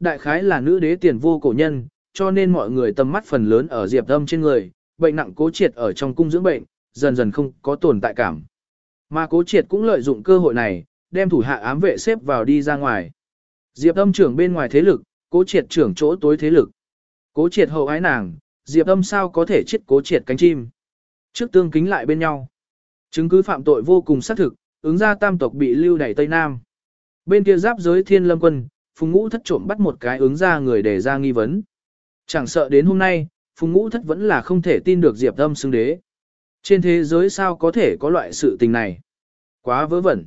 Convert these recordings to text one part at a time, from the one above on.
đại khái là nữ đế tiền vô cổ nhân, cho nên mọi người tầm mắt phần lớn ở Diệp Âm trên người, bệnh nặng cố triệt ở trong cung dưỡng bệnh, dần dần không có tồn tại cảm. Mà cố triệt cũng lợi dụng cơ hội này, đem thủ hạ ám vệ xếp vào đi ra ngoài. Diệp Âm trưởng bên ngoài thế lực, cố triệt trưởng chỗ tối thế lực. Cố triệt hậu ái nàng, Diệp Âm sao có thể chết cố triệt cánh chim. Trước tương kính lại bên nhau. Chứng cứ phạm tội vô cùng xác thực, ứng ra tam tộc bị lưu đẩy Tây Nam. Bên kia giáp giới thiên lâm quân, Phùng Ngũ thất trộm bắt một cái ứng ra người để ra nghi vấn. Chẳng sợ đến hôm nay, Phùng Ngũ thất vẫn là không thể tin được Diệp Âm xưng đế. Trên thế giới sao có thể có loại sự tình này? Quá vớ vẩn.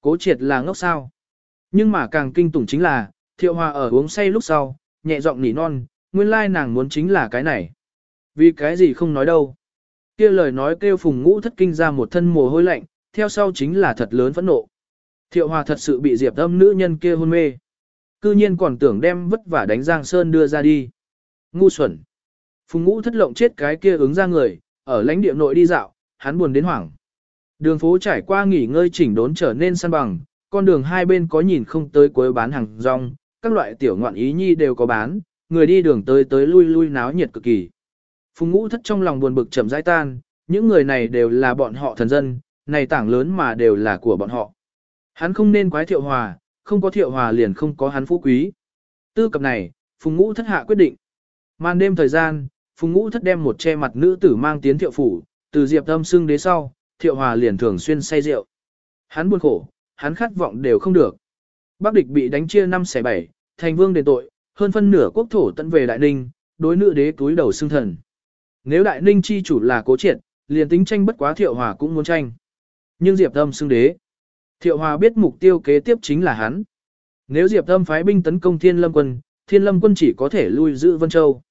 Cố triệt là ngốc sao. Nhưng mà càng kinh tủng chính là, thiệu hòa ở uống say lúc sau, nhẹ giọng nỉ non, nguyên lai nàng muốn chính là cái này. Vì cái gì không nói đâu. kia lời nói kêu phùng ngũ thất kinh ra một thân mồ hôi lạnh, theo sau chính là thật lớn phẫn nộ. Thiệu hòa thật sự bị diệp âm nữ nhân kia hôn mê. Cư nhiên còn tưởng đem vất vả đánh Giang Sơn đưa ra đi. Ngu xuẩn. Phùng ngũ thất lộng chết cái kia ứng ra người, ở lãnh địa nội đi dạo, hắn buồn đến hoảng. Đường phố trải qua nghỉ ngơi chỉnh đốn trở nên săn bằng, con đường hai bên có nhìn không tới cuối bán hàng rong, các loại tiểu ngoạn ý nhi đều có bán, người đi đường tới tới lui lui náo nhiệt cực kỳ. Phùng ngũ thất trong lòng buồn bực chậm rãi tan, những người này đều là bọn họ thần dân, này tảng lớn mà đều là của bọn họ. Hắn không nên quái thiệu hòa, không có thiệu hòa liền không có hắn phú quý. Tư cập này, phùng ngũ thất hạ quyết định. Màn đêm thời gian, phùng ngũ thất đem một che mặt nữ tử mang tiến thiệu phủ, từ diệp âm xưng đế sau, thiệu hòa liền thường xuyên say rượu. Hắn buồn khổ, hắn khát vọng đều không được. Bắc địch bị đánh chia năm xẻ bảy, thành vương đền tội, hơn phân nửa quốc thổ tận về Đại Ninh, đối nữ đế túi đầu xưng thần. Nếu Đại Ninh chi chủ là cố triệt, liền tính tranh bất quá Thiệu Hòa cũng muốn tranh. Nhưng Diệp Âm xưng đế. Thiệu Hòa biết mục tiêu kế tiếp chính là hắn. Nếu Diệp Âm phái binh tấn công Thiên Lâm quân, Thiên Lâm quân chỉ có thể lui giữ Vân Châu.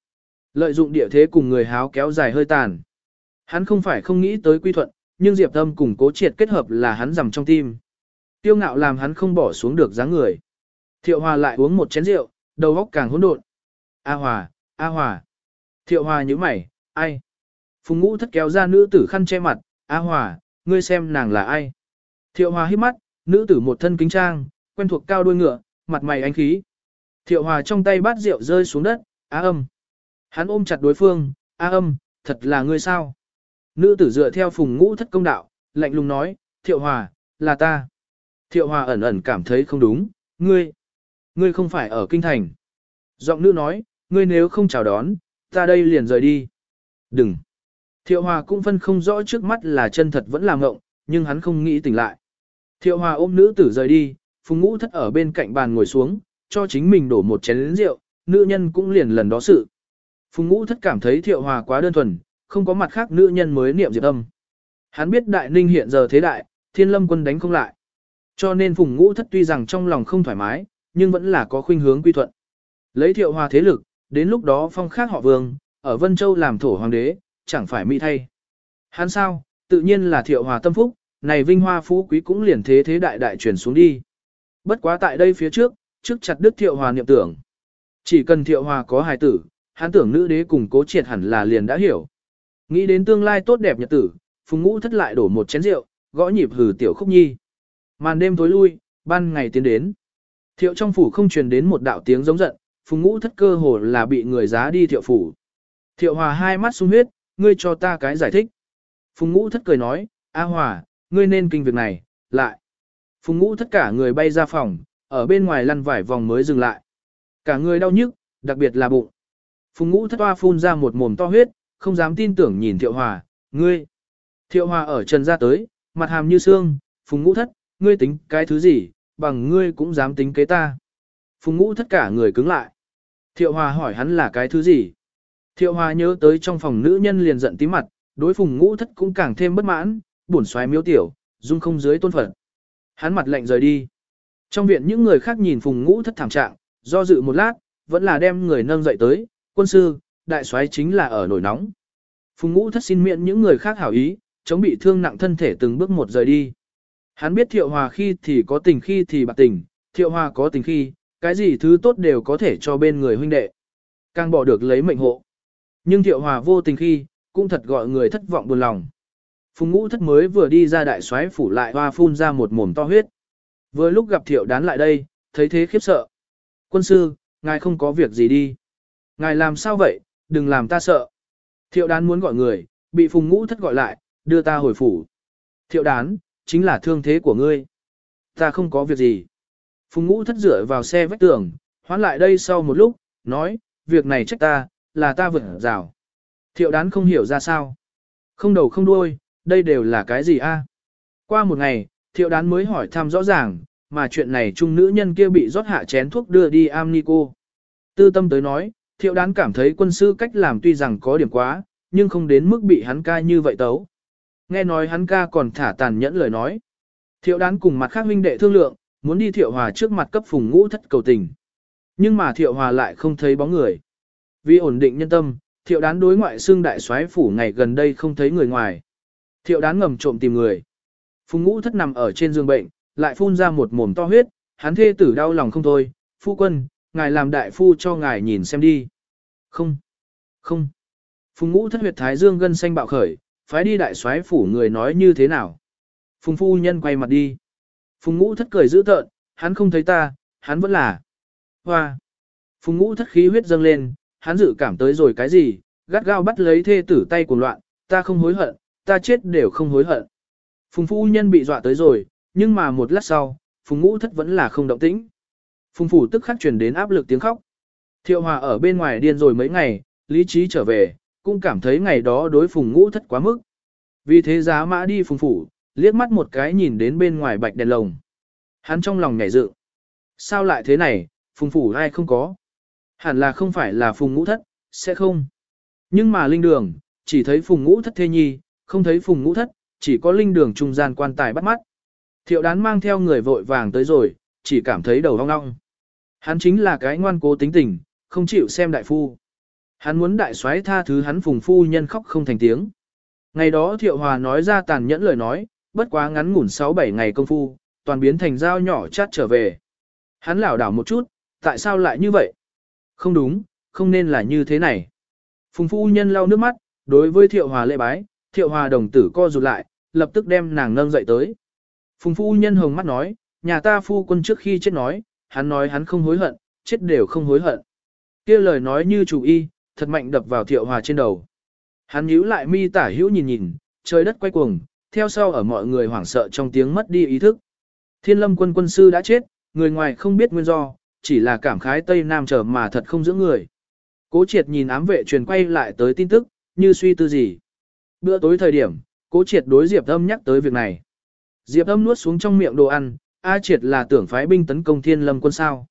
Lợi dụng địa thế cùng người háo kéo dài hơi tàn. Hắn không phải không nghĩ tới quy thuận, nhưng Diệp Âm cùng cố triệt kết hợp là hắn rằm trong tim. Tiêu ngạo làm hắn không bỏ xuống được dáng người. Thiệu Hòa lại uống một chén rượu, đầu óc càng hỗn độn. A Hòa, A Hòa. Thiệu Hòa nhíu mày, ai? Phùng Ngũ thất kéo ra nữ tử khăn che mặt, A Hòa, ngươi xem nàng là ai? Thiệu Hòa hít mắt, nữ tử một thân kính trang, quen thuộc cao đuôi ngựa, mặt mày ánh khí. Thiệu Hòa trong tay bát rượu rơi xuống đất, A âm. Hắn ôm chặt đối phương, A âm, thật là ngươi sao? Nữ tử dựa theo Phùng Ngũ thất công đạo, lạnh lùng nói, Thiệu Hòa, là ta. Thiệu Hòa ẩn ẩn cảm thấy không đúng, ngươi. Ngươi không phải ở kinh thành. Giọng nữ nói, ngươi nếu không chào đón, ta đây liền rời đi. Đừng. Thiệu Hòa cũng phân không rõ trước mắt là chân thật vẫn là ngộng, nhưng hắn không nghĩ tỉnh lại. Thiệu Hòa ôm nữ tử rời đi, Phùng Ngũ thất ở bên cạnh bàn ngồi xuống, cho chính mình đổ một chén rượu, nữ nhân cũng liền lần đó sự. Phùng Ngũ thất cảm thấy Thiệu Hòa quá đơn thuần, không có mặt khác nữ nhân mới niệm diệt âm. Hắn biết Đại Ninh hiện giờ thế đại, Thiên Lâm quân đánh không lại. Cho nên Phùng Ngũ thất tuy rằng trong lòng không thoải mái, nhưng vẫn là có khuynh hướng quy thuận. Lấy thiệu hòa thế lực, đến lúc đó phong khác họ vương, ở Vân Châu làm thổ hoàng đế, chẳng phải mỹ thay. Hắn sao, tự nhiên là thiệu hòa tâm phúc, này vinh hoa phú quý cũng liền thế thế đại đại truyền xuống đi. Bất quá tại đây phía trước, trước chặt đức thiệu hòa niệm tưởng. Chỉ cần thiệu hòa có hài tử, hắn tưởng nữ đế cùng cố triệt hẳn là liền đã hiểu. Nghĩ đến tương lai tốt đẹp nhật tử, phùng ngũ thất lại đổ một chén rượu, gõ nhịp hử tiểu khúc nhi. Màn đêm tối lui, ban ngày tiến đến. Thiệu trong phủ không truyền đến một đạo tiếng giống giận, phùng ngũ thất cơ hồ là bị người giá đi thiệu phủ. Thiệu hòa hai mắt sung huyết, ngươi cho ta cái giải thích. Phùng ngũ thất cười nói, A hòa, ngươi nên kinh việc này, lại. Phùng ngũ tất cả người bay ra phòng, ở bên ngoài lăn vải vòng mới dừng lại. Cả người đau nhức, đặc biệt là bụng. Phùng ngũ thất toa phun ra một mồm to huyết, không dám tin tưởng nhìn thiệu hòa, ngươi. Thiệu hòa ở trần ra tới, mặt hàm như xương, phùng ngũ thất, ngươi tính cái thứ gì, bằng ngươi cũng dám tính kế ta. Phùng ngũ tất cả người cứng lại. Thiệu Hòa hỏi hắn là cái thứ gì. Thiệu Hòa nhớ tới trong phòng nữ nhân liền giận tí mặt, đối phùng ngũ thất cũng càng thêm bất mãn, buồn xoáy miếu tiểu, dung không dưới tôn phật Hắn mặt lạnh rời đi. Trong viện những người khác nhìn phùng ngũ thất thảm trạng, do dự một lát, vẫn là đem người nâng dậy tới, quân sư, đại soái chính là ở nổi nóng. Phùng ngũ thất xin miệng những người khác hảo ý, chống bị thương nặng thân thể từng bước một rời đi. Hắn biết thiệu hòa khi thì có tình khi thì bạc tình, thiệu hòa có tình khi, cái gì thứ tốt đều có thể cho bên người huynh đệ. Càng bỏ được lấy mệnh hộ. Nhưng thiệu hòa vô tình khi, cũng thật gọi người thất vọng buồn lòng. Phùng ngũ thất mới vừa đi ra đại xoáy phủ lại hoa phun ra một mồm to huyết. Vừa lúc gặp thiệu đán lại đây, thấy thế khiếp sợ. Quân sư, Ngài không có việc gì đi. Ngài làm sao vậy, đừng làm ta sợ. Thiệu đán muốn gọi người, bị phùng ngũ thất gọi lại, đưa ta hồi phủ. Thiệu đán, chính là thương thế của ngươi. Ta không có việc gì. Phùng ngũ thất dựa vào xe vách tường, hoán lại đây sau một lúc, nói, việc này trách ta, là ta vượt rào. Thiệu đán không hiểu ra sao. Không đầu không đuôi, đây đều là cái gì a? Qua một ngày, thiệu đán mới hỏi thăm rõ ràng, mà chuyện này trung nữ nhân kia bị rót hạ chén thuốc đưa đi am ni cô. Tư tâm tới nói, thiệu đán cảm thấy quân sư cách làm tuy rằng có điểm quá, nhưng không đến mức bị hắn ca như vậy tấu. Nghe nói hắn ca còn thả tàn nhẫn lời nói. Thiệu đán cùng mặt khác huynh đệ thương lượng, muốn đi thiệu hòa trước mặt cấp phùng ngũ thất cầu tình. Nhưng mà thiệu hòa lại không thấy bóng người. Vì ổn định nhân tâm, thiệu đán đối ngoại xương đại soái phủ ngày gần đây không thấy người ngoài. Thiệu đán ngầm trộm tìm người. Phùng ngũ thất nằm ở trên giường bệnh, lại phun ra một mồm to huyết, hắn thê tử đau lòng không thôi, phu quân, ngài làm đại phu cho ngài nhìn xem đi. Không, không. Phùng ngũ thất huyệt thái dương gân xanh bạo khởi, phái đi đại soái phủ người nói như thế nào. Phùng phu nhân quay mặt đi. Phùng ngũ thất cười dữ tợn, hắn không thấy ta, hắn vẫn là. Hoa. Phùng ngũ thất khí huyết dâng lên, hắn dự cảm tới rồi cái gì, gắt gao bắt lấy thê tử tay của loạn, ta không hối hận, ta chết đều không hối hận. Phùng phu nhân bị dọa tới rồi, nhưng mà một lát sau, phùng ngũ thất vẫn là không động tĩnh. Phùng phủ tức khắc truyền đến áp lực tiếng khóc. Thiệu hòa ở bên ngoài điên rồi mấy ngày, lý trí trở về, cũng cảm thấy ngày đó đối phùng ngũ thất quá mức. Vì thế giá mã đi phùng phủ, liếc mắt một cái nhìn đến bên ngoài bạch đèn lồng. Hắn trong lòng nhảy dự. Sao lại thế này, phùng phủ ai không có? Hẳn là không phải là phùng ngũ thất, sẽ không. Nhưng mà linh đường, chỉ thấy phùng ngũ thất thê nhi, không thấy phùng ngũ thất, chỉ có linh đường trung gian quan tài bắt mắt. Thiệu đán mang theo người vội vàng tới rồi, chỉ cảm thấy đầu ong ong. Hắn chính là cái ngoan cố tính tình, không chịu xem đại phu. Hắn muốn đại soái tha thứ hắn phùng phu nhân khóc không thành tiếng. Ngày đó Thiệu Hòa nói ra tàn nhẫn lời nói, bất quá ngắn ngủn 6-7 ngày công phu, toàn biến thành dao nhỏ chát trở về. Hắn lảo đảo một chút, tại sao lại như vậy? Không đúng, không nên là như thế này. Phùng phu nhân lau nước mắt, đối với Thiệu Hòa lệ bái, Thiệu Hòa đồng tử co rụt lại, lập tức đem nàng nâng dậy tới. Phùng phu nhân hồng mắt nói, nhà ta phu quân trước khi chết nói, hắn nói hắn không hối hận, chết đều không hối hận. kia lời nói như chủ y, thật mạnh đập vào thiệu hòa trên đầu. Hắn nhíu lại mi tả hữu nhìn nhìn, trời đất quay cuồng, theo sau ở mọi người hoảng sợ trong tiếng mất đi ý thức. Thiên lâm quân quân sư đã chết, người ngoài không biết nguyên do, chỉ là cảm khái Tây Nam trở mà thật không giữ người. Cố triệt nhìn ám vệ truyền quay lại tới tin tức, như suy tư gì. Bữa tối thời điểm, cố triệt đối Diệp Âm nhắc tới việc này. Diệp Âm nuốt xuống trong miệng đồ ăn, A triệt là tưởng phái binh tấn công thiên lâm quân sao.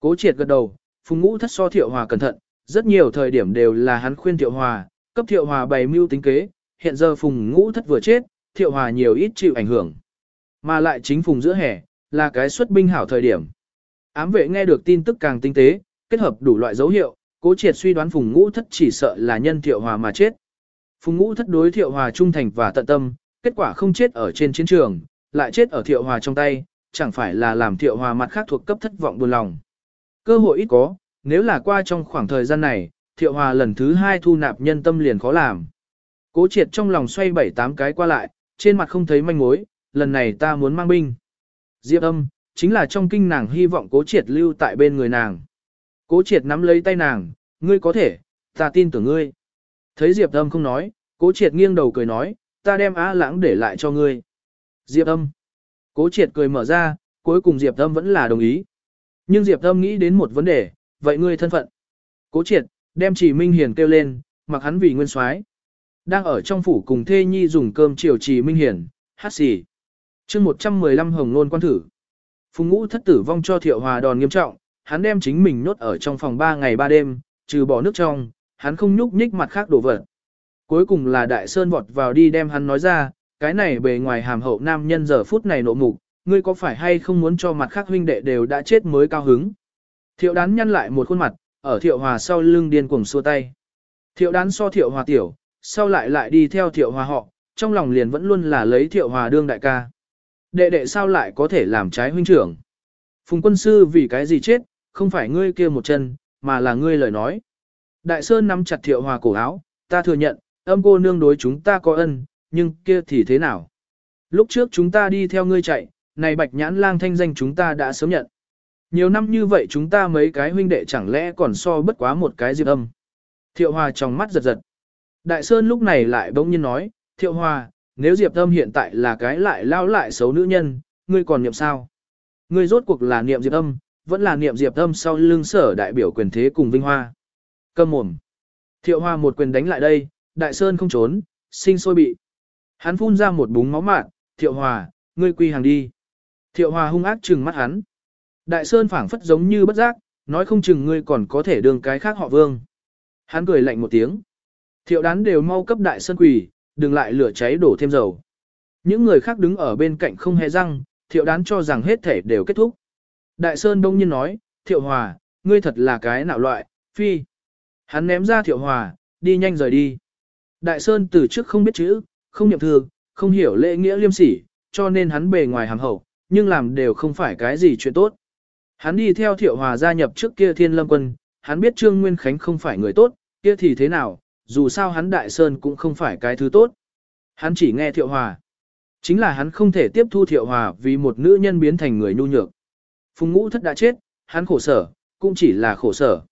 Cố triệt gật đầu, phùng ngũ thất so thiệu hòa cẩn thận, rất nhiều thời điểm đều là hắn khuyên Thiệu Hòa, cấp Thiệu Hòa bày mưu tính kế, hiện giờ Phùng Ngũ Thất vừa chết, Thiệu Hòa nhiều ít chịu ảnh hưởng. Mà lại chính Phùng giữa hè, là cái xuất binh hảo thời điểm. Ám vệ nghe được tin tức càng tinh tế, kết hợp đủ loại dấu hiệu, cố triệt suy đoán Phùng Ngũ Thất chỉ sợ là nhân Thiệu Hòa mà chết. Phùng Ngũ Thất đối Thiệu Hòa trung thành và tận tâm, kết quả không chết ở trên chiến trường, lại chết ở Thiệu Hòa trong tay, chẳng phải là làm Thiệu Hòa mặt khác thuộc cấp thất vọng buồn lòng. Cơ hội ít có, nếu là qua trong khoảng thời gian này, thiệu hòa lần thứ hai thu nạp nhân tâm liền khó làm. Cố triệt trong lòng xoay bảy tám cái qua lại, trên mặt không thấy manh mối, lần này ta muốn mang binh. Diệp âm, chính là trong kinh nàng hy vọng cố triệt lưu tại bên người nàng. Cố triệt nắm lấy tay nàng, ngươi có thể, ta tin tưởng ngươi. Thấy Diệp âm không nói, cố triệt nghiêng đầu cười nói, ta đem á lãng để lại cho ngươi. Diệp âm. Cố triệt cười mở ra, cuối cùng Diệp âm vẫn là đồng ý. Nhưng Diệp âm nghĩ đến một vấn đề, vậy ngươi thân phận. Cố triệt, đem chỉ Minh Hiền kêu lên, mặc hắn vì nguyên soái Đang ở trong phủ cùng thê nhi dùng cơm chiều trì Minh Hiền, hát xì. chương 115 hồng nôn quan thử. Phùng ngũ thất tử vong cho thiệu hòa đòn nghiêm trọng, hắn đem chính mình nhốt ở trong phòng 3 ngày 3 đêm, trừ bỏ nước trong, hắn không nhúc nhích mặt khác đổ vật. Cuối cùng là đại sơn vọt vào đi đem hắn nói ra, cái này bề ngoài hàm hậu nam nhân giờ phút này nộ mục, ngươi có phải hay không muốn cho mặt khác huynh đệ đều đã chết mới cao hứng. Thiệu đán nhăn lại một khuôn mặt, ở thiệu hòa sau lưng điên cuồng xua tay. Thiệu đán so thiệu hòa tiểu, sau lại lại đi theo thiệu hòa họ, trong lòng liền vẫn luôn là lấy thiệu hòa đương đại ca. Đệ đệ sao lại có thể làm trái huynh trưởng? Phùng quân sư vì cái gì chết, không phải ngươi kia một chân, mà là ngươi lời nói. Đại Sơn nắm chặt thiệu hòa cổ áo, ta thừa nhận, âm cô nương đối chúng ta có ân, nhưng kia thì thế nào? Lúc trước chúng ta đi theo ngươi chạy, này bạch nhãn lang thanh danh chúng ta đã sớm nhận. Nhiều năm như vậy chúng ta mấy cái huynh đệ chẳng lẽ còn so bất quá một cái diệp âm. Thiệu Hòa trong mắt giật giật. Đại Sơn lúc này lại bỗng nhiên nói, Thiệu Hòa, nếu diệp âm hiện tại là cái lại lao lại xấu nữ nhân, ngươi còn niệm sao? Ngươi rốt cuộc là niệm diệp âm, vẫn là niệm diệp âm sau lưng sở đại biểu quyền thế cùng vinh hoa. Câm mồm. Thiệu Hòa một quyền đánh lại đây, Đại Sơn không trốn, sinh sôi bị. Hắn phun ra một búng máu mạn, Thiệu Hòa, ngươi quy hàng đi. Thiệu Hòa hung ác trừng mắt hắn. Đại Sơn phảng phất giống như bất giác, nói không chừng ngươi còn có thể đường cái khác họ vương. Hắn cười lạnh một tiếng. Thiệu đán đều mau cấp Đại Sơn quỳ, đừng lại lửa cháy đổ thêm dầu. Những người khác đứng ở bên cạnh không hề răng, thiệu đán cho rằng hết thể đều kết thúc. Đại Sơn đông nhiên nói, Thiệu Hòa, ngươi thật là cái nạo loại, phi. Hắn ném ra Thiệu Hòa, đi nhanh rời đi. Đại Sơn từ trước không biết chữ, không nhậm thư, không hiểu lễ nghĩa liêm sỉ, cho nên hắn bề ngoài hàm hậu, nhưng làm đều không phải cái gì chuyện tốt. Hắn đi theo Thiệu Hòa gia nhập trước kia Thiên Lâm Quân, hắn biết Trương Nguyên Khánh không phải người tốt, kia thì thế nào, dù sao hắn Đại Sơn cũng không phải cái thứ tốt. Hắn chỉ nghe Thiệu Hòa. Chính là hắn không thể tiếp thu Thiệu Hòa vì một nữ nhân biến thành người nhu nhược. Phùng ngũ thất đã chết, hắn khổ sở, cũng chỉ là khổ sở.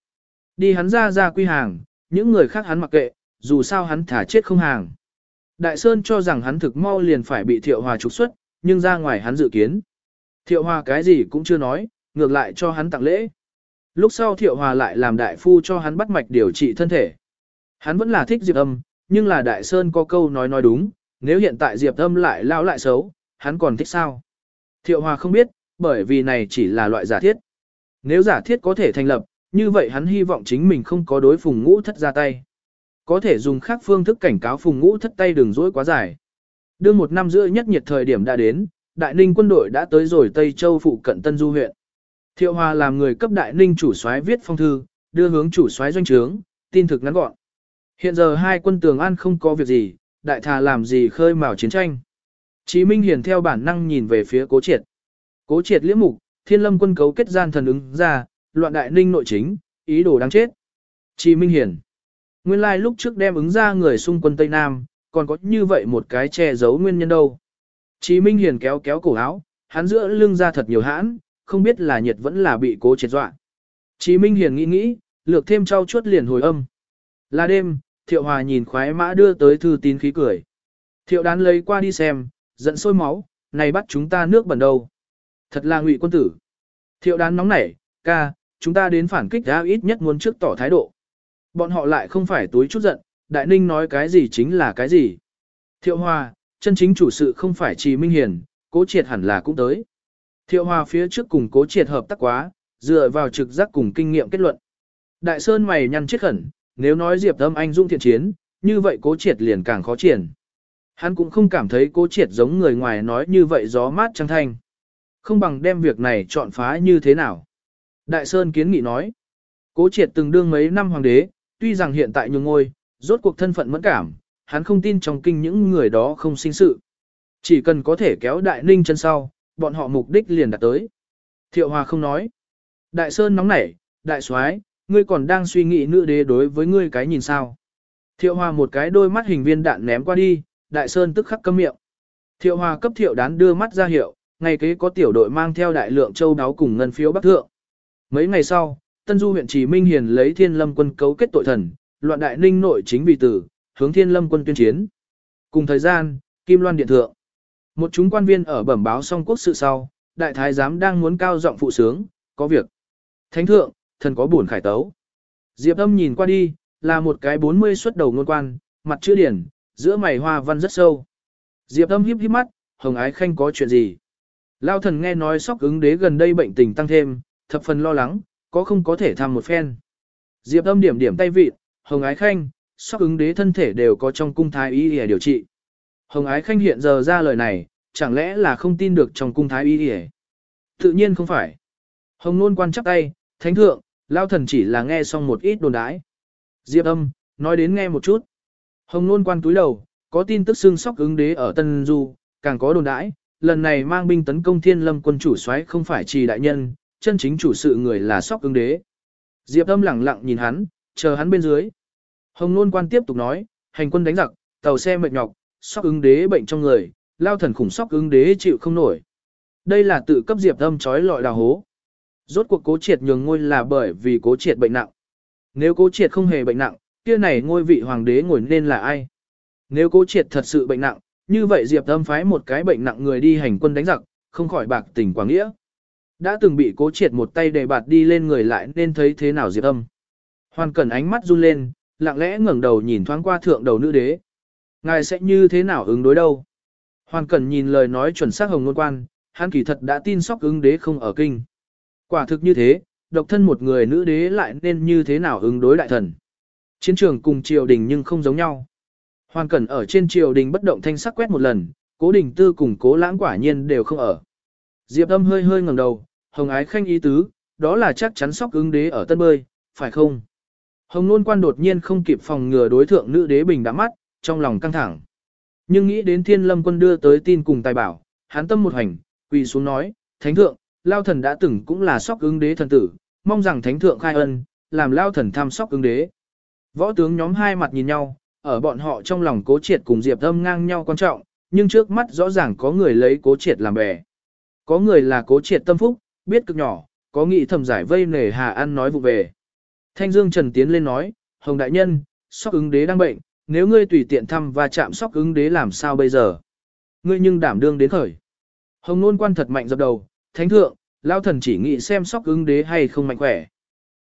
Đi hắn ra ra quy hàng, những người khác hắn mặc kệ, dù sao hắn thả chết không hàng. Đại Sơn cho rằng hắn thực mau liền phải bị Thiệu Hòa trục xuất, nhưng ra ngoài hắn dự kiến. Thiệu Hòa cái gì cũng chưa nói, ngược lại cho hắn tặng lễ. Lúc sau Thiệu Hòa lại làm đại phu cho hắn bắt mạch điều trị thân thể. Hắn vẫn là thích Diệp Âm, nhưng là Đại Sơn có câu nói nói đúng, nếu hiện tại Diệp Âm lại lao lại xấu, hắn còn thích sao? Thiệu Hòa không biết, bởi vì này chỉ là loại giả thiết. Nếu giả thiết có thể thành lập, như vậy hắn hy vọng chính mình không có đối phùng ngũ thất ra tay. Có thể dùng khác phương thức cảnh cáo phùng ngũ thất tay đường dối quá dài. Đương một năm giữa nhất nhiệt thời điểm đã đến, Đại Ninh quân đội đã tới rồi Tây Châu phụ cận Tân Du huyện. Thiệu Hòa làm người cấp Đại Ninh chủ soái viết phong thư, đưa hướng chủ soái doanh trướng, tin thực ngắn gọn. Hiện giờ hai quân tường an không có việc gì, đại thà làm gì khơi mào chiến tranh. Chí Minh Hiền theo bản năng nhìn về phía Cố Triệt. Cố Triệt liễm mục, Thiên Lâm quân cấu kết gian thần ứng ra, loạn Đại Ninh nội chính, ý đồ đáng chết. Chí Minh Hiền. Nguyên lai like lúc trước đem ứng ra người xung quân Tây Nam, còn có như vậy một cái che giấu nguyên nhân đâu. Chí Minh Hiền kéo kéo cổ áo, hắn giữa lưng ra thật nhiều hãn, không biết là nhiệt vẫn là bị cố triệt dọa. Chí Minh Hiền nghĩ nghĩ, lược thêm trao chuốt liền hồi âm. Là đêm, Thiệu Hòa nhìn khoái mã đưa tới thư tín khí cười. Thiệu đán lấy qua đi xem, giận sôi máu, này bắt chúng ta nước bẩn đâu. Thật là ngụy quân tử. Thiệu đán nóng nảy, ca, chúng ta đến phản kích ra ít nhất muốn trước tỏ thái độ. Bọn họ lại không phải túi chút giận, Đại Ninh nói cái gì chính là cái gì. Thiệu Hòa, chân chính chủ sự không phải Trì Minh Hiền, cố triệt hẳn là cũng tới. Thiệu Hòa phía trước cùng cố triệt hợp tác quá, dựa vào trực giác cùng kinh nghiệm kết luận. Đại Sơn mày nhăn chết khẩn, nếu nói Diệp Âm Anh dung thiện chiến, như vậy cố triệt liền càng khó triển. Hắn cũng không cảm thấy cố triệt giống người ngoài nói như vậy gió mát trăng thanh. Không bằng đem việc này chọn phá như thế nào. Đại Sơn kiến nghị nói. Cố triệt từng đương mấy năm hoàng đế, tuy rằng hiện tại nhường ngôi, rốt cuộc thân phận mẫn cảm, hắn không tin trong kinh những người đó không sinh sự. Chỉ cần có thể kéo đại ninh chân sau, bọn họ mục đích liền đạt tới. Thiệu Hòa không nói. Đại Sơn nóng nảy, đại soái, ngươi còn đang suy nghĩ nữ đế đối với ngươi cái nhìn sao. Thiệu Hòa một cái đôi mắt hình viên đạn ném qua đi, Đại Sơn tức khắc câm miệng. Thiệu Hòa cấp thiệu đán đưa mắt ra hiệu, ngày kế có tiểu đội mang theo đại lượng châu đáo cùng ngân phiếu bắc thượng. Mấy ngày sau, Tân Du huyện Trì Minh Hiền lấy Thiên Lâm quân cấu kết tội thần, loạn đại ninh nội chính vì tử, hướng Thiên Lâm quân tuyên chiến. Cùng thời gian, Kim Loan điện thượng. Một chúng quan viên ở bẩm báo xong quốc sự sau, đại thái giám đang muốn cao giọng phụ sướng, có việc. Thánh thượng, thần có buồn khải tấu. Diệp âm nhìn qua đi, là một cái 40 xuất đầu ngôn quan, mặt chữ điển, giữa mày hoa văn rất sâu. Diệp âm híp híp mắt, hồng ái khanh có chuyện gì? Lao thần nghe nói sóc ứng đế gần đây bệnh tình tăng thêm, thập phần lo lắng, có không có thể thăm một phen. Diệp âm điểm điểm tay vịt hồng ái khanh, sóc ứng đế thân thể đều có trong cung thái y để điều trị. Hồng ái khanh hiện giờ ra lời này, chẳng lẽ là không tin được trong cung thái y để? Tự nhiên không phải. Hồng nôn quan chắc tay, thánh thượng, lao thần chỉ là nghe xong một ít đồn đãi. Diệp âm, nói đến nghe một chút. Hồng nôn quan túi đầu, có tin tức xương sóc ứng đế ở Tân Du, càng có đồn đãi, lần này mang binh tấn công thiên lâm quân chủ soái không phải trì đại nhân, chân chính chủ sự người là sóc ứng đế. Diệp âm lẳng lặng nhìn hắn, chờ hắn bên dưới. Hồng nôn quan tiếp tục nói, hành quân đánh giặc, tàu xe mệt nhọc, sóc ứng đế bệnh trong người, lao thần khủng sóc ứng đế chịu không nổi. Đây là tự cấp diệp âm trói lọi đào hố. Rốt cuộc cố triệt nhường ngôi là bởi vì cố triệt bệnh nặng. Nếu cố triệt không hề bệnh nặng, kia này ngôi vị hoàng đế ngồi nên là ai? Nếu cố triệt thật sự bệnh nặng, như vậy Diệp Âm phái một cái bệnh nặng người đi hành quân đánh giặc, không khỏi bạc tình quảng nghĩa. Đã từng bị cố triệt một tay đề bạt đi lên người lại nên thấy thế nào Diệp Âm. Hoàn cẩn ánh mắt run lên, lặng lẽ ngẩng đầu nhìn thoáng qua thượng đầu nữ đế. Ngài sẽ như thế nào ứng đối đâu? Hoàn cẩn nhìn lời nói chuẩn xác hồng ngôn quan, hắn kỳ thật đã tin sóc ứng đế không ở kinh. Quả thực như thế, độc thân một người nữ đế lại nên như thế nào ứng đối đại thần. Chiến trường cùng triều đình nhưng không giống nhau. Hoàn cẩn ở trên triều đình bất động thanh sắc quét một lần, cố đình tư cùng cố lãng quả nhiên đều không ở. Diệp âm hơi hơi ngẩng đầu, hồng ái khanh ý tứ, đó là chắc chắn sóc ứng đế ở tân bơi, phải không? Hồng nôn quan đột nhiên không kịp phòng ngừa đối thượng nữ đế bình đã mắt, trong lòng căng thẳng. Nhưng nghĩ đến thiên lâm quân đưa tới tin cùng tài bảo, hắn tâm một hành, quỳ xuống nói, thánh thượng, lao thần đã từng cũng là sóc ứng đế thần tử, mong rằng thánh thượng khai ân, làm lao thần tham sóc ứng đế. Võ tướng nhóm hai mặt nhìn nhau, ở bọn họ trong lòng cố triệt cùng diệp âm ngang nhau quan trọng, nhưng trước mắt rõ ràng có người lấy cố triệt làm bè. Có người là cố triệt tâm phúc, biết cực nhỏ, có nghị thầm giải vây nể hà ăn nói vụ về. Thanh Dương Trần tiến lên nói, Hồng Đại Nhân, sóc ứng đế đang bệnh, nếu ngươi tùy tiện thăm và chạm sóc ứng đế làm sao bây giờ? Ngươi nhưng đảm đương đến khởi. Hồng Nôn quan thật mạnh dập đầu, Thánh Thượng, Lao Thần chỉ nghĩ xem sóc ứng đế hay không mạnh khỏe.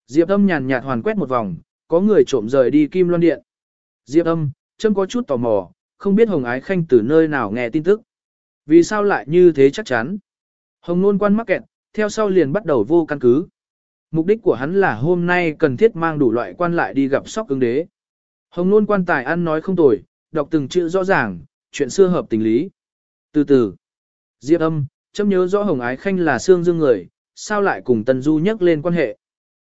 Diệp âm nhàn nhạt hoàn quét một vòng, có người trộm rời đi Kim Loan Điện. Diệp âm, châm có chút tò mò, không biết Hồng Ái Khanh từ nơi nào nghe tin tức. Vì sao lại như thế chắc chắn? Hồng Nôn quan mắc kẹt, theo sau liền bắt đầu vô căn cứ. Mục đích của hắn là hôm nay cần thiết mang đủ loại quan lại đi gặp sóc ứng đế. Hồng luôn quan tài ăn nói không tồi, đọc từng chữ rõ ràng, chuyện xưa hợp tình lý. Từ từ, Diệp âm, chấm nhớ rõ Hồng Ái Khanh là xương dương người, sao lại cùng Tân Du nhắc lên quan hệ?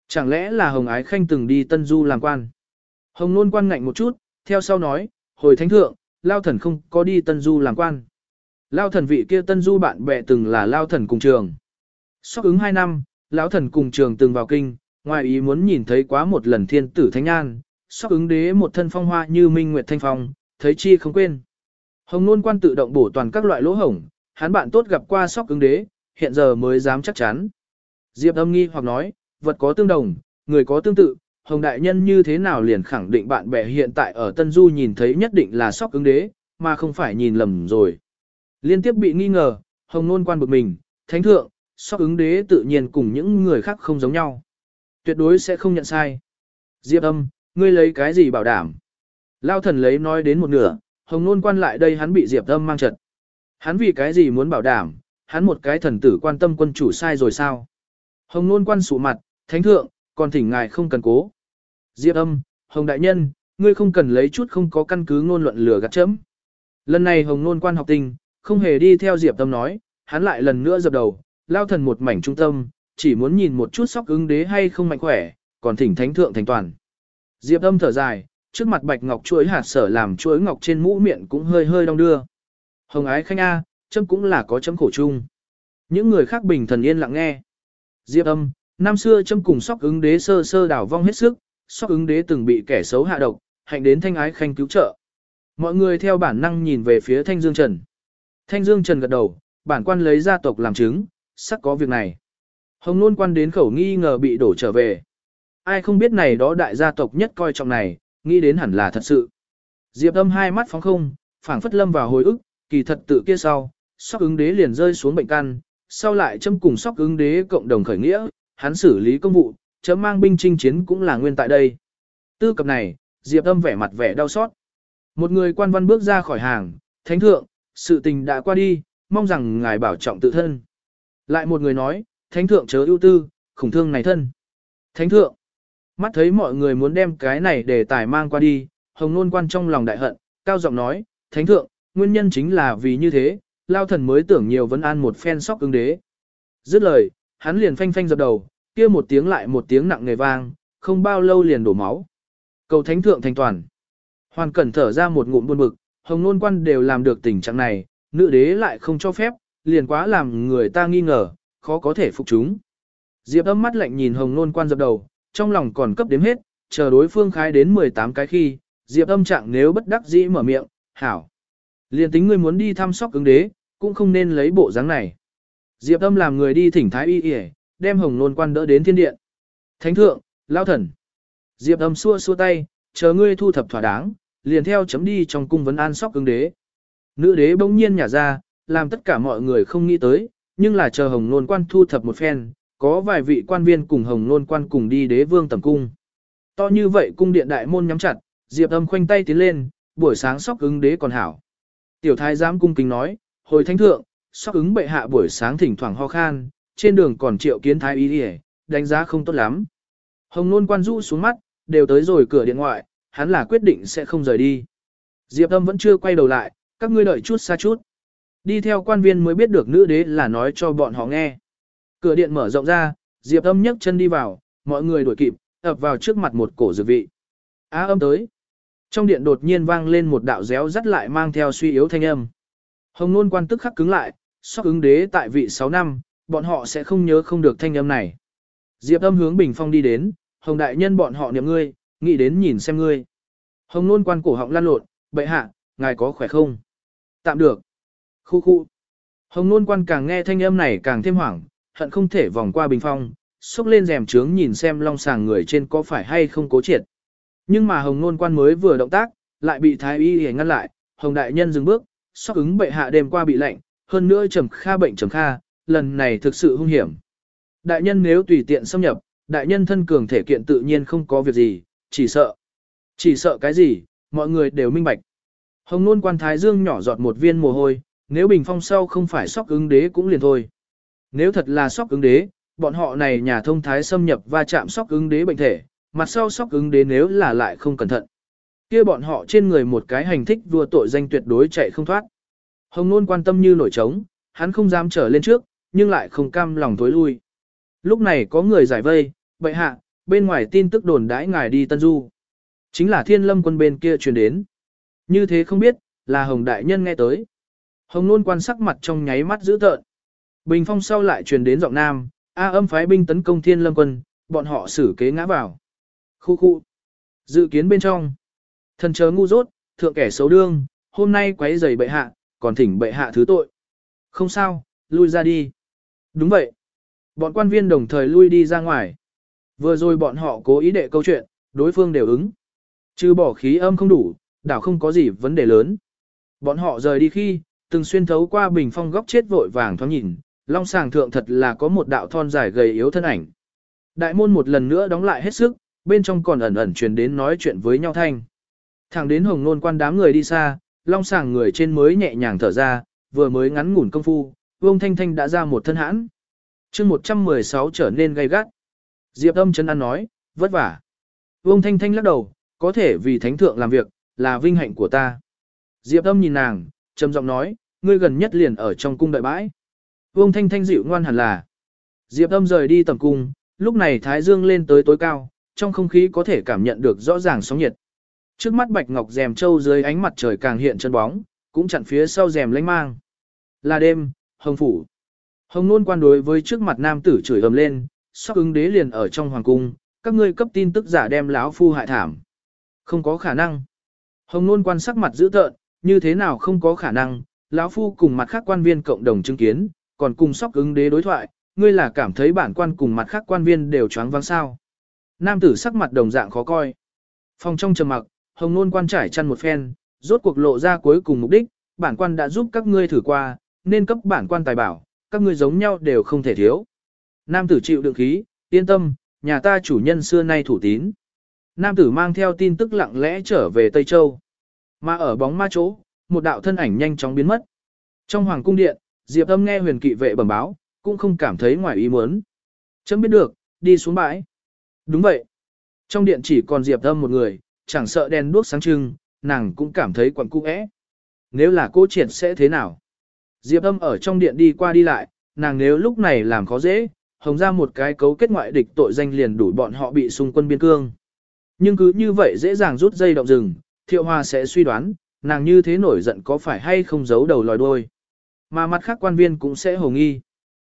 Chẳng lẽ là Hồng Ái Khanh từng đi Tân Du làm quan? Hồng luôn quan ngạnh một chút, theo sau nói, hồi thánh thượng, Lao thần không có đi Tân Du làm quan. Lao thần vị kia Tân Du bạn bè từng là Lao thần cùng trường. Sóc ứng hai năm, lão thần cùng trường từng vào kinh, ngoài ý muốn nhìn thấy quá một lần thiên tử thánh an, sóc ứng đế một thân phong hoa như minh nguyệt thanh phong, thấy chi không quên. Hồng nôn quan tự động bổ toàn các loại lỗ hổng, hắn bạn tốt gặp qua sóc ứng đế, hiện giờ mới dám chắc chắn. Diệp âm nghi hoặc nói, vật có tương đồng, người có tương tự, Hồng đại nhân như thế nào liền khẳng định bạn bè hiện tại ở Tân Du nhìn thấy nhất định là sóc ứng đế, mà không phải nhìn lầm rồi. Liên tiếp bị nghi ngờ, Hồng nôn quan bực mình, thánh thượng, sóc ứng đế tự nhiên cùng những người khác không giống nhau. Tuyệt đối sẽ không nhận sai. Diệp âm, ngươi lấy cái gì bảo đảm? Lao thần lấy nói đến một nửa, hồng nôn quan lại đây hắn bị Diệp âm mang trật. Hắn vì cái gì muốn bảo đảm, hắn một cái thần tử quan tâm quân chủ sai rồi sao? Hồng nôn quan sụ mặt, thánh thượng, còn thỉnh ngài không cần cố. Diệp âm, hồng đại nhân, ngươi không cần lấy chút không có căn cứ ngôn luận lửa gạt chấm. Lần này hồng nôn quan học tình, không hề đi theo Diệp âm nói, hắn lại lần nữa dập đầu, lao thần một mảnh trung tâm, chỉ muốn nhìn một chút sóc ứng đế hay không mạnh khỏe, còn thỉnh thánh thượng thành toàn. Diệp âm thở dài, trước mặt bạch ngọc chuối hạt sở làm chuối ngọc trên mũ miệng cũng hơi hơi đong đưa. Hồng ái khanh A, chấm cũng là có chấm khổ chung. Những người khác bình thần yên lặng nghe. Diệp âm, năm xưa chấm cùng sóc ứng đế sơ sơ đảo vong hết sức, sóc ứng đế từng bị kẻ xấu hạ độc, hạnh đến thanh ái khanh cứu trợ. Mọi người theo bản năng nhìn về phía thanh dương trần. Thanh dương trần gật đầu, bản quan lấy gia tộc làm chứng, sắc có việc này. Hồng nôn quan đến khẩu nghi ngờ bị đổ trở về. Ai không biết này đó đại gia tộc nhất coi trọng này, nghĩ đến hẳn là thật sự. Diệp âm hai mắt phóng không, phảng phất lâm vào hồi ức, kỳ thật tự kia sau, sóc ứng đế liền rơi xuống bệnh căn, sau lại châm cùng sóc ứng đế cộng đồng khởi nghĩa, hắn xử lý công vụ, chấm mang binh chinh chiến cũng là nguyên tại đây. Tư cập này, Diệp âm vẻ mặt vẻ đau xót. Một người quan văn bước ra khỏi hàng, thánh thượng, sự tình đã qua đi, mong rằng ngài bảo trọng tự thân. Lại một người nói, thánh thượng chớ ưu tư, khủng thương này thân. Thánh thượng, mắt thấy mọi người muốn đem cái này để tài mang qua đi, hồng nôn quan trong lòng đại hận, cao giọng nói, thánh thượng, nguyên nhân chính là vì như thế, lao thần mới tưởng nhiều vấn an một phen sóc ứng đế. Dứt lời, hắn liền phanh phanh dập đầu, kia một tiếng lại một tiếng nặng nề vang, không bao lâu liền đổ máu. Cầu thánh thượng thành toàn. Hoàn cẩn thở ra một ngụm buồn bực, hồng nôn quan đều làm được tình trạng này, nữ đế lại không cho phép, liền quá làm người ta nghi ngờ, khó có thể phục chúng. Diệp âm mắt lạnh nhìn hồng nôn quan dập đầu, trong lòng còn cấp đếm hết, chờ đối phương khai đến 18 cái khi, Diệp âm trạng nếu bất đắc dĩ mở miệng, hảo. Liền tính ngươi muốn đi thăm sóc ứng đế, cũng không nên lấy bộ dáng này. Diệp âm làm người đi thỉnh thái y y, đem hồng nôn quan đỡ đến thiên điện. Thánh thượng, lao thần. Diệp âm xua xua tay, chờ ngươi thu thập thỏa đáng, liền theo chấm đi trong cung vấn an sóc ứng đế. Nữ đế bỗng nhiên nhả ra, làm tất cả mọi người không nghĩ tới, nhưng là chờ hồng nôn quan thu thập một phen, có vài vị quan viên cùng hồng nôn quan cùng đi đế vương tầm cung. To như vậy cung điện đại môn nhắm chặt, Diệp âm khoanh tay tiến lên, buổi sáng sóc ứng đế còn hảo. Tiểu thái giám cung kính nói, hồi thánh thượng, sóc ứng bệ hạ buổi sáng thỉnh thoảng ho khan, trên đường còn triệu kiến thái y đi đánh giá không tốt lắm. Hồng nôn quan rũ xuống mắt, đều tới rồi cửa điện ngoại, hắn là quyết định sẽ không rời đi. Diệp âm vẫn chưa quay đầu lại, các ngươi đợi chút xa chút. Đi theo quan viên mới biết được nữ đế là nói cho bọn họ nghe. Cửa điện mở rộng ra, Diệp âm nhấc chân đi vào, mọi người đuổi kịp, ập vào trước mặt một cổ dược vị. Á âm tới. Trong điện đột nhiên vang lên một đạo réo rắt lại mang theo suy yếu thanh âm. Hồng nôn quan tức khắc cứng lại, sóc ứng đế tại vị 6 năm, bọn họ sẽ không nhớ không được thanh âm này. Diệp âm hướng bình phong đi đến, hồng đại nhân bọn họ niệm ngươi, nghĩ đến nhìn xem ngươi. Hồng nôn quan cổ họng lan lộn, bệ hạ, ngài có khỏe không? Tạm được. Khu khu. Hồng nôn quan càng nghe thanh âm này càng thêm hoảng, hận không thể vòng qua bình phong, xúc lên rèm trướng nhìn xem long sàng người trên có phải hay không cố triệt. Nhưng mà hồng nôn quan mới vừa động tác, lại bị thái y hề ngăn lại, hồng đại nhân dừng bước, sóc ứng bệ hạ đêm qua bị lạnh, hơn nữa trầm kha bệnh trầm kha, lần này thực sự hung hiểm. Đại nhân nếu tùy tiện xâm nhập, đại nhân thân cường thể kiện tự nhiên không có việc gì, chỉ sợ. Chỉ sợ cái gì, mọi người đều minh bạch. Hồng nôn quan thái dương nhỏ giọt một viên mồ hôi, nếu bình phong sau không phải sóc ứng đế cũng liền thôi. Nếu thật là sóc ứng đế, bọn họ này nhà thông thái xâm nhập và chạm sóc ứng đế bệnh thể, mặt sau sóc ứng đế nếu là lại không cẩn thận. kia bọn họ trên người một cái hành thích vua tội danh tuyệt đối chạy không thoát. Hồng nôn quan tâm như nổi trống, hắn không dám trở lên trước, nhưng lại không cam lòng tối lui. Lúc này có người giải vây, bệ hạ, bên ngoài tin tức đồn đãi ngài đi Tân Du. Chính là thiên lâm quân bên kia truyền đến. Như thế không biết, là Hồng Đại Nhân nghe tới. Hồng nôn quan sắc mặt trong nháy mắt dữ tợn. Bình phong sau lại truyền đến giọng nam, A âm phái binh tấn công thiên lâm quân, bọn họ xử kế ngã vào. Khu khu. Dự kiến bên trong. Thần chớ ngu dốt, thượng kẻ xấu đương, hôm nay quấy giày bệ hạ, còn thỉnh bệ hạ thứ tội. Không sao, lui ra đi. Đúng vậy. Bọn quan viên đồng thời lui đi ra ngoài. Vừa rồi bọn họ cố ý đệ câu chuyện, đối phương đều ứng. Trừ bỏ khí âm không đủ, đảo không có gì vấn đề lớn. Bọn họ rời đi khi, từng xuyên thấu qua bình phong góc chết vội vàng thoáng nhìn, long sàng thượng thật là có một đạo thon dài gầy yếu thân ảnh. Đại môn một lần nữa đóng lại hết sức, bên trong còn ẩn ẩn truyền đến nói chuyện với nhau thanh. Thẳng đến hồng nôn quan đám người đi xa, long sàng người trên mới nhẹ nhàng thở ra, vừa mới ngắn ngủn công phu, vông thanh thanh đã ra một thân hãn. chương 116 trở nên gay gắt. Diệp âm chân ăn nói, vất vả. Vông thanh thanh lắc đầu, có thể vì thánh thượng làm việc, là vinh hạnh của ta. Diệp âm nhìn nàng, trầm giọng nói, ngươi gần nhất liền ở trong cung đợi bãi. Vương thanh thanh dịu ngoan hẳn là. Diệp âm rời đi tầm cung, lúc này thái dương lên tới tối cao, trong không khí có thể cảm nhận được rõ ràng sóng nhiệt. Trước mắt bạch ngọc rèm châu dưới ánh mặt trời càng hiện chân bóng, cũng chặn phía sau rèm lánh mang. Là đêm, hồng phủ. Hồng nôn quan đối với trước mặt nam tử chửi ầm lên, sóc ứng đế liền ở trong hoàng cung, các ngươi cấp tin tức giả đem láo phu hại thảm. Không có khả năng. Hồng nôn quan sắc mặt dữ tợn, như thế nào không có khả năng, lão phu cùng mặt khác quan viên cộng đồng chứng kiến, còn cùng sóc ứng đế đối thoại, ngươi là cảm thấy bản quan cùng mặt khác quan viên đều choáng váng sao. Nam tử sắc mặt đồng dạng khó coi. Phòng trong trầm mặc, hồng nôn quan trải chăn một phen, rốt cuộc lộ ra cuối cùng mục đích, bản quan đã giúp các ngươi thử qua, nên cấp bản quan tài bảo, các ngươi giống nhau đều không thể thiếu. Nam tử chịu đựng khí, yên tâm, nhà ta chủ nhân xưa nay thủ tín. Nam tử mang theo tin tức lặng lẽ trở về Tây Châu. Mà ở bóng ma chỗ, một đạo thân ảnh nhanh chóng biến mất. Trong hoàng cung điện, Diệp Âm nghe huyền kỵ vệ bẩm báo, cũng không cảm thấy ngoài ý muốn. Chấm biết được, đi xuống bãi. Đúng vậy. Trong điện chỉ còn Diệp Âm một người, chẳng sợ đèn đuốc sáng trưng, nàng cũng cảm thấy quặn cung ẽ. Nếu là cô triệt sẽ thế nào? Diệp Âm ở trong điện đi qua đi lại, nàng nếu lúc này làm khó dễ, hồng ra một cái cấu kết ngoại địch tội danh liền đủ bọn họ bị xung quân biên cương. Nhưng cứ như vậy dễ dàng rút dây động rừng, thiệu hoa sẽ suy đoán, nàng như thế nổi giận có phải hay không giấu đầu lòi đuôi. Mà mặt khác quan viên cũng sẽ hồ nghi.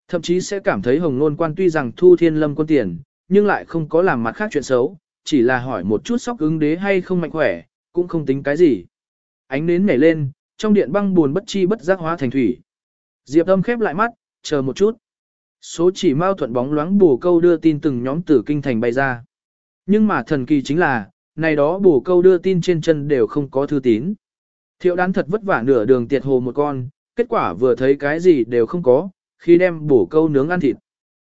Thậm chí sẽ cảm thấy hồng nôn quan tuy rằng thu thiên lâm quân tiền, nhưng lại không có làm mặt khác chuyện xấu, chỉ là hỏi một chút sóc ứng đế hay không mạnh khỏe, cũng không tính cái gì. Ánh nến nảy lên, trong điện băng buồn bất chi bất giác hóa thành thủy. Diệp âm khép lại mắt, chờ một chút. số chỉ mau thuận bóng loáng bù câu đưa tin từng nhóm tử kinh thành bay ra. Nhưng mà thần kỳ chính là, này đó bổ câu đưa tin trên chân đều không có thư tín. Thiệu đán thật vất vả nửa đường tiệt hồ một con, kết quả vừa thấy cái gì đều không có, khi đem bổ câu nướng ăn thịt.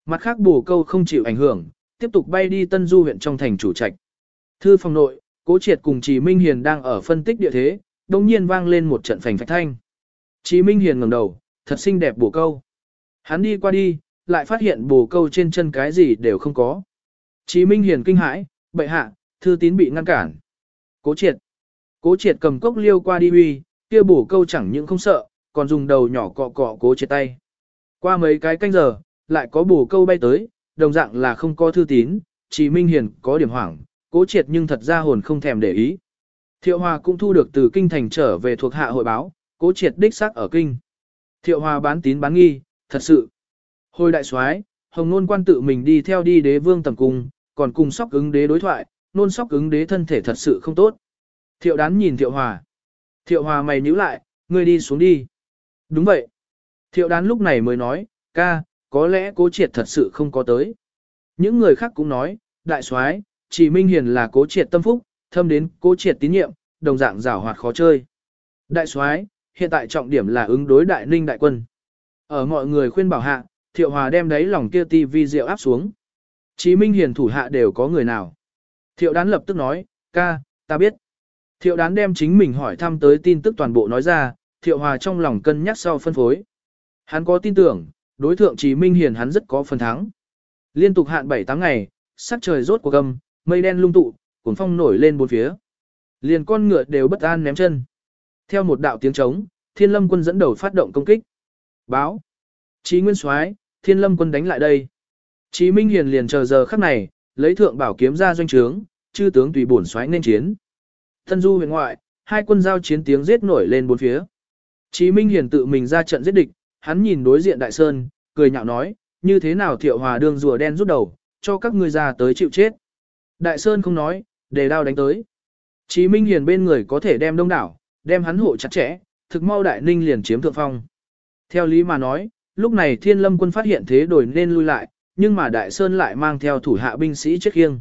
Mặt khác bổ câu không chịu ảnh hưởng, tiếp tục bay đi Tân Du huyện trong thành chủ trạch. Thư phòng nội, Cố Triệt cùng Trì Minh Hiền đang ở phân tích địa thế, đồng nhiên vang lên một trận phành phạch thanh. Trì Minh Hiền ngẩng đầu, thật xinh đẹp bổ câu. Hắn đi qua đi, lại phát hiện bổ câu trên chân cái gì đều không có. Trì Minh Hiền kinh hãi, bệ hạ, thư tín bị ngăn cản. Cố Triệt. Cố Triệt cầm cốc liêu qua đi huy, kia bổ câu chẳng những không sợ, còn dùng đầu nhỏ cọ cọ Cố Triệt tay. Qua mấy cái canh giờ, lại có bổ câu bay tới, đồng dạng là không có thư tín, chỉ Minh Hiền có điểm hoảng, Cố Triệt nhưng thật ra hồn không thèm để ý. Thiệu Hòa cũng thu được từ kinh thành trở về thuộc hạ hội báo, Cố Triệt đích xác ở kinh. Thiệu Hòa bán tín bán nghi, thật sự. Hồi đại soái, Hồng Nôn quan tự mình đi theo đi đế vương tầm cung, còn cùng sóc ứng đế đối thoại, nôn sóc ứng đế thân thể thật sự không tốt. Thiệu đán nhìn Thiệu Hòa. Thiệu Hòa mày nhíu lại, ngươi đi xuống đi. Đúng vậy. Thiệu đán lúc này mới nói, ca, có lẽ cố triệt thật sự không có tới. Những người khác cũng nói, đại soái, chỉ minh hiền là cố triệt tâm phúc, thâm đến cố triệt tín nhiệm, đồng dạng rảo hoạt khó chơi. Đại soái, hiện tại trọng điểm là ứng đối đại ninh đại quân. Ở mọi người khuyên bảo hạ, thiệu hòa đem đấy lòng kia ti vi rượu áp xuống. Chí minh hiền thủ hạ đều có người nào. Thiệu đán lập tức nói, ca, ta biết. Thiệu đán đem chính mình hỏi thăm tới tin tức toàn bộ nói ra, thiệu hòa trong lòng cân nhắc sau phân phối. Hắn có tin tưởng, đối thượng Chí minh hiền hắn rất có phần thắng. Liên tục hạn 7 tháng ngày, sắc trời rốt của gầm, mây đen lung tụ, cuồng phong nổi lên bốn phía. Liền con ngựa đều bất an ném chân. Theo một đạo tiếng trống, Thiên Lâm quân dẫn đầu phát động công kích. Báo. Chí Nguyên Soái, Thiên Lâm quân đánh lại đây. Chí Minh Hiền liền chờ giờ khắc này, lấy thượng bảo kiếm ra doanh trướng, chư tướng tùy bổn xoáy nên chiến. Thân du huyền ngoại, hai quân giao chiến tiếng giết nổi lên bốn phía. Chí Minh Hiền tự mình ra trận giết địch, hắn nhìn đối diện Đại Sơn, cười nhạo nói, như thế nào Thiệu Hòa đương rùa đen rút đầu, cho các ngươi ra tới chịu chết. Đại Sơn không nói, để đao đánh tới. Chí Minh Hiền bên người có thể đem đông đảo, đem hắn hộ chặt chẽ, thực mau Đại Ninh liền chiếm thượng phong. Theo lý mà nói, lúc này Thiên Lâm quân phát hiện thế đổi nên lui lại, nhưng mà Đại Sơn lại mang theo thủ hạ binh sĩ chết khiêng.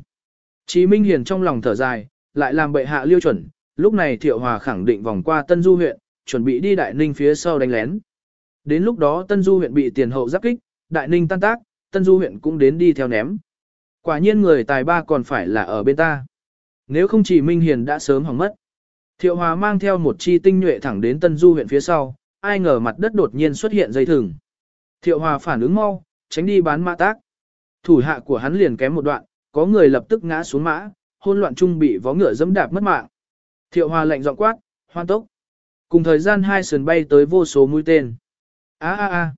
Chí Minh Hiền trong lòng thở dài, lại làm bệ hạ liêu chuẩn, lúc này Thiệu Hòa khẳng định vòng qua Tân Du huyện, chuẩn bị đi Đại Ninh phía sau đánh lén. Đến lúc đó Tân Du huyện bị tiền hậu giáp kích, Đại Ninh tan tác, Tân Du huyện cũng đến đi theo ném. Quả nhiên người tài ba còn phải là ở bên ta. Nếu không chỉ Minh Hiền đã sớm hỏng mất. Thiệu Hòa mang theo một chi tinh nhuệ thẳng đến Tân Du huyện phía sau, ai ngờ mặt đất đột nhiên xuất hiện dây thừng. Thiệu Hòa phản ứng mau, tránh đi bán mã tác. Thủ hạ của hắn liền kém một đoạn, có người lập tức ngã xuống mã, hôn loạn trung bị vó ngựa dẫm đạp mất mạng. Thiệu Hòa lệnh giọng quát, hoan tốc. Cùng thời gian hai sườn bay tới vô số mũi tên. A a a.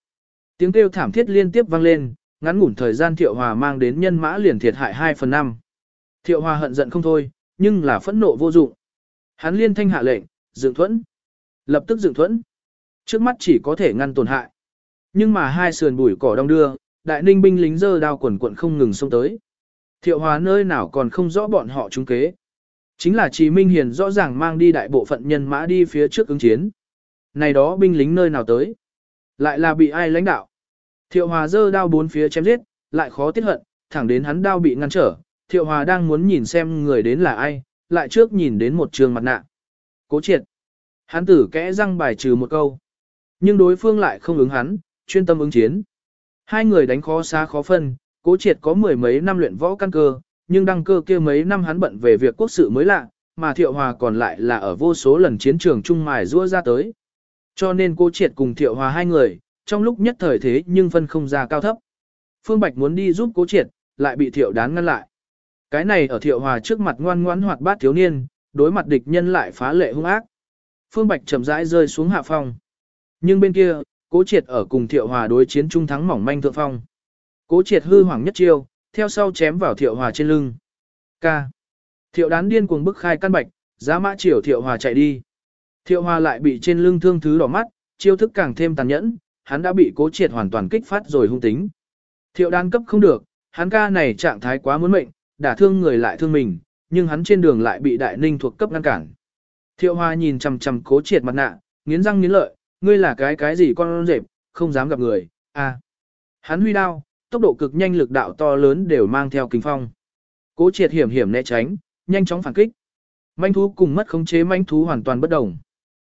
Tiếng kêu thảm thiết liên tiếp vang lên, ngắn ngủn thời gian Thiệu Hòa mang đến nhân mã liền thiệt hại 2 phần 5. Thiệu Hòa hận giận không thôi, nhưng là phẫn nộ vô dụng. Hắn liên thanh hạ lệnh, dựng thuẫn. Lập tức dựng thuẫn. Trước mắt chỉ có thể ngăn tổn hại. Nhưng mà hai sườn bụi cỏ đông đưa, đại ninh binh lính dơ đao quần quận không ngừng xông tới. Thiệu Hòa nơi nào còn không rõ bọn họ trúng kế. Chính là Chí Minh Hiền rõ ràng mang đi đại bộ phận nhân mã đi phía trước ứng chiến. Này đó binh lính nơi nào tới? Lại là bị ai lãnh đạo? Thiệu Hòa dơ đao bốn phía chém giết, lại khó tiết hận, thẳng đến hắn đao bị ngăn trở. Thiệu Hòa đang muốn nhìn xem người đến là ai, lại trước nhìn đến một trường mặt nạ. Cố triệt. Hắn tử kẽ răng bài trừ một câu. Nhưng đối phương lại không ứng hắn, chuyên tâm ứng chiến. Hai người đánh khó xa khó phân, cố triệt có mười mấy năm luyện võ căn cơ, nhưng đăng cơ kia mấy năm hắn bận về việc quốc sự mới lạ, mà thiệu hòa còn lại là ở vô số lần chiến trường chung mài rua ra tới. Cho nên cố triệt cùng thiệu hòa hai người, trong lúc nhất thời thế nhưng phân không ra cao thấp. Phương Bạch muốn đi giúp cố triệt, lại bị thiệu đán ngăn lại. Cái này ở thiệu hòa trước mặt ngoan ngoãn hoạt bát thiếu niên, đối mặt địch nhân lại phá lệ hung ác. Phương Bạch chậm rãi rơi xuống hạ phòng, Nhưng bên kia, cố triệt ở cùng thiệu hòa đối chiến trung thắng mỏng manh thượng phong. Cố triệt hư hoàng nhất chiêu, theo sau chém vào thiệu hòa trên lưng. Ca. Thiệu đán điên cuồng bức khai căn bạch, giá mã chiều thiệu hòa chạy đi. Thiệu hòa lại bị trên lưng thương thứ đỏ mắt, chiêu thức càng thêm tàn nhẫn, hắn đã bị cố triệt hoàn toàn kích phát rồi hung tính. Thiệu đán cấp không được, hắn ca này trạng thái quá muốn mệnh, đả thương người lại thương mình, nhưng hắn trên đường lại bị đại ninh thuộc cấp ngăn cản. Thiệu hòa nhìn chằm chằm cố triệt mặt nạ, nghiến răng nghiến lợi, ngươi là cái cái gì con rệp, không dám gặp người. À. Hắn huy đao, tốc độ cực nhanh lực đạo to lớn đều mang theo kinh phong. Cố triệt hiểm hiểm né tránh, nhanh chóng phản kích. Manh thú cùng mất khống chế manh thú hoàn toàn bất đồng.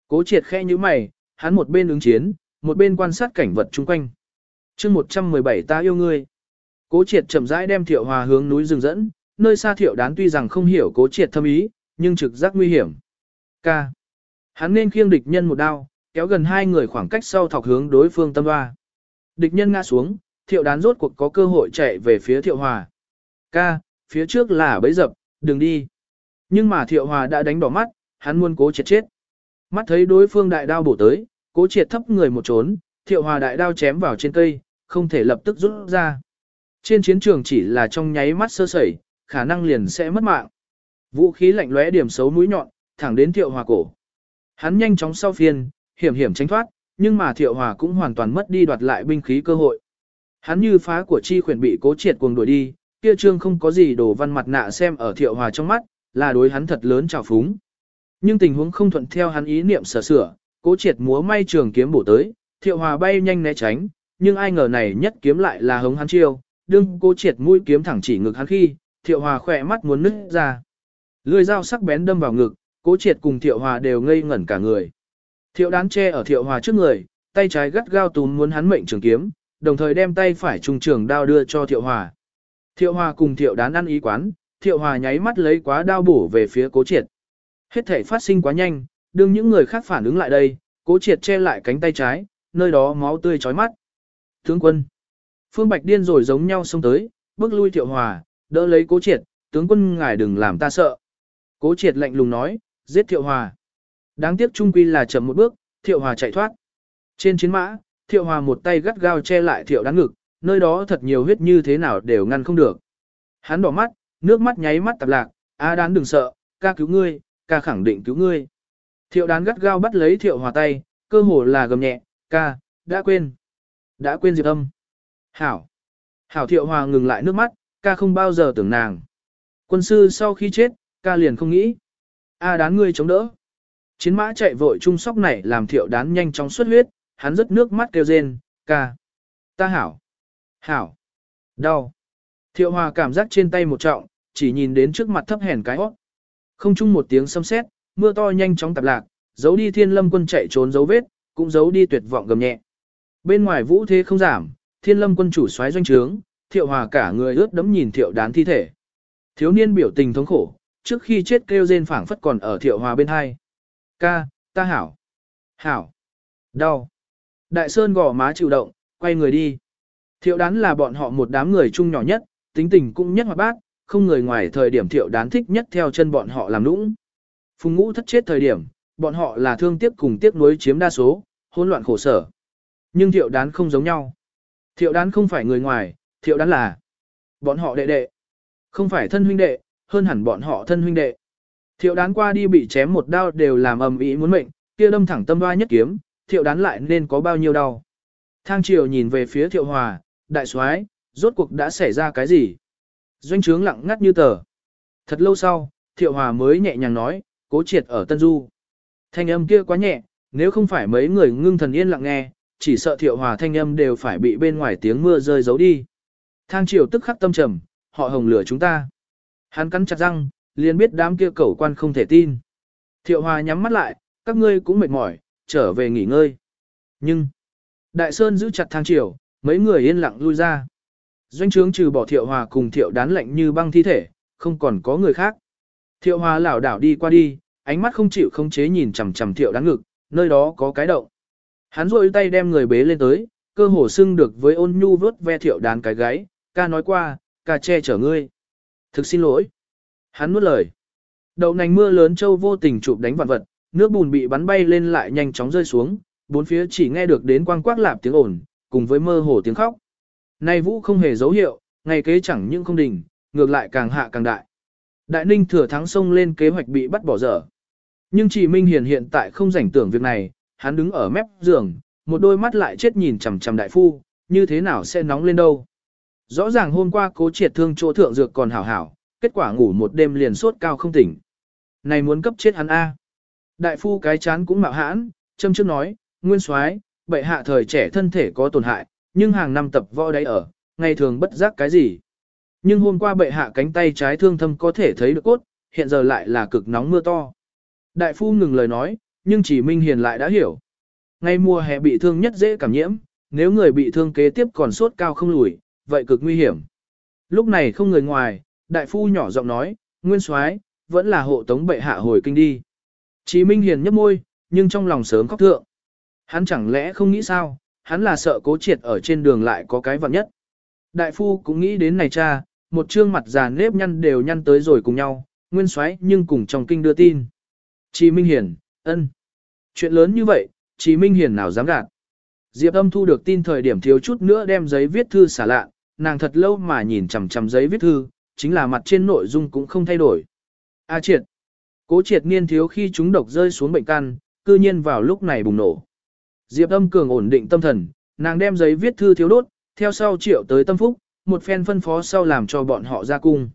Cố triệt khẽ như mày, hắn một bên ứng chiến, một bên quan sát cảnh vật chung quanh. chương 117 ta yêu ngươi. Cố triệt chậm rãi đem thiệu hòa hướng núi rừng dẫn, nơi xa thiệu đán tuy rằng không hiểu cố triệt thâm ý, nhưng trực giác nguy hiểm. K. Hắn nên khiêng địch nhân một đao, kéo gần hai người khoảng cách sau thọc hướng đối phương tâm hoa. Địch nhân ngã xuống, thiệu đán rốt cuộc có cơ hội chạy về phía thiệu hòa. Ca, phía trước là bấy dập, đừng đi. Nhưng mà thiệu hòa đã đánh đỏ mắt, hắn muốn cố triệt chết. Mắt thấy đối phương đại đao bổ tới, cố triệt thấp người một trốn, thiệu hòa đại đao chém vào trên cây, không thể lập tức rút ra. Trên chiến trường chỉ là trong nháy mắt sơ sẩy, khả năng liền sẽ mất mạng. Vũ khí lạnh lóe điểm xấu mũi nhọn, thẳng đến thiệu hòa cổ. Hắn nhanh chóng sau phiên, hiểm hiểm tránh thoát, nhưng mà thiệu hòa cũng hoàn toàn mất đi đoạt lại binh khí cơ hội. Hắn như phá của chi khuyển bị cố triệt cuồng đuổi đi, kia trương không có gì đồ văn mặt nạ xem ở thiệu hòa trong mắt, là đối hắn thật lớn trào phúng. Nhưng tình huống không thuận theo hắn ý niệm sở sửa, cố triệt múa may trường kiếm bổ tới, thiệu hòa bay nhanh né tránh, nhưng ai ngờ này nhất kiếm lại là hống hắn chiêu, đương cố triệt mũi kiếm thẳng chỉ ngực hắn khi, thiệu hòa khỏe mắt muốn nứt ra. Lưỡi dao sắc bén đâm vào ngực, cố triệt cùng thiệu hòa đều ngây ngẩn cả người. Thiệu đán che ở thiệu hòa trước người, tay trái gắt gao túm muốn hắn mệnh trường kiếm, đồng thời đem tay phải trung trường đao đưa cho thiệu hòa. Thiệu hòa cùng thiệu đán ăn ý quán, thiệu hòa nháy mắt lấy quá đao bổ về phía cố triệt. Hết thể phát sinh quá nhanh, đương những người khác phản ứng lại đây, cố triệt che lại cánh tay trái, nơi đó máu tươi chói mắt. Tướng quân. Phương Bạch điên rồi giống nhau xông tới, bước lui thiệu hòa, đỡ lấy cố triệt, tướng quân ngài đừng làm ta sợ. Cố triệt lạnh lùng nói, giết thiệu hòa. Đáng tiếc trung quy là chậm một bước, thiệu hòa chạy thoát. Trên chiến mã, thiệu hòa một tay gắt gao che lại thiệu đáng ngực, nơi đó thật nhiều huyết như thế nào đều ngăn không được. Hắn đỏ mắt, nước mắt nháy mắt tạp lạc, a đán đừng sợ, ca cứu ngươi, ca khẳng định cứu ngươi. Thiệu đán gắt gao bắt lấy thiệu hòa tay, cơ hồ là gầm nhẹ, ca, đã quên. Đã quên diệp âm. Hảo. Hảo thiệu hòa ngừng lại nước mắt, ca không bao giờ tưởng nàng. Quân sư sau khi chết, ca liền không nghĩ. A đán ngươi chống đỡ. Chiến mã chạy vội trung sóc này làm thiệu đán nhanh chóng xuất huyết, hắn rất nước mắt kêu rên, ca. Ta hảo. Hảo. Đau. Thiệu hòa cảm giác trên tay một trọng, chỉ nhìn đến trước mặt thấp hèn cái hót. Không chung một tiếng xâm xét, mưa to nhanh chóng tạp lạc, giấu đi thiên lâm quân chạy trốn dấu vết, cũng giấu đi tuyệt vọng gầm nhẹ. Bên ngoài vũ thế không giảm, thiên lâm quân chủ xoáy doanh trướng, thiệu hòa cả người ướt đấm nhìn thiệu đán thi thể. Thiếu niên biểu tình thống khổ, trước khi chết kêu rên phảng phất còn ở thiệu hòa bên hai. Ca, ta hảo. Hảo. Đau. Đại sơn gò má chịu động, quay người đi. Thiệu đán là bọn họ một đám người chung nhỏ nhất, tính tình cũng nhất hoạt bát, không người ngoài thời điểm thiệu đán thích nhất theo chân bọn họ làm nũng. Phùng ngũ thất chết thời điểm, bọn họ là thương tiếc cùng tiếc nuối chiếm đa số, hỗn loạn khổ sở. Nhưng thiệu đán không giống nhau. Thiệu đán không phải người ngoài, thiệu đán là bọn họ đệ đệ. Không phải thân huynh đệ, hơn hẳn bọn họ thân huynh đệ. Thiệu đán qua đi bị chém một đao đều làm ầm ĩ muốn mệnh, kia đâm thẳng tâm hoa nhất kiếm, thiệu đán lại nên có bao nhiêu đau. Thang triều nhìn về phía thiệu hòa, đại soái, rốt cuộc đã xảy ra cái gì? Doanh trướng lặng ngắt như tờ. Thật lâu sau, thiệu hòa mới nhẹ nhàng nói, cố triệt ở Tân Du. Thanh âm kia quá nhẹ, nếu không phải mấy người ngưng thần yên lặng nghe, chỉ sợ thiệu hòa thanh âm đều phải bị bên ngoài tiếng mưa rơi giấu đi. Thang triều tức khắc tâm trầm, họ hồng lửa chúng ta. Hắn cắn chặt răng, liền biết đám kia cẩu quan không thể tin. Thiệu hòa nhắm mắt lại, các ngươi cũng mệt mỏi, trở về nghỉ ngơi. Nhưng, Đại Sơn giữ chặt thang chiều mấy người yên lặng lui ra. Doanh trướng trừ bỏ thiệu hòa cùng thiệu đán lạnh như băng thi thể, không còn có người khác. Thiệu hòa lảo đảo đi qua đi, ánh mắt không chịu không chế nhìn chằm chằm thiệu đán ngực, nơi đó có cái động. Hắn rôi tay đem người bế lên tới, cơ hồ xưng được với ôn nhu vớt ve thiệu đán cái gáy, ca nói qua, ca che chở ngươi. Thực xin lỗi. Hắn nuốt lời. Đậu nành mưa lớn châu vô tình chụp đánh vạn vật, nước bùn bị bắn bay lên lại nhanh chóng rơi xuống, bốn phía chỉ nghe được đến quang quác lạp tiếng ồn, cùng với mơ hồ tiếng khóc. Nay vũ không hề dấu hiệu, ngày kế chẳng những không đỉnh, ngược lại càng hạ càng đại. Đại ninh thừa thắng sông lên kế hoạch bị bắt bỏ dở. Nhưng chỉ Minh Hiền hiện tại không rảnh tưởng việc này, hắn đứng ở mép giường, một đôi mắt lại chết nhìn chằm chằm đại phu, như thế nào sẽ nóng lên đâu. Rõ ràng hôm qua cố triệt thương chỗ thượng dược còn hảo hảo, kết quả ngủ một đêm liền sốt cao không tỉnh. Này muốn cấp chết hắn A. Đại phu cái chán cũng mạo hãn, châm trước nói, nguyên soái bệ hạ thời trẻ thân thể có tổn hại, nhưng hàng năm tập võ đấy ở, ngày thường bất giác cái gì. Nhưng hôm qua bệ hạ cánh tay trái thương thâm có thể thấy được cốt, hiện giờ lại là cực nóng mưa to. Đại phu ngừng lời nói, nhưng chỉ Minh Hiền lại đã hiểu. Ngay mùa hè bị thương nhất dễ cảm nhiễm, nếu người bị thương kế tiếp còn sốt cao không lùi, vậy cực nguy hiểm. Lúc này không người ngoài, đại phu nhỏ giọng nói, nguyên soái vẫn là hộ tống bệ hạ hồi kinh đi. Chí Minh Hiền nhấp môi, nhưng trong lòng sớm khóc thượng. Hắn chẳng lẽ không nghĩ sao, hắn là sợ cố triệt ở trên đường lại có cái vặn nhất. Đại phu cũng nghĩ đến này cha, một trương mặt già nếp nhăn đều nhăn tới rồi cùng nhau, nguyên soái nhưng cùng trong kinh đưa tin. Chí Minh Hiền, ân. Chuyện lớn như vậy, Chí Minh Hiền nào dám gạt. Diệp âm thu được tin thời điểm thiếu chút nữa đem giấy viết thư xả lạ, nàng thật lâu mà nhìn chằm chằm giấy viết thư, chính là mặt trên nội dung cũng không thay đổi. A triệt. Cố triệt niên thiếu khi chúng độc rơi xuống bệnh căn, cư nhiên vào lúc này bùng nổ. Diệp âm cường ổn định tâm thần, nàng đem giấy viết thư thiếu đốt, theo sau triệu tới tâm phúc, một phen phân phó sau làm cho bọn họ ra cung.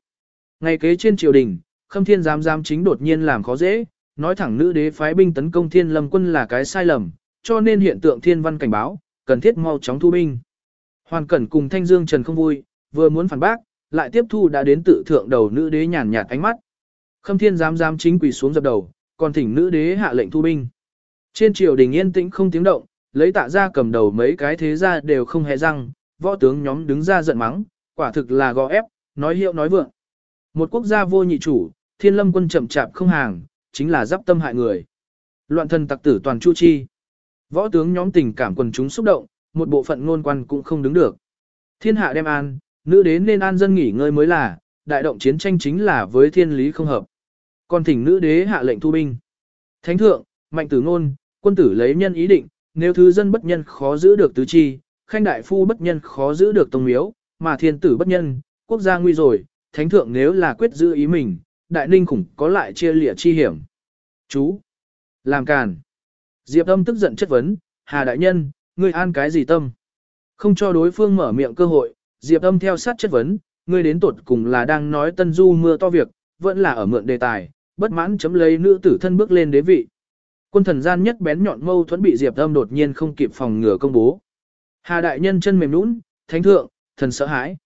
Ngày kế trên triều đình, khâm thiên giám giám chính đột nhiên làm khó dễ, nói thẳng nữ đế phái binh tấn công thiên lâm quân là cái sai lầm, cho nên hiện tượng thiên văn cảnh báo, cần thiết mau chóng thu binh. Hoàn Cẩn cùng Thanh Dương Trần không vui, vừa muốn phản bác, lại tiếp thu đã đến tự thượng đầu nữ đế nhàn nhạt ánh mắt. Khâm Thiên dám dám chính quỳ xuống dập đầu, còn thỉnh nữ đế hạ lệnh thu binh. Trên triều đình yên tĩnh không tiếng động, lấy tạ ra cầm đầu mấy cái thế ra đều không hề răng, võ tướng nhóm đứng ra giận mắng, quả thực là gò ép, nói hiệu nói vượng. Một quốc gia vô nhị chủ, thiên lâm quân chậm chạp không hàng, chính là giáp tâm hại người. Loạn thần tặc tử toàn chu chi. Võ tướng nhóm tình cảm quần chúng xúc động, một bộ phận ngôn quan cũng không đứng được. Thiên hạ đem an, nữ đế nên an dân nghỉ ngơi mới là, đại động chiến tranh chính là với thiên lý không hợp. Còn thỉnh nữ đế hạ lệnh thu binh. Thánh thượng, mạnh tử ngôn, quân tử lấy nhân ý định, nếu thứ dân bất nhân khó giữ được tứ chi, khanh đại phu bất nhân khó giữ được tông miếu, mà thiên tử bất nhân, quốc gia nguy rồi, thánh thượng nếu là quyết giữ ý mình, đại ninh khủng có lại chia lịa chi hiểm. Chú, làm càn. Diệp âm tức giận chất vấn, Hà đại nhân, ngươi an cái gì tâm? Không cho đối phương mở miệng cơ hội, Diệp âm theo sát chất vấn, ngươi đến tuột cùng là đang nói tân du mưa to việc, vẫn là ở mượn đề tài, bất mãn chấm lấy nữ tử thân bước lên đế vị. Quân thần gian nhất bén nhọn mâu thuẫn bị Diệp âm đột nhiên không kịp phòng ngừa công bố. Hà đại nhân chân mềm nũng, thánh thượng, thần sợ hãi.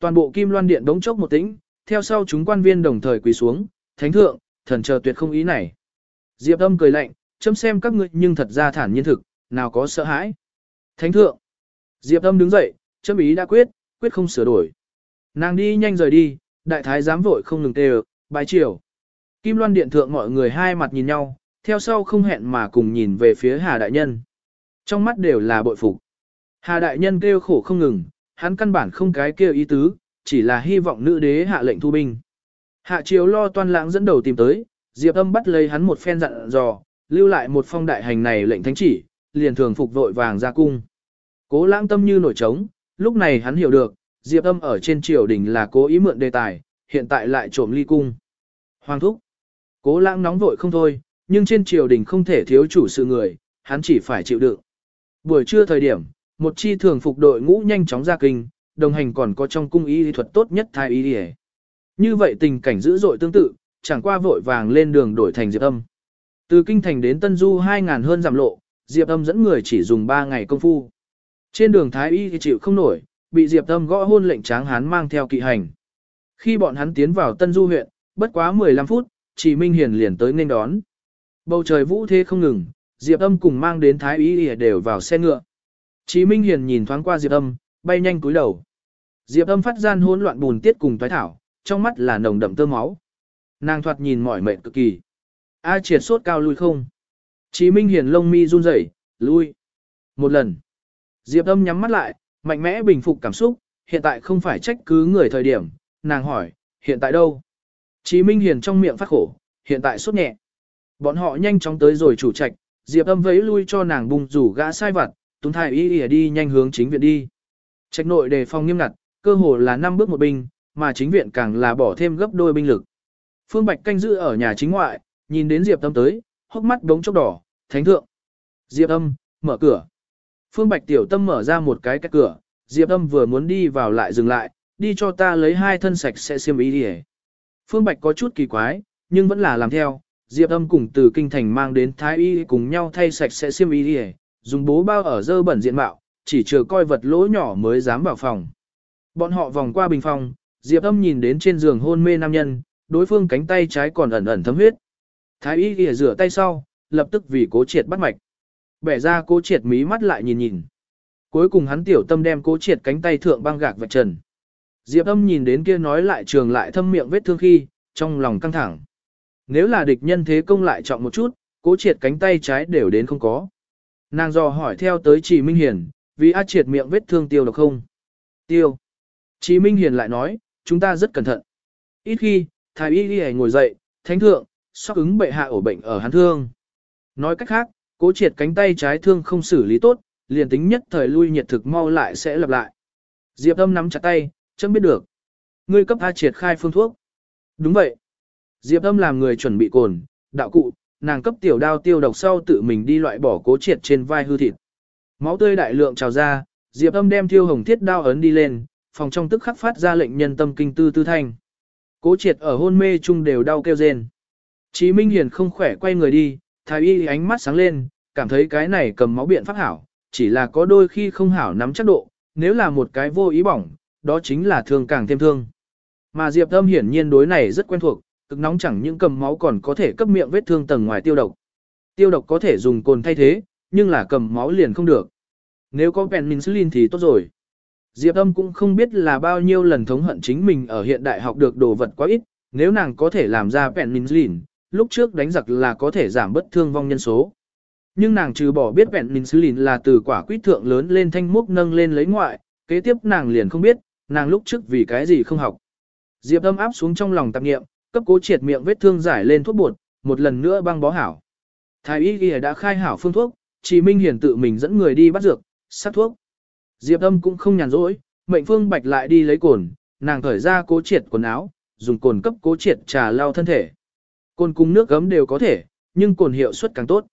Toàn bộ kim loan điện đống chốc một tĩnh, theo sau chúng quan viên đồng thời quỳ xuống, thánh thượng, thần chờ tuyệt không ý này. Diệp âm cười lạnh, chấm xem các ngươi nhưng thật ra thản nhiên thực, nào có sợ hãi. Thánh thượng. Diệp âm đứng dậy, chấm ý đã quyết, quyết không sửa đổi. Nàng đi nhanh rời đi, đại thái giám vội không ngừng tê bài chiều. Kim loan điện thượng mọi người hai mặt nhìn nhau, theo sau không hẹn mà cùng nhìn về phía Hà Đại Nhân. Trong mắt đều là bội phục. Hà Đại Nhân kêu khổ không ngừng, hắn căn bản không cái kêu ý tứ, chỉ là hy vọng nữ đế hạ lệnh thu binh. Hạ triều lo toan lãng dẫn đầu tìm tới, Diệp âm bắt lấy hắn một phen dặn dò, lưu lại một phong đại hành này lệnh thánh chỉ, liền thường phục vội vàng ra cung. Cố lãng tâm như nổi trống, lúc này hắn hiểu được, Diệp âm ở trên triều đình là cố ý mượn đề tài, hiện tại lại trộm ly cung. Hoàng thúc. Cố lãng nóng vội không thôi, nhưng trên triều đình không thể thiếu chủ sự người, hắn chỉ phải chịu đựng. Buổi trưa thời điểm, một chi thường phục đội ngũ nhanh chóng ra kinh, đồng hành còn có trong cung y lý thuật tốt nhất thái y đi Như vậy tình cảnh dữ dội tương tự, chẳng qua vội vàng lên đường đổi thành Diệp âm. Từ kinh thành đến Tân Du 2.000 hơn giảm lộ, Diệp âm dẫn người chỉ dùng 3 ngày công phu. Trên đường thái y thì chịu không nổi, bị Diệp âm gõ hôn lệnh tráng hán mang theo kỵ hành. Khi bọn hắn tiến vào Tân Du huyện, bất quá 15 phút, chỉ Minh Hiền liền tới nên đón. Bầu trời vũ thế không ngừng, Diệp Âm cùng mang đến Thái Y đều vào xe ngựa. Chí Minh Hiền nhìn thoáng qua Diệp Âm, bay nhanh cúi đầu. Diệp Âm phát gian hỗn loạn bùn tiết cùng toái thảo, trong mắt là nồng đậm tơ máu. Nàng thoạt nhìn mỏi mệt cực kỳ. A triệt sốt cao lui không? Chí Minh Hiền lông mi run rẩy, lui. Một lần. Diệp Âm nhắm mắt lại, mạnh mẽ bình phục cảm xúc, hiện tại không phải trách cứ người thời điểm, nàng hỏi, hiện tại đâu? Chí Minh Hiền trong miệng phát khổ, hiện tại sốt nhẹ. Bọn họ nhanh chóng tới rồi chủ trạch, Diệp âm vẫy lui cho nàng bung rủ gã sai vặt, túng thai y đi nhanh hướng chính viện đi. Trạch nội đề phòng nghiêm ngặt, cơ hồ là năm bước một binh, mà chính viện càng là bỏ thêm gấp đôi binh lực. Phương Bạch canh giữ ở nhà chính ngoại, nhìn đến Diệp Âm tới, hốc mắt đống chốc đỏ, thánh thượng. Diệp Âm, mở cửa. Phương Bạch tiểu tâm mở ra một cái cách cửa, Diệp Âm vừa muốn đi vào lại dừng lại, đi cho ta lấy hai thân sạch sẽ xiêm ý đi Phương Bạch có chút kỳ quái, nhưng vẫn là làm theo, Diệp âm cùng từ kinh thành mang đến thái y cùng nhau thay sạch sẽ xiêm y đi dùng bố bao ở dơ bẩn diện mạo, chỉ chờ coi vật lỗ nhỏ mới dám vào phòng. Bọn họ vòng qua bình phòng, Diệp Âm nhìn đến trên giường hôn mê nam nhân, đối phương cánh tay trái còn ẩn ẩn thấm huyết. Thái y rửa tay sau, lập tức vì cố triệt bắt mạch. Bẻ ra cố triệt mí mắt lại nhìn nhìn. Cuối cùng hắn tiểu tâm đem cố triệt cánh tay thượng băng gạc vạch trần. Diệp âm nhìn đến kia nói lại trường lại thâm miệng vết thương khi, trong lòng căng thẳng. Nếu là địch nhân thế công lại trọng một chút, cố triệt cánh tay trái đều đến không có. Nàng dò hỏi theo tới Trì Minh Hiền, vì A triệt miệng vết thương tiêu được không? Tiêu. Trì Minh Hiền lại nói, chúng ta rất cẩn thận. Ít khi, thái y đi ngồi dậy, thánh thượng, sóc ứng bệ hạ ổ bệnh ở hắn thương. Nói cách khác, cố triệt cánh tay trái thương không xử lý tốt, liền tính nhất thời lui nhiệt thực mau lại sẽ lặp lại. Diệp âm nắm chặt tay, chẳng biết được. Ngươi cấp A triệt khai phương thuốc. Đúng vậy. Diệp âm làm người chuẩn bị cồn, đạo cụ, nàng cấp tiểu đao tiêu độc sau tự mình đi loại bỏ cố triệt trên vai hư thịt. Máu tươi đại lượng trào ra, Diệp âm đem thiêu hồng thiết đao ấn đi lên, phòng trong tức khắc phát ra lệnh nhân tâm kinh tư tư thanh. Cố triệt ở hôn mê chung đều đau kêu rên. Chí Minh Hiền không khỏe quay người đi, thái y ánh mắt sáng lên, cảm thấy cái này cầm máu biện pháp hảo, chỉ là có đôi khi không hảo nắm chắc độ, nếu là một cái vô ý bỏng, đó chính là thương càng thêm thương. Mà Diệp Âm hiển nhiên đối này rất quen thuộc, cực nóng chẳng những cầm máu còn có thể cấp miệng vết thương tầng ngoài tiêu độc. Tiêu độc có thể dùng cồn thay thế, nhưng là cầm máu liền không được. Nếu có penicillin thì tốt rồi. Diệp Âm cũng không biết là bao nhiêu lần thống hận chính mình ở hiện đại học được đồ vật quá ít, nếu nàng có thể làm ra penicillin, lúc trước đánh giặc là có thể giảm bất thương vong nhân số. Nhưng nàng trừ bỏ biết vẹn mình xứ lìn là từ quả quýt thượng lớn lên thanh múc nâng lên lấy ngoại, kế tiếp nàng liền không biết, nàng lúc trước vì cái gì không học. Diệp âm áp xuống trong lòng tạp nghiệm, cấp cố triệt miệng vết thương giải lên thuốc bột, một lần nữa băng bó hảo. Thái y ghi đã khai hảo phương thuốc, chỉ Minh Hiền tự mình dẫn người đi bắt dược, sát thuốc. Diệp âm cũng không nhàn rỗi, mệnh phương bạch lại đi lấy cồn, nàng thởi ra cố triệt quần áo, dùng cồn cấp cố triệt trà lau thân thể. Cồn cùng nước gấm đều có thể, nhưng cồn hiệu suất càng tốt.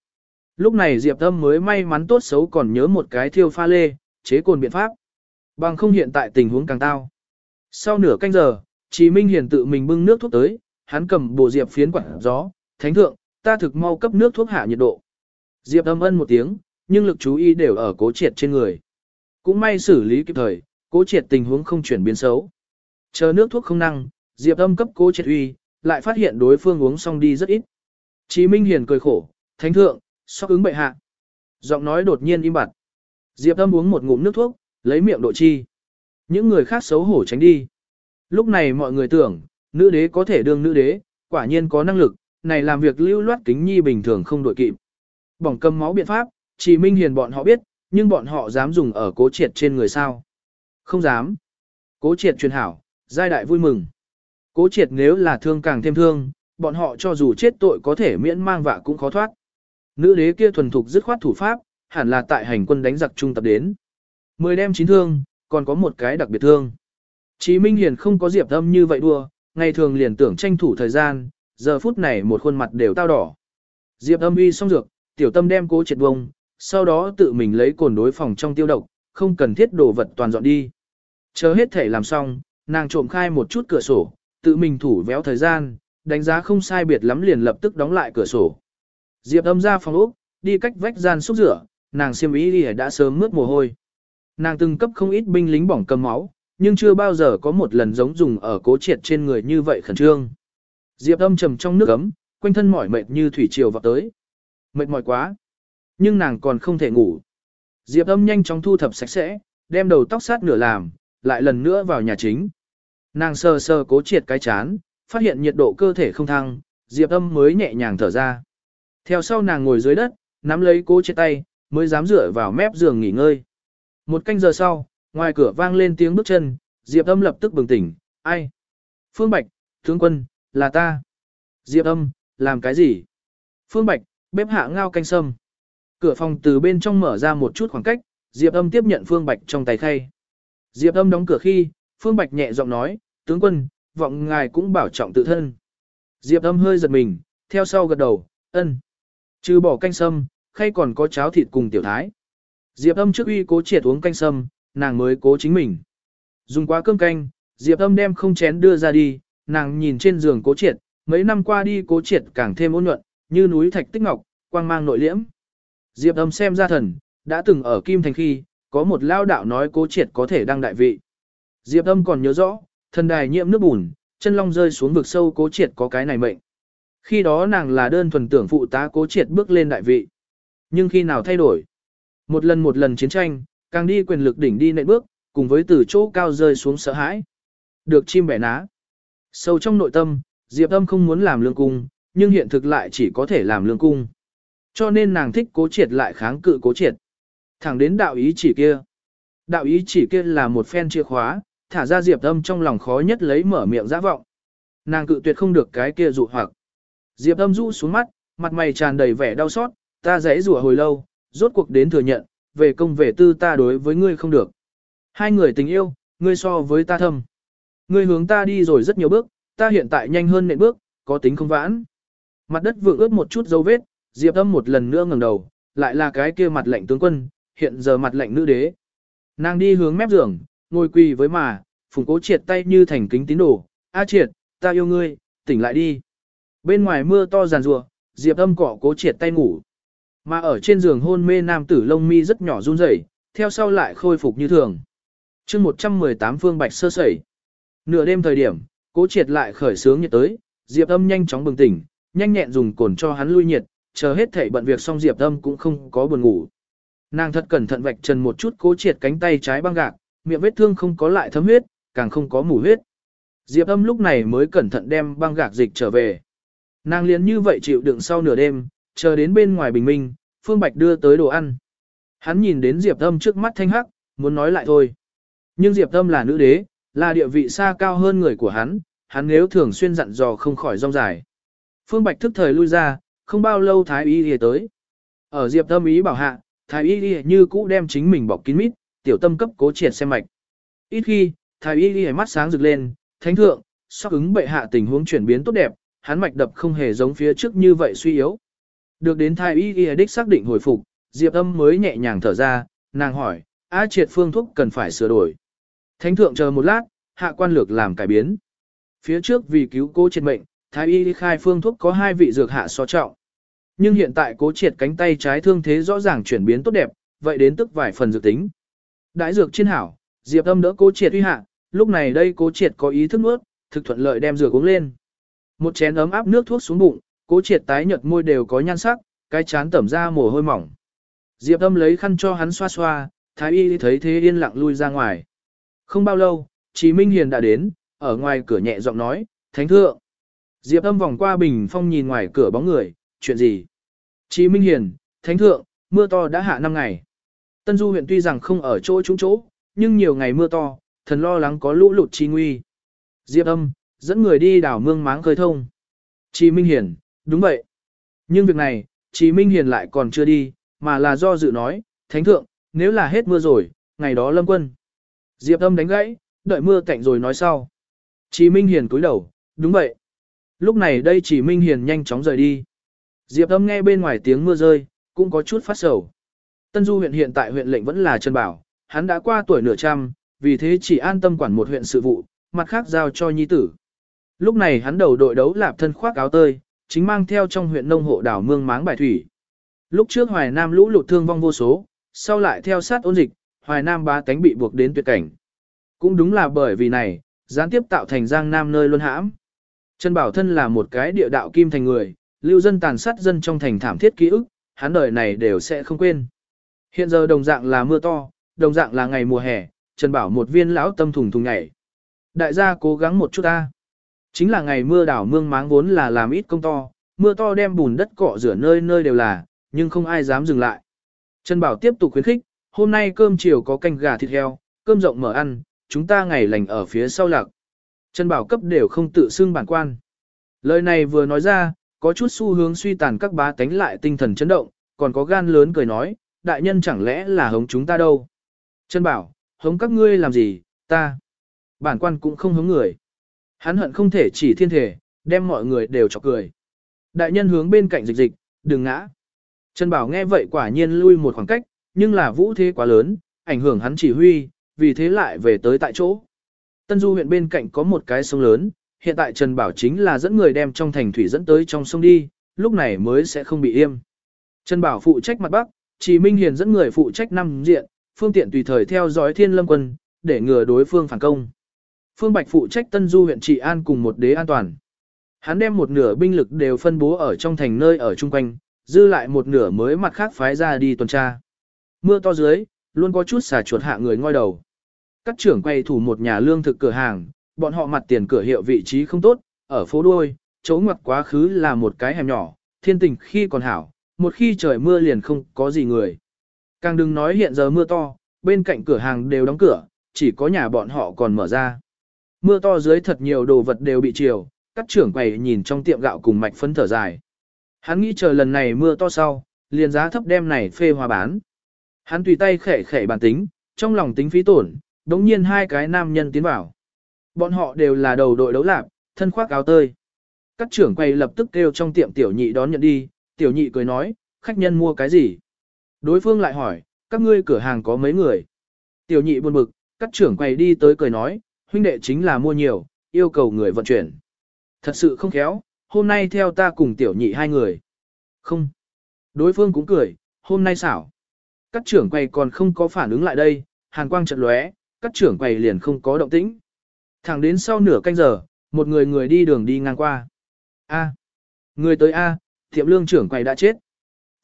Lúc này Diệp Tâm mới may mắn tốt xấu còn nhớ một cái thiêu pha lê, chế cồn biện pháp. Bằng không hiện tại tình huống càng tao. Sau nửa canh giờ, Chí Minh Hiền tự mình bưng nước thuốc tới, hắn cầm bộ diệp phiến quạt gió, thánh thượng, ta thực mau cấp nước thuốc hạ nhiệt độ. Diệp âm ân một tiếng, nhưng lực chú ý đều ở cố triệt trên người. Cũng may xử lý kịp thời, cố triệt tình huống không chuyển biến xấu. Chờ nước thuốc không năng, Diệp âm cấp cố triệt uy, lại phát hiện đối phương uống xong đi rất ít. Chí Minh Hiền cười khổ, thánh thượng, sóc ứng bệ hạ. Giọng nói đột nhiên im bặt. Diệp âm uống một ngụm nước thuốc, lấy miệng độ chi. Những người khác xấu hổ tránh đi. Lúc này mọi người tưởng, nữ đế có thể đương nữ đế, quả nhiên có năng lực, này làm việc lưu loát kính nhi bình thường không đội kịp. Bỏng cầm máu biện pháp, chỉ minh hiền bọn họ biết, nhưng bọn họ dám dùng ở cố triệt trên người sao. Không dám. Cố triệt truyền hảo, giai đại vui mừng. Cố triệt nếu là thương càng thêm thương, bọn họ cho dù chết tội có thể miễn mang vạ cũng khó thoát. Nữ đế kia thuần thục dứt khoát thủ pháp, hẳn là tại hành quân đánh giặc trung tập đến. Mười đem chín thương, còn có một cái đặc biệt thương. Chí Minh Hiền không có diệp âm như vậy đua, ngày thường liền tưởng tranh thủ thời gian, giờ phút này một khuôn mặt đều tao đỏ. Diệp âm uy xong dược, tiểu tâm đem cố triệt bông, sau đó tự mình lấy cồn đối phòng trong tiêu độc, không cần thiết đồ vật toàn dọn đi. Chờ hết thể làm xong, nàng trộm khai một chút cửa sổ, tự mình thủ véo thời gian, đánh giá không sai biệt lắm liền lập tức đóng lại cửa sổ. Diệp âm ra phòng ốc, đi cách vách gian xúc rửa, nàng xiêm ý đi đã sớm mướt mồ hôi. Nàng từng cấp không ít binh lính bỏng cầm máu, nhưng chưa bao giờ có một lần giống dùng ở cố triệt trên người như vậy khẩn trương. Diệp âm trầm trong nước ấm, quanh thân mỏi mệt như thủy triều vào tới. Mệt mỏi quá. Nhưng nàng còn không thể ngủ. Diệp âm nhanh chóng thu thập sạch sẽ, đem đầu tóc sát nửa làm, lại lần nữa vào nhà chính. Nàng sờ sờ cố triệt cái chán, phát hiện nhiệt độ cơ thể không thăng, Diệp âm mới nhẹ nhàng thở ra. Theo sau nàng ngồi dưới đất, nắm lấy cố triệt tay, mới dám dựa vào mép giường nghỉ ngơi. Một canh giờ sau, ngoài cửa vang lên tiếng bước chân, Diệp Âm lập tức bừng tỉnh, ai? Phương Bạch, tướng quân, là ta. Diệp Âm, làm cái gì? Phương Bạch, bếp hạ ngao canh sâm. Cửa phòng từ bên trong mở ra một chút khoảng cách, Diệp Âm tiếp nhận Phương Bạch trong tay khay. Diệp Âm đóng cửa khi, Phương Bạch nhẹ giọng nói, tướng quân, vọng ngài cũng bảo trọng tự thân. Diệp Âm hơi giật mình, theo sau gật đầu, ân. Trừ bỏ canh sâm, khay còn có cháo thịt cùng tiểu thái. Diệp âm trước uy cố triệt uống canh sâm, nàng mới cố chính mình. Dùng quá cơm canh, Diệp âm đem không chén đưa ra đi, nàng nhìn trên giường cố triệt, mấy năm qua đi cố triệt càng thêm ôn nhuận, như núi thạch tích ngọc, quang mang nội liễm. Diệp âm xem ra thần, đã từng ở Kim Thành khi, có một lao đạo nói cố triệt có thể đăng đại vị. Diệp âm còn nhớ rõ, thần đài nhiễm nước bùn, chân long rơi xuống vực sâu cố triệt có cái này mệnh. Khi đó nàng là đơn thuần tưởng phụ tá cố triệt bước lên đại vị. Nhưng khi nào thay đổi? Một lần một lần chiến tranh, càng đi quyền lực đỉnh đi nệ bước, cùng với từ chỗ cao rơi xuống sợ hãi. Được chim bẻ ná. Sâu trong nội tâm, Diệp âm không muốn làm lương cung, nhưng hiện thực lại chỉ có thể làm lương cung. Cho nên nàng thích cố triệt lại kháng cự cố triệt. Thẳng đến đạo ý chỉ kia. Đạo ý chỉ kia là một phen chìa khóa, thả ra Diệp Âm trong lòng khó nhất lấy mở miệng giã vọng. Nàng cự tuyệt không được cái kia dụ hoặc. Diệp Âm rũ xuống mắt, mặt mày tràn đầy vẻ đau xót, ta dãy rủa hồi lâu, rốt cuộc đến thừa nhận, về công về tư ta đối với ngươi không được. Hai người tình yêu, ngươi so với ta thâm. Ngươi hướng ta đi rồi rất nhiều bước, ta hiện tại nhanh hơn nện bước, có tính không vãn. Mặt đất vượng ướt một chút dấu vết, Diệp Âm một lần nữa ngẩng đầu, lại là cái kia mặt lạnh tướng quân, hiện giờ mặt lạnh nữ đế. Nàng đi hướng mép giường, ngồi quỳ với mà, phùng cố triệt tay như thành kính tín đồ, A triệt, ta yêu ngươi, tỉnh lại đi. Bên ngoài mưa to giàn rùa, Diệp âm cọ cố triệt tay ngủ. Mà ở trên giường hôn mê nam tử lông mi rất nhỏ run rẩy, theo sau lại khôi phục như thường. chương 118 phương bạch sơ sẩy. Nửa đêm thời điểm, cố triệt lại khởi sướng nhiệt tới, Diệp âm nhanh chóng bừng tỉnh, nhanh nhẹn dùng cồn cho hắn lui nhiệt, chờ hết thể bận việc xong Diệp âm cũng không có buồn ngủ. Nàng thật cẩn thận vạch trần một chút cố triệt cánh tay trái băng gạc, miệng vết thương không có lại thấm huyết, càng không có mù huyết. Diệp âm lúc này mới cẩn thận đem băng gạc dịch trở về. Nàng liền như vậy chịu đựng sau nửa đêm, chờ đến bên ngoài bình minh, Phương Bạch đưa tới đồ ăn. Hắn nhìn đến Diệp âm trước mắt thanh hắc, muốn nói lại thôi. Nhưng Diệp âm là nữ đế, là địa vị xa cao hơn người của hắn, hắn nếu thường xuyên dặn dò không khỏi rong dài. Phương Bạch thức thời lui ra, không bao lâu Thái Y đi tới. Ở Diệp âm ý bảo hạ, Thái Y đi như cũ đem chính mình bọc kín mít, tiểu tâm cấp cố triệt xem mạch. Ít khi, thái y y mắt sáng rực lên, thánh thượng, sóc ứng bệ hạ tình huống chuyển biến tốt đẹp, hắn mạch đập không hề giống phía trước như vậy suy yếu. Được đến thái y y đích xác định hồi phục, Diệp Âm mới nhẹ nhàng thở ra, nàng hỏi, A triệt phương thuốc cần phải sửa đổi. Thánh thượng chờ một lát, hạ quan lược làm cải biến. Phía trước vì cứu cố triệt mệnh, thái y khai phương thuốc có hai vị dược hạ so trọng. Nhưng hiện tại cố triệt cánh tay trái thương thế rõ ràng chuyển biến tốt đẹp, vậy đến tức vài phần dược tính. Đãi dược trên hảo, Diệp Âm đỡ Cố Triệt uy hạ, lúc này đây Cố Triệt có ý thức nuốt, thực thuận lợi đem dược uống lên. Một chén ấm áp nước thuốc xuống bụng, Cố Triệt tái nhợt môi đều có nhan sắc, cái chán tẩm ra mồ hôi mỏng. Diệp Âm lấy khăn cho hắn xoa xoa, Thái Y thấy thế yên lặng lui ra ngoài. Không bao lâu, Chí Minh Hiền đã đến, ở ngoài cửa nhẹ giọng nói, "Thánh thượng." Diệp Âm vòng qua bình phong nhìn ngoài cửa bóng người, "Chuyện gì?" Chí Minh Hiền, "Thánh thượng, mưa to đã hạ năm ngày." Tân Du huyện tuy rằng không ở chỗ trúng chỗ, nhưng nhiều ngày mưa to, thần lo lắng có lũ lụt chi nguy. Diệp âm, dẫn người đi đảo mương máng khơi thông. Chí Minh Hiền, đúng vậy. Nhưng việc này, Chí Minh Hiền lại còn chưa đi, mà là do dự nói, Thánh Thượng, nếu là hết mưa rồi, ngày đó lâm quân. Diệp âm đánh gãy, đợi mưa cạnh rồi nói sau. Chí Minh Hiền cúi đầu, đúng vậy. Lúc này đây Chí Minh Hiền nhanh chóng rời đi. Diệp âm nghe bên ngoài tiếng mưa rơi, cũng có chút phát sầu. Tân Du huyện hiện tại huyện lệnh vẫn là Trần Bảo, hắn đã qua tuổi nửa trăm, vì thế chỉ an tâm quản một huyện sự vụ, mặt khác giao cho nhi tử. Lúc này hắn đầu đội đấu lạp thân khoác áo tơi, chính mang theo trong huyện nông hộ đảo mương máng bài thủy. Lúc trước Hoài Nam lũ lụt thương vong vô số, sau lại theo sát ôn dịch, Hoài Nam ba cánh bị buộc đến tuyệt cảnh. Cũng đúng là bởi vì này, gián tiếp tạo thành Giang Nam nơi luân hãm. Trần Bảo Thân là một cái địa đạo kim thành người, lưu dân tàn sát dân trong thành thảm thiết ký ức, hắn đời này đều sẽ không quên. Hiện giờ đồng dạng là mưa to, đồng dạng là ngày mùa hè, Trần Bảo một viên lão tâm thùng thùng nhảy. Đại gia cố gắng một chút ta. Chính là ngày mưa đảo mương máng vốn là làm ít công to, mưa to đem bùn đất cọ rửa nơi nơi đều là, nhưng không ai dám dừng lại. Trần Bảo tiếp tục khuyến khích, hôm nay cơm chiều có canh gà thịt heo, cơm rộng mở ăn, chúng ta ngày lành ở phía sau lạc. Trần Bảo cấp đều không tự xưng bản quan. Lời này vừa nói ra, có chút xu hướng suy tàn các bá tánh lại tinh thần chấn động, còn có gan lớn cười nói, đại nhân chẳng lẽ là hống chúng ta đâu. Chân bảo, hống các ngươi làm gì, ta. Bản quan cũng không hống người. Hắn hận không thể chỉ thiên thể, đem mọi người đều chọc cười. Đại nhân hướng bên cạnh dịch dịch, đừng ngã. Trần Bảo nghe vậy quả nhiên lui một khoảng cách, nhưng là vũ thế quá lớn, ảnh hưởng hắn chỉ huy, vì thế lại về tới tại chỗ. Tân Du huyện bên cạnh có một cái sông lớn, hiện tại Trần Bảo chính là dẫn người đem trong thành thủy dẫn tới trong sông đi, lúc này mới sẽ không bị im. Trần Bảo phụ trách mặt bắc, chỉ Minh Hiền dẫn người phụ trách năm diện, phương tiện tùy thời theo dõi thiên lâm quân, để ngừa đối phương phản công. Phương Bạch phụ trách Tân Du huyện trị an cùng một đế an toàn. Hắn đem một nửa binh lực đều phân bố ở trong thành nơi ở chung quanh, dư lại một nửa mới mặt khác phái ra đi tuần tra. Mưa to dưới, luôn có chút xả chuột hạ người ngoi đầu. Các trưởng quay thủ một nhà lương thực cửa hàng, bọn họ mặt tiền cửa hiệu vị trí không tốt, ở phố đuôi, chỗ ngoặt quá khứ là một cái hẻm nhỏ, thiên tình khi còn hảo, một khi trời mưa liền không có gì người. Càng đừng nói hiện giờ mưa to, bên cạnh cửa hàng đều đóng cửa, chỉ có nhà bọn họ còn mở ra. Mưa to dưới thật nhiều đồ vật đều bị chiều, các trưởng quầy nhìn trong tiệm gạo cùng mạch phấn thở dài. Hắn nghĩ chờ lần này mưa to sau, liền giá thấp đem này phê hoa bán. Hắn tùy tay khẻ khẻ bản tính, trong lòng tính phí tổn, đống nhiên hai cái nam nhân tiến vào. Bọn họ đều là đầu đội đấu lạp, thân khoác áo tơi. Các trưởng quầy lập tức kêu trong tiệm tiểu nhị đón nhận đi, tiểu nhị cười nói, khách nhân mua cái gì? Đối phương lại hỏi, các ngươi cửa hàng có mấy người? Tiểu nhị buồn bực, các trưởng quầy đi tới cười nói, huynh đệ chính là mua nhiều, yêu cầu người vận chuyển. Thật sự không khéo, hôm nay theo ta cùng tiểu nhị hai người. Không. Đối phương cũng cười, hôm nay xảo. Các trưởng quầy còn không có phản ứng lại đây, hàn quang chợt lóe, các trưởng quầy liền không có động tĩnh. Thẳng đến sau nửa canh giờ, một người người đi đường đi ngang qua. A. Người tới A, tiệm lương trưởng quầy đã chết.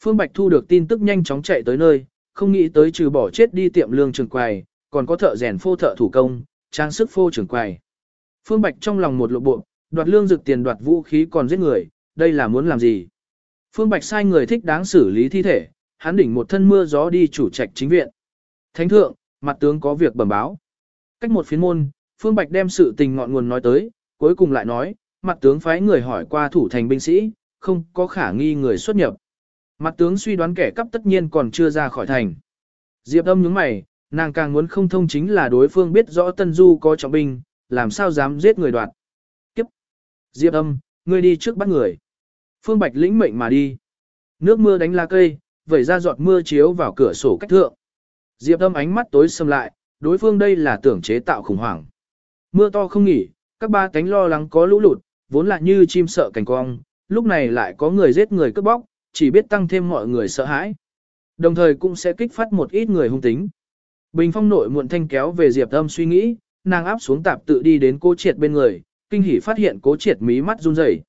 Phương Bạch thu được tin tức nhanh chóng chạy tới nơi, không nghĩ tới trừ bỏ chết đi tiệm lương trưởng quầy, còn có thợ rèn phô thợ thủ công, trang sức phô trưởng quầy. Phương Bạch trong lòng một lộ bộ, đoạt lương dược tiền đoạt vũ khí còn giết người, đây là muốn làm gì? Phương Bạch sai người thích đáng xử lý thi thể, hắn đỉnh một thân mưa gió đi chủ trạch chính viện. Thánh thượng, mặt tướng có việc bẩm báo. Cách một phiến môn, Phương Bạch đem sự tình ngọn nguồn nói tới, cuối cùng lại nói, mặt tướng phái người hỏi qua thủ thành binh sĩ, không có khả nghi người xuất nhập. Mặt tướng suy đoán kẻ cắp tất nhiên còn chưa ra khỏi thành. Diệp âm nhướng mày, nàng càng muốn không thông chính là đối phương biết rõ Tân Du có trọng binh, làm sao dám giết người đoạt. Kiếp! Diệp âm, ngươi đi trước bắt người. Phương Bạch lĩnh mệnh mà đi. Nước mưa đánh lá cây, vẩy ra giọt mưa chiếu vào cửa sổ cách thượng. Diệp âm ánh mắt tối sầm lại, đối phương đây là tưởng chế tạo khủng hoảng. Mưa to không nghỉ, các ba cánh lo lắng có lũ lụt, vốn là như chim sợ cảnh cong, lúc này lại có người giết người cướp bóc, chỉ biết tăng thêm mọi người sợ hãi. Đồng thời cũng sẽ kích phát một ít người hung tính. Bình phong nội muộn thanh kéo về Diệp Âm suy nghĩ, nàng áp xuống tạp tự đi đến cố triệt bên người, kinh hỉ phát hiện cố triệt mí mắt run rẩy.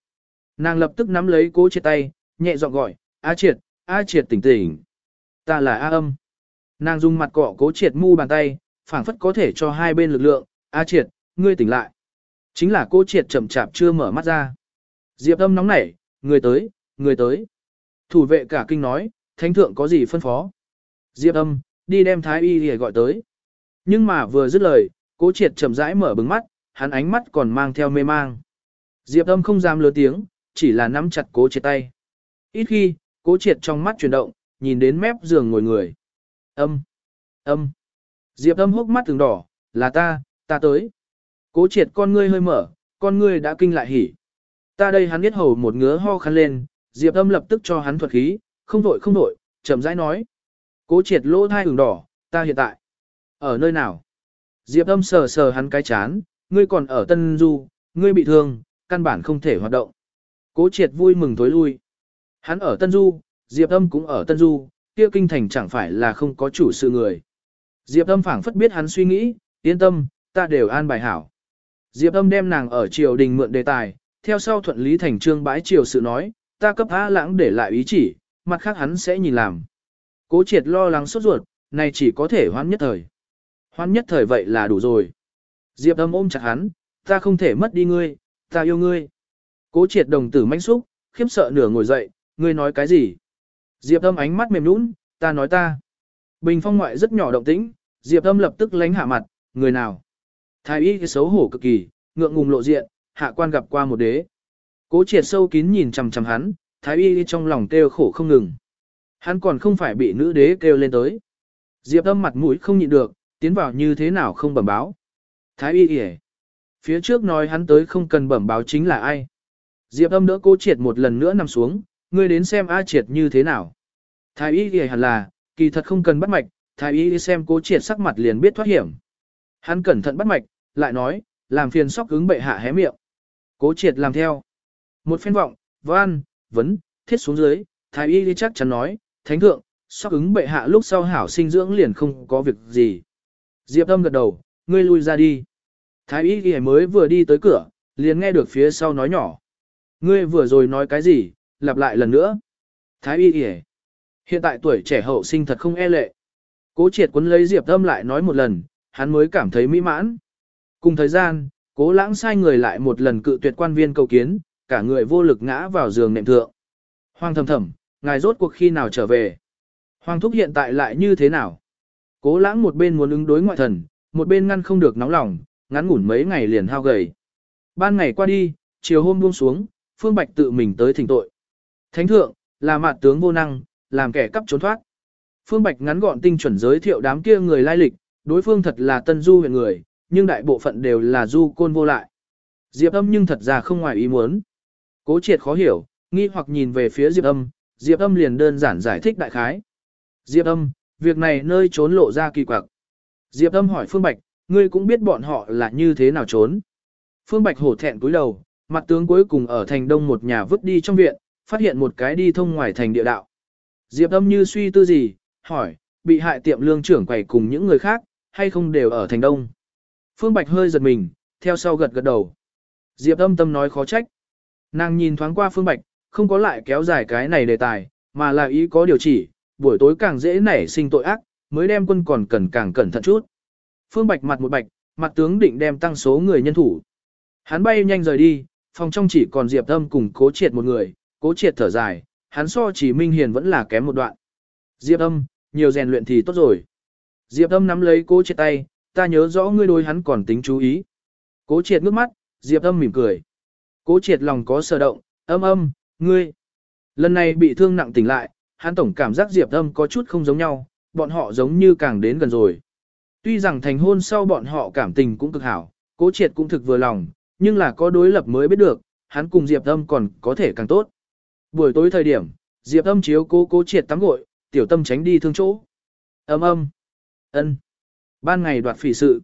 Nàng lập tức nắm lấy cố triệt tay, nhẹ giọng gọi, A triệt, A triệt tỉnh tỉnh. Ta là A âm. Nàng dùng mặt cọ cố triệt mu bàn tay, phảng phất có thể cho hai bên lực lượng, A triệt, ngươi tỉnh lại. Chính là cố triệt chậm chạp chưa mở mắt ra. Diệp âm nóng nảy, người tới, người tới. Thủ vệ cả kinh nói, thánh thượng có gì phân phó. Diệp âm, đi đem thái y để gọi tới. Nhưng mà vừa dứt lời, cố triệt chậm rãi mở bừng mắt, hắn ánh mắt còn mang theo mê mang. Diệp âm không dám lớn tiếng, chỉ là nắm chặt cố triệt tay. Ít khi, cố triệt trong mắt chuyển động, nhìn đến mép giường ngồi người. Âm, âm. Diệp âm hốc mắt từng đỏ, là ta, ta tới. Cố triệt con ngươi hơi mở, con ngươi đã kinh lại hỉ. Ta đây hắn biết hầu một ngứa ho khăn lên, Diệp âm lập tức cho hắn thuật khí, không vội không vội, chậm rãi nói. Cố triệt lỗ thai ửng đỏ, ta hiện tại. Ở nơi nào? Diệp âm sờ sờ hắn cái chán, ngươi còn ở Tân Du, ngươi bị thương, căn bản không thể hoạt động. Cố triệt vui mừng tối lui. Hắn ở Tân Du, Diệp âm cũng ở Tân Du, kia kinh thành chẳng phải là không có chủ sự người. Diệp âm phảng phất biết hắn suy nghĩ, yên tâm, ta đều an bài hảo. Diệp âm đem nàng ở triều đình mượn đề tài, theo sau thuận lý thành trương bãi triều sự nói, ta cấp á lãng để lại ý chỉ, mặt khác hắn sẽ nhìn làm. Cố triệt lo lắng sốt ruột, này chỉ có thể hoan nhất thời. Hoan nhất thời vậy là đủ rồi. Diệp âm ôm chặt hắn, ta không thể mất đi ngươi, ta yêu ngươi. Cố triệt đồng tử manh xúc, khiếp sợ nửa ngồi dậy, ngươi nói cái gì? Diệp âm ánh mắt mềm nũng, ta nói ta. Bình phong ngoại rất nhỏ động tĩnh, Diệp âm lập tức lánh hạ mặt, người nào? Thái y xấu hổ cực kỳ, ngượng ngùng lộ diện, hạ quan gặp qua một đế. Cố triệt sâu kín nhìn chằm chằm hắn, thái y trong lòng kêu khổ không ngừng. Hắn còn không phải bị nữ đế kêu lên tới. Diệp âm mặt mũi không nhịn được, tiến vào như thế nào không bẩm báo. Thái y kìa. Phía trước nói hắn tới không cần bẩm báo chính là ai. Diệp âm đỡ cố triệt một lần nữa nằm xuống, ngươi đến xem A triệt như thế nào. Thái y kìa hẳn là, kỳ thật không cần bắt mạch, thái y y xem cố triệt sắc mặt liền biết thoát hiểm. Hắn cẩn thận bắt mạch, lại nói, làm phiền sóc ứng bệ hạ hé miệng. Cố triệt làm theo. Một phen vọng, văn, vấn, thiết xuống dưới, thái y chắc chắn nói, thánh thượng, sóc ứng bệ hạ lúc sau hảo sinh dưỡng liền không có việc gì. Diệp âm gật đầu, ngươi lui ra đi. Thái y ghi mới vừa đi tới cửa, liền nghe được phía sau nói nhỏ. Ngươi vừa rồi nói cái gì, lặp lại lần nữa. Thái y ghi Hiện tại tuổi trẻ hậu sinh thật không e lệ. Cố triệt quấn lấy Diệp âm lại nói một lần, hắn mới cảm thấy mỹ mãn. Cùng thời gian, cố lãng sai người lại một lần cự tuyệt quan viên cầu kiến, cả người vô lực ngã vào giường nệm thượng. Hoàng thầm thầm, ngài rốt cuộc khi nào trở về? Hoàng thúc hiện tại lại như thế nào? Cố lãng một bên muốn ứng đối ngoại thần, một bên ngăn không được nóng lòng, ngắn ngủn mấy ngày liền hao gầy. Ban ngày qua đi, chiều hôm buông xuống, Phương Bạch tự mình tới thỉnh tội. Thánh thượng, là mạt tướng vô năng, làm kẻ cắp trốn thoát. Phương Bạch ngắn gọn tinh chuẩn giới thiệu đám kia người lai lịch, đối phương thật là tân du huyện người, nhưng đại bộ phận đều là du côn vô lại. Diệp âm nhưng thật ra không ngoài ý muốn. Cố triệt khó hiểu, nghi hoặc nhìn về phía Diệp âm, Diệp âm liền đơn giản giải thích đại khái. Diệp âm, việc này nơi trốn lộ ra kỳ quặc. Diệp âm hỏi Phương Bạch, ngươi cũng biết bọn họ là như thế nào trốn. Phương Bạch hổ thẹn cúi đầu, mặt tướng cuối cùng ở thành đông một nhà vứt đi trong viện, phát hiện một cái đi thông ngoài thành địa đạo. Diệp âm như suy tư gì, hỏi, bị hại tiệm lương trưởng quầy cùng những người khác, hay không đều ở thành đông. Phương Bạch hơi giật mình, theo sau gật gật đầu. Diệp âm tâm nói khó trách. Nàng nhìn thoáng qua Phương Bạch, không có lại kéo dài cái này đề tài, mà là ý có điều chỉ, buổi tối càng dễ nảy sinh tội ác, mới đem quân còn cần càng cẩn thận chút. Phương Bạch mặt một bạch, mặt tướng định đem tăng số người nhân thủ. Hắn bay nhanh rời đi, phòng trong chỉ còn Diệp Âm cùng Cố Triệt một người, Cố Triệt thở dài, hắn so chỉ Minh Hiền vẫn là kém một đoạn. Diệp Âm, nhiều rèn luyện thì tốt rồi. Diệp Âm nắm lấy Cố Triệt tay, ta nhớ rõ ngươi đối hắn còn tính chú ý. Cố Triệt ngước mắt, Diệp Âm mỉm cười. Cố Triệt lòng có sờ động, âm âm, ngươi. Lần này bị thương nặng tỉnh lại, hắn tổng cảm giác Diệp Âm có chút không giống nhau, bọn họ giống như càng đến gần rồi. Tuy rằng thành hôn sau bọn họ cảm tình cũng cực hảo, cố triệt cũng thực vừa lòng, nhưng là có đối lập mới biết được, hắn cùng Diệp Âm còn có thể càng tốt. Buổi tối thời điểm, Diệp Âm chiếu cố cố triệt tắm gội, tiểu tâm tránh đi thương chỗ. Âm âm. ân. Ban ngày đoạt phỉ sự.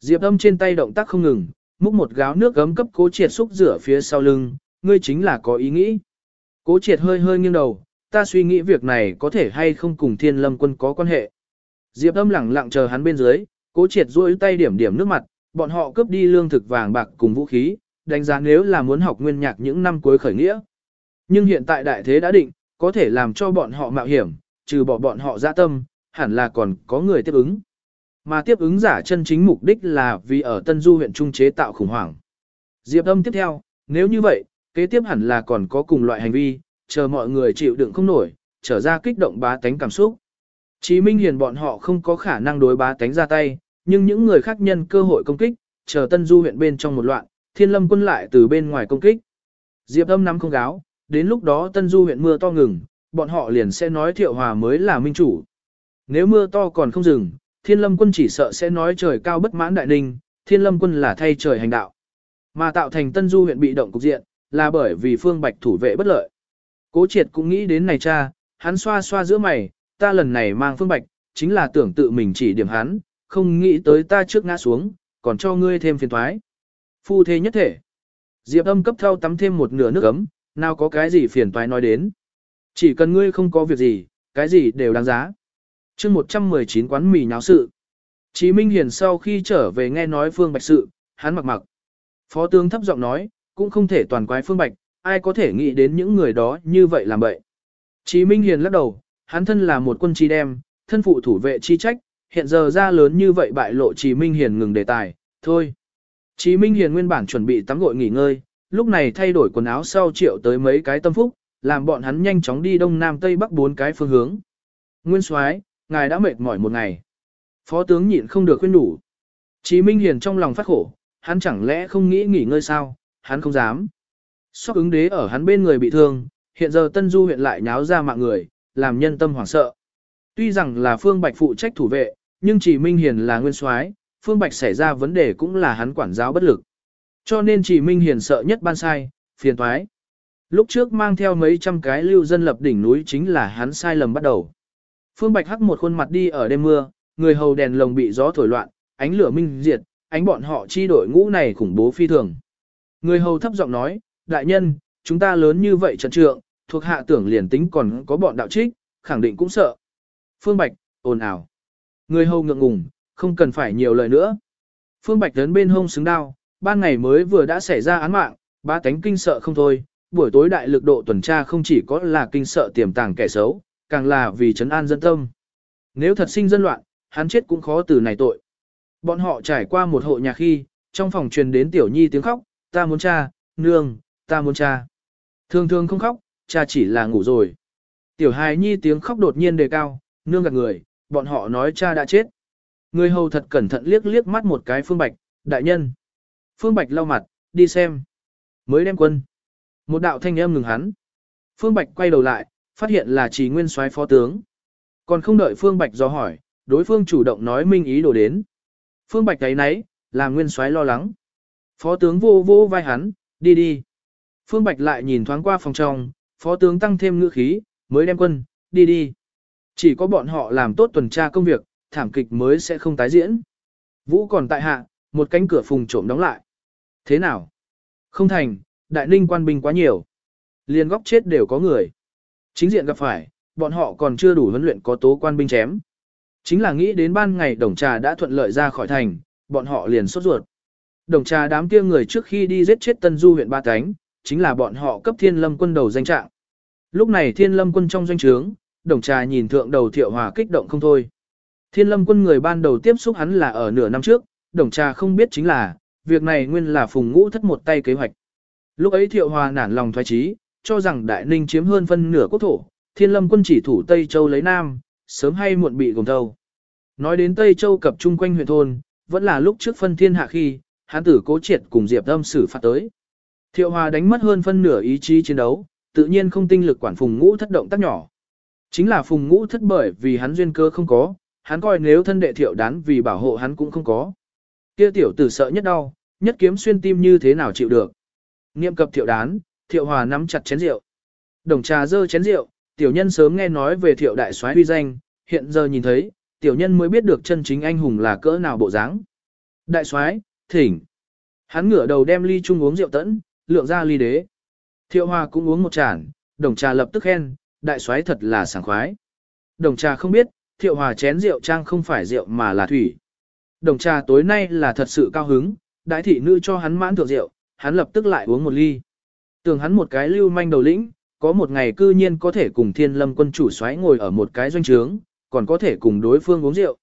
Diệp Âm trên tay động tác không ngừng, múc một gáo nước gấm cấp cố triệt xúc rửa phía sau lưng, ngươi chính là có ý nghĩ. Cố triệt hơi hơi nghiêng đầu, ta suy nghĩ việc này có thể hay không cùng thiên lâm quân có quan hệ. Diệp âm lẳng lặng chờ hắn bên dưới, cố triệt duỗi tay điểm điểm nước mặt, bọn họ cướp đi lương thực vàng bạc cùng vũ khí, đánh giá nếu là muốn học nguyên nhạc những năm cuối khởi nghĩa. Nhưng hiện tại đại thế đã định, có thể làm cho bọn họ mạo hiểm, trừ bỏ bọn họ ra tâm, hẳn là còn có người tiếp ứng. Mà tiếp ứng giả chân chính mục đích là vì ở Tân Du huyện trung chế tạo khủng hoảng. Diệp âm tiếp theo, nếu như vậy, kế tiếp hẳn là còn có cùng loại hành vi, chờ mọi người chịu đựng không nổi, trở ra kích động bá tánh cảm xúc. Chí Minh Hiền bọn họ không có khả năng đối bá tánh ra tay, nhưng những người khác nhân cơ hội công kích, chờ Tân Du huyện bên trong một loạn, Thiên Lâm quân lại từ bên ngoài công kích. Diệp Âm nắm không gáo, đến lúc đó Tân Du huyện mưa to ngừng, bọn họ liền sẽ nói Thiệu Hòa mới là minh chủ. Nếu mưa to còn không dừng, Thiên Lâm quân chỉ sợ sẽ nói trời cao bất mãn đại ninh, Thiên Lâm quân là thay trời hành đạo. Mà tạo thành Tân Du huyện bị động cục diện, là bởi vì Phương Bạch thủ vệ bất lợi. Cố triệt cũng nghĩ đến này cha, hắn xoa xoa giữa mày, ta lần này mang phương bạch, chính là tưởng tự mình chỉ điểm hắn, không nghĩ tới ta trước ngã xuống, còn cho ngươi thêm phiền thoái. Phu thế nhất thể. Diệp âm cấp thao tắm thêm một nửa nước ấm, nào có cái gì phiền toái nói đến. Chỉ cần ngươi không có việc gì, cái gì đều đáng giá chương 119 quán mì nháo sự. Chí Minh Hiền sau khi trở về nghe nói Phương Bạch sự, hắn mặc mặc. Phó tướng thấp giọng nói, cũng không thể toàn quái Phương Bạch, ai có thể nghĩ đến những người đó như vậy làm vậy. Chí Minh Hiền lắc đầu, hắn thân là một quân chi đem, thân phụ thủ vệ chi trách, hiện giờ ra lớn như vậy bại lộ Chí Minh Hiền ngừng đề tài, thôi. Chí Minh Hiền nguyên bản chuẩn bị tắm gội nghỉ ngơi, lúc này thay đổi quần áo sau triệu tới mấy cái tâm phúc, làm bọn hắn nhanh chóng đi đông nam tây bắc bốn cái phương hướng. Nguyên Soái, ngài đã mệt mỏi một ngày. Phó tướng nhịn không được khuyên đủ. Chí Minh Hiền trong lòng phát khổ, hắn chẳng lẽ không nghĩ nghỉ ngơi sao, hắn không dám. Sóc ứng đế ở hắn bên người bị thương, hiện giờ Tân Du huyện lại nháo ra mạng người, làm nhân tâm hoảng sợ. Tuy rằng là Phương Bạch phụ trách thủ vệ, nhưng chỉ Minh Hiền là nguyên soái, Phương Bạch xảy ra vấn đề cũng là hắn quản giáo bất lực. Cho nên chỉ Minh Hiền sợ nhất ban sai, phiền toái. Lúc trước mang theo mấy trăm cái lưu dân lập đỉnh núi chính là hắn sai lầm bắt đầu. Phương Bạch hắc một khuôn mặt đi ở đêm mưa, người hầu đèn lồng bị gió thổi loạn, ánh lửa minh diệt, ánh bọn họ chi đội ngũ này khủng bố phi thường. Người hầu thấp giọng nói, đại nhân, chúng ta lớn như vậy trận trượng, thuộc hạ tưởng liền tính còn có bọn đạo trích, khẳng định cũng sợ. Phương Bạch, ồn ào. Người hầu ngượng ngùng, không cần phải nhiều lời nữa. Phương Bạch đến bên hông xứng đao, ban ngày mới vừa đã xảy ra án mạng, ba cánh kinh sợ không thôi, buổi tối đại lực độ tuần tra không chỉ có là kinh sợ tiềm tàng kẻ xấu, càng là vì trấn an dân tâm. Nếu thật sinh dân loạn, hắn chết cũng khó từ này tội. Bọn họ trải qua một hộ nhà khi, trong phòng truyền đến tiểu nhi tiếng khóc, ta muốn cha, nương, ta muốn cha. Thường thường không khóc, cha chỉ là ngủ rồi. Tiểu hài nhi tiếng khóc đột nhiên đề cao, nương gạt người, bọn họ nói cha đã chết. Người hầu thật cẩn thận liếc liếc mắt một cái Phương Bạch, đại nhân. Phương Bạch lau mặt, đi xem. Mới đem quân. Một đạo thanh âm ngừng hắn. Phương Bạch quay đầu lại, phát hiện là chỉ nguyên soái phó tướng. Còn không đợi Phương Bạch do hỏi, đối phương chủ động nói minh ý đồ đến. Phương Bạch thấy nấy, làm nguyên soái lo lắng. Phó tướng vô vô vai hắn, đi đi. Phương Bạch lại nhìn thoáng qua phòng trong, phó tướng tăng thêm ngữ khí, mới đem quân, đi đi. Chỉ có bọn họ làm tốt tuần tra công việc, thảm kịch mới sẽ không tái diễn. Vũ còn tại hạ, một cánh cửa phùng trộm đóng lại. Thế nào? Không thành, đại ninh quan binh quá nhiều. Liên góc chết đều có người. Chính diện gặp phải, bọn họ còn chưa đủ huấn luyện có tố quan binh chém. Chính là nghĩ đến ban ngày đồng trà đã thuận lợi ra khỏi thành, bọn họ liền sốt ruột. Đồng trà đám kia người trước khi đi giết chết Tân Du huyện Ba Cánh, chính là bọn họ cấp thiên lâm quân đầu danh trạng. Lúc này thiên lâm quân trong doanh trướng, đồng trà nhìn thượng đầu thiệu hòa kích động không thôi. Thiên lâm quân người ban đầu tiếp xúc hắn là ở nửa năm trước, đồng trà không biết chính là, việc này nguyên là phùng ngũ thất một tay kế hoạch. Lúc ấy thiệu hòa nản lòng thoái trí, cho rằng đại ninh chiếm hơn phân nửa quốc thổ, thiên lâm quân chỉ thủ Tây Châu lấy Nam, sớm hay muộn bị gồm thâu. Nói đến Tây Châu cập chung quanh huyện thôn, vẫn là lúc trước phân thiên hạ khi, hán tử cố triệt cùng Diệp Âm xử phạt tới. Thiệu Hòa đánh mất hơn phân nửa ý chí chiến đấu, tự nhiên không tinh lực quản phùng ngũ thất động tác nhỏ. Chính là phùng ngũ thất bởi vì hắn duyên cơ không có, hắn coi nếu thân đệ thiệu đán vì bảo hộ hắn cũng không có. Kia tiểu tử sợ nhất đau, nhất kiếm xuyên tim như thế nào chịu được. Niệm cập thiệu đán, thiệu hòa nắm chặt chén rượu. Đồng trà dơ chén rượu, tiểu nhân sớm nghe nói về thiệu đại soái uy danh, hiện giờ nhìn thấy, tiểu nhân mới biết được chân chính anh hùng là cỡ nào bộ dáng. Đại soái, thỉnh. Hắn ngửa đầu đem ly chung uống rượu tẫn, lượng ra ly đế. Thiệu hòa cũng uống một chản, đồng trà lập tức khen, đại soái thật là sảng khoái. Đồng trà không biết, thiệu hòa chén rượu trang không phải rượu mà là thủy. Đồng trà tối nay là thật sự cao hứng, đại thị nữ cho hắn mãn thượng rượu, hắn lập tức lại uống một ly. Tưởng hắn một cái lưu manh đầu lĩnh, có một ngày cư nhiên có thể cùng thiên lâm quân chủ xoáy ngồi ở một cái doanh trướng, còn có thể cùng đối phương uống rượu.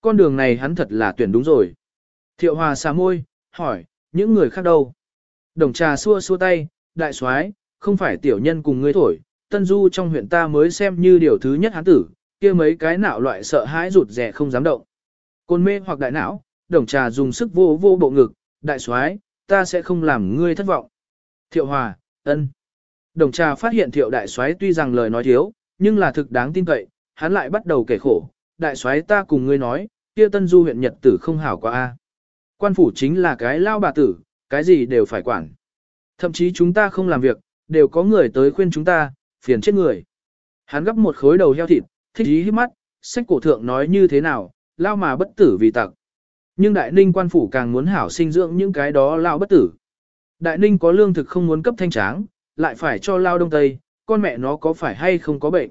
Con đường này hắn thật là tuyển đúng rồi. Thiệu hòa xà môi, hỏi, những người khác đâu? Đồng trà xua xua tay, đại soái, không phải tiểu nhân cùng ngươi thổi, tân du trong huyện ta mới xem như điều thứ nhất hắn tử, kia mấy cái não loại sợ hãi rụt rẻ không dám động. Côn mê hoặc đại não, đồng trà dùng sức vô vô bộ ngực, đại soái, ta sẽ không làm ngươi thất vọng. Thiệu hòa, ân. Đồng trà phát hiện thiệu đại soái tuy rằng lời nói thiếu, nhưng là thực đáng tin cậy, hắn lại bắt đầu kể khổ, đại soái ta cùng ngươi nói, kia tân du huyện nhật tử không hảo quá a. Quan phủ chính là cái lao bà tử, cái gì đều phải quản. Thậm chí chúng ta không làm việc, đều có người tới khuyên chúng ta, phiền chết người. Hắn gấp một khối đầu heo thịt, thích ý hít mắt, sách cổ thượng nói như thế nào, lao mà bất tử vì tặc. Nhưng đại ninh quan phủ càng muốn hảo sinh dưỡng những cái đó lao bất tử. Đại ninh có lương thực không muốn cấp thanh tráng, lại phải cho lao đông tây, con mẹ nó có phải hay không có bệnh.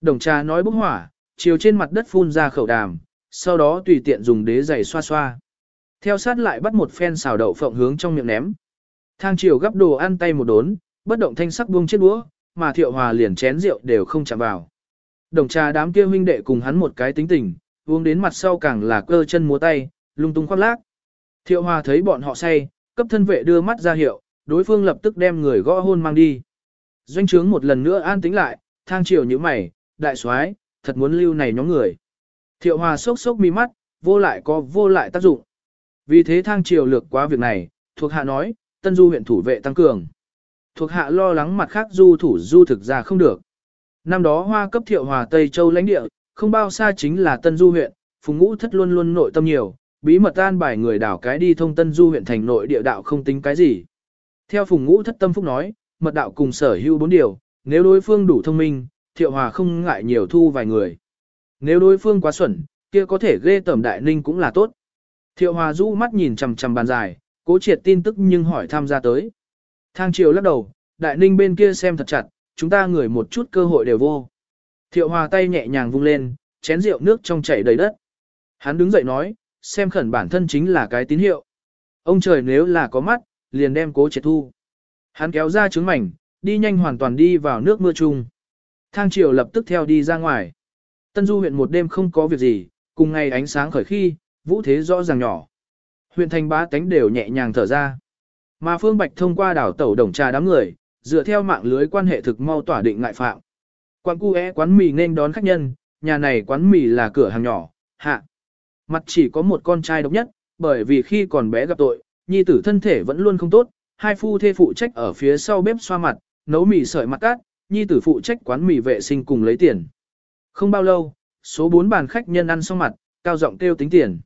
Đồng trà nói bốc hỏa, chiều trên mặt đất phun ra khẩu đàm, sau đó tùy tiện dùng đế giày xoa xoa. Theo sát lại bắt một phen xào đậu phộng hướng trong miệng ném. Thang chiều gấp đồ ăn tay một đốn, bất động thanh sắc buông chiếc đũa, mà thiệu hòa liền chén rượu đều không chạm vào. Đồng trà đám kia huynh đệ cùng hắn một cái tính tình, uống đến mặt sau càng là cơ chân múa tay, lung tung khoác lác. Thiệu hòa thấy bọn họ say, cấp thân vệ đưa mắt ra hiệu, đối phương lập tức đem người gõ hôn mang đi. Doanh trướng một lần nữa an tĩnh lại, thang chiều như mày, đại soái, thật muốn lưu này nhóm người. Thiệu hòa sốc sốc mi mắt, vô lại có vô lại tác dụng. Vì thế thang triều lược quá việc này, thuộc hạ nói, tân du huyện thủ vệ tăng cường. Thuộc hạ lo lắng mặt khác du thủ du thực ra không được. Năm đó hoa cấp thiệu hòa Tây Châu lãnh địa, không bao xa chính là tân du huyện, phùng ngũ thất luôn luôn nội tâm nhiều, bí mật an bài người đảo cái đi thông tân du huyện thành nội địa đạo không tính cái gì. Theo phùng ngũ thất tâm phúc nói, mật đạo cùng sở hữu bốn điều, nếu đối phương đủ thông minh, thiệu hòa không ngại nhiều thu vài người. Nếu đối phương quá xuẩn, kia có thể ghê tẩm đại ninh cũng là tốt. Thiệu hòa rũ mắt nhìn chằm chằm bàn dài, cố triệt tin tức nhưng hỏi tham gia tới. Thang triều lắc đầu, đại ninh bên kia xem thật chặt, chúng ta người một chút cơ hội đều vô. Thiệu hòa tay nhẹ nhàng vung lên, chén rượu nước trong chảy đầy đất. Hắn đứng dậy nói, xem khẩn bản thân chính là cái tín hiệu. Ông trời nếu là có mắt, liền đem cố triệt thu. Hắn kéo ra trứng mảnh, đi nhanh hoàn toàn đi vào nước mưa chung. Thang triều lập tức theo đi ra ngoài. Tân Du huyện một đêm không có việc gì, cùng ngày ánh sáng khởi khi, vũ thế rõ ràng nhỏ. Huyện thành bá tánh đều nhẹ nhàng thở ra. Mà Phương Bạch thông qua đảo tẩu đồng trà đám người, dựa theo mạng lưới quan hệ thực mau tỏa định ngại phạm. Quán cu é quán mì nên đón khách nhân, nhà này quán mì là cửa hàng nhỏ, hạ. Mặt chỉ có một con trai độc nhất, bởi vì khi còn bé gặp tội, nhi tử thân thể vẫn luôn không tốt, hai phu thê phụ trách ở phía sau bếp xoa mặt, nấu mì sợi mặt cát, nhi tử phụ trách quán mì vệ sinh cùng lấy tiền. Không bao lâu, số 4 bàn khách nhân ăn xong mặt, cao giọng kêu tính tiền.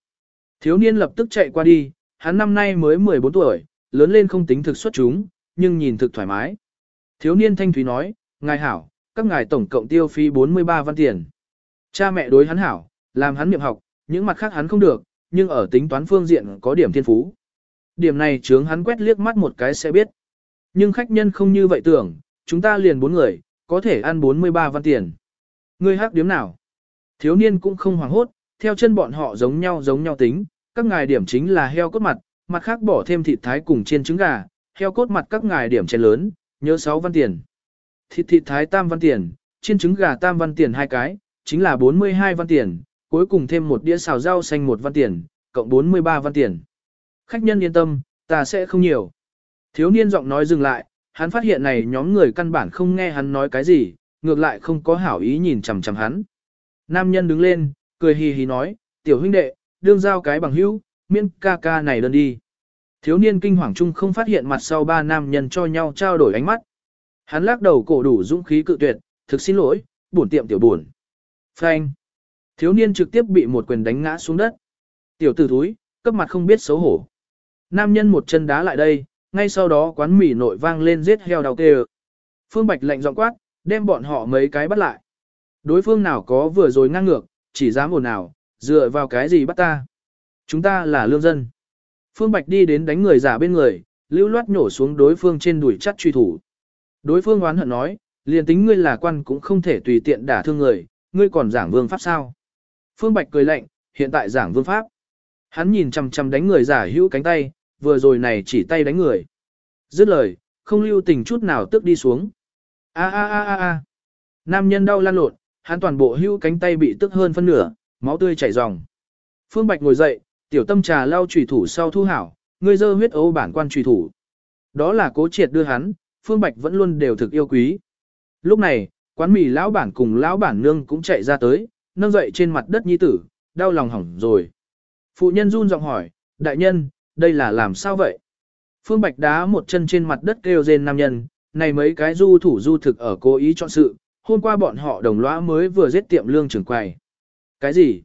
Thiếu niên lập tức chạy qua đi, hắn năm nay mới 14 tuổi, lớn lên không tính thực xuất chúng, nhưng nhìn thực thoải mái. Thiếu niên thanh thúy nói, ngài hảo, các ngài tổng cộng tiêu phí 43 văn tiền. Cha mẹ đối hắn hảo, làm hắn miệng học, những mặt khác hắn không được, nhưng ở tính toán phương diện có điểm thiên phú. Điểm này chướng hắn quét liếc mắt một cái sẽ biết. Nhưng khách nhân không như vậy tưởng, chúng ta liền bốn người, có thể ăn 43 văn tiền. Ngươi hắc điểm nào? Thiếu niên cũng không hoảng hốt, theo chân bọn họ giống nhau giống nhau tính, các ngài điểm chính là heo cốt mặt, mặt khác bỏ thêm thịt thái cùng chiên trứng gà, heo cốt mặt các ngài điểm chén lớn, nhớ 6 văn tiền. Thịt thịt thái tam văn tiền, chiên trứng gà tam văn tiền hai cái, chính là 42 văn tiền, cuối cùng thêm một đĩa xào rau xanh một văn tiền, cộng 43 văn tiền. Khách nhân yên tâm, ta sẽ không nhiều. Thiếu niên giọng nói dừng lại, hắn phát hiện này nhóm người căn bản không nghe hắn nói cái gì, ngược lại không có hảo ý nhìn chằm chằm hắn. Nam nhân đứng lên, cười hì hì nói, tiểu huynh đệ, đương giao cái bằng hữu, miễn ca ca này đơn đi. Thiếu niên kinh hoàng chung không phát hiện mặt sau ba nam nhân cho nhau trao đổi ánh mắt. Hắn lắc đầu cổ đủ dũng khí cự tuyệt, thực xin lỗi, buồn tiệm tiểu buồn. Frank. Thiếu niên trực tiếp bị một quyền đánh ngã xuống đất. Tiểu tử thúi, cấp mặt không biết xấu hổ. Nam nhân một chân đá lại đây, ngay sau đó quán mì nội vang lên giết heo đau tê Phương Bạch lệnh giọng quát, đem bọn họ mấy cái bắt lại. Đối phương nào có vừa rồi ngang ngược, chỉ dám ồn nào, dựa vào cái gì bắt ta. Chúng ta là lương dân. Phương Bạch đi đến đánh người giả bên người, lưu loát nhổ xuống đối phương trên đuổi chắt truy thủ. Đối phương oán hận nói, liền tính ngươi là quan cũng không thể tùy tiện đả thương người, ngươi còn giảng vương pháp sao. Phương Bạch cười lạnh, hiện tại giảng vương pháp. Hắn nhìn chằm chằm đánh người giả hữu cánh tay, vừa rồi này chỉ tay đánh người. Dứt lời, không lưu tình chút nào tức đi xuống. A a a a a. Nam nhân đau lan lộn, hắn toàn bộ hữu cánh tay bị tức hơn phân nửa, máu tươi chảy ròng. Phương Bạch ngồi dậy, tiểu tâm trà lau chủy thủ sau thu hảo, ngươi dơ huyết ấu bản quan chủy thủ. Đó là cố triệt đưa hắn, Phương Bạch vẫn luôn đều thực yêu quý. Lúc này, quán mì lão bản cùng lão bản nương cũng chạy ra tới, nâng dậy trên mặt đất nhi tử, đau lòng hỏng rồi. Phụ nhân run giọng hỏi, đại nhân, đây là làm sao vậy? Phương Bạch đá một chân trên mặt đất kêu rên nam nhân, này mấy cái du thủ du thực ở cố ý chọn sự, hôm qua bọn họ đồng lõa mới vừa giết tiệm lương trưởng quầy. Cái gì?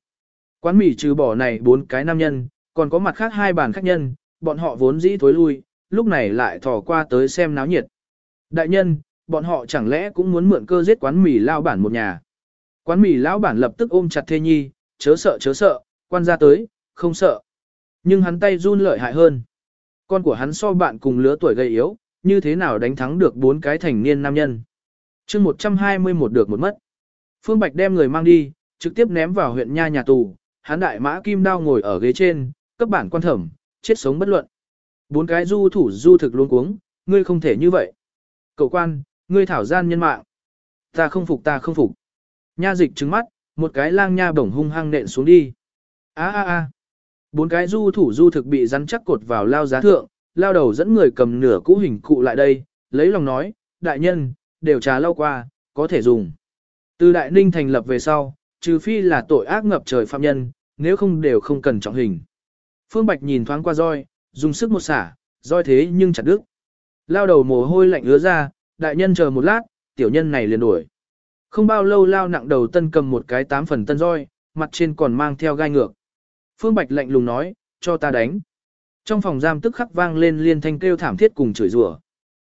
Quán mì trừ bỏ này bốn cái nam nhân, còn có mặt khác hai bàn khách nhân, bọn họ vốn dĩ thối lui, lúc này lại thò qua tới xem náo nhiệt. Đại nhân, bọn họ chẳng lẽ cũng muốn mượn cơ giết quán mì lao bản một nhà. Quán mì lão bản lập tức ôm chặt thê nhi, chớ sợ chớ sợ, quan ra tới, không sợ. Nhưng hắn tay run lợi hại hơn. Con của hắn so bạn cùng lứa tuổi gầy yếu, như thế nào đánh thắng được bốn cái thành niên nam nhân. chương 121 được một mất. Phương Bạch đem người mang đi, trực tiếp ném vào huyện nha nhà tù, hắn đại mã kim đao ngồi ở ghế trên, cấp bản quan thẩm, chết sống bất luận. Bốn cái du thủ du thực luôn cuống, ngươi không thể như vậy. Cậu quan, ngươi thảo gian nhân mạng. Ta không phục ta không phục. Nha dịch trứng mắt, một cái lang nha bổng hung hăng nện xuống đi. A a a. Bốn cái du thủ du thực bị rắn chắc cột vào lao giá thượng, lao đầu dẫn người cầm nửa cũ hình cụ lại đây, lấy lòng nói, đại nhân, đều trà lau qua, có thể dùng. Từ đại ninh thành lập về sau, trừ phi là tội ác ngập trời phạm nhân, nếu không đều không cần trọng hình. Phương Bạch nhìn thoáng qua roi, dùng sức một xả, roi thế nhưng chặt đứt. Lao đầu mồ hôi lạnh ứa ra, đại nhân chờ một lát, tiểu nhân này liền đuổi. Không bao lâu lao nặng đầu tân cầm một cái tám phần tân roi, mặt trên còn mang theo gai ngược. Phương Bạch lạnh lùng nói, cho ta đánh. Trong phòng giam tức khắc vang lên liên thanh kêu thảm thiết cùng chửi rủa.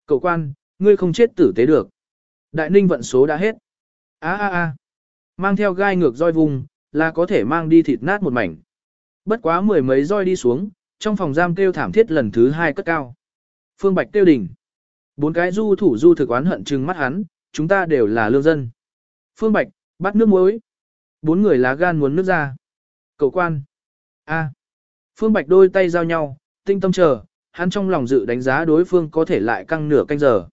Cậu quan, ngươi không chết tử tế được. Đại ninh vận số đã hết. a a a Mang theo gai ngược roi vùng, là có thể mang đi thịt nát một mảnh. Bất quá mười mấy roi đi xuống, trong phòng giam kêu thảm thiết lần thứ hai cất cao. Phương Bạch tiêu đỉnh. Bốn cái du thủ du thực oán hận trừng mắt hắn, chúng ta đều là lương dân. Phương Bạch, bắt nước muối. Bốn người lá gan muốn nước ra. Cậu quan. A. Phương Bạch đôi tay giao nhau, tinh tâm chờ, hắn trong lòng dự đánh giá đối phương có thể lại căng nửa canh giờ.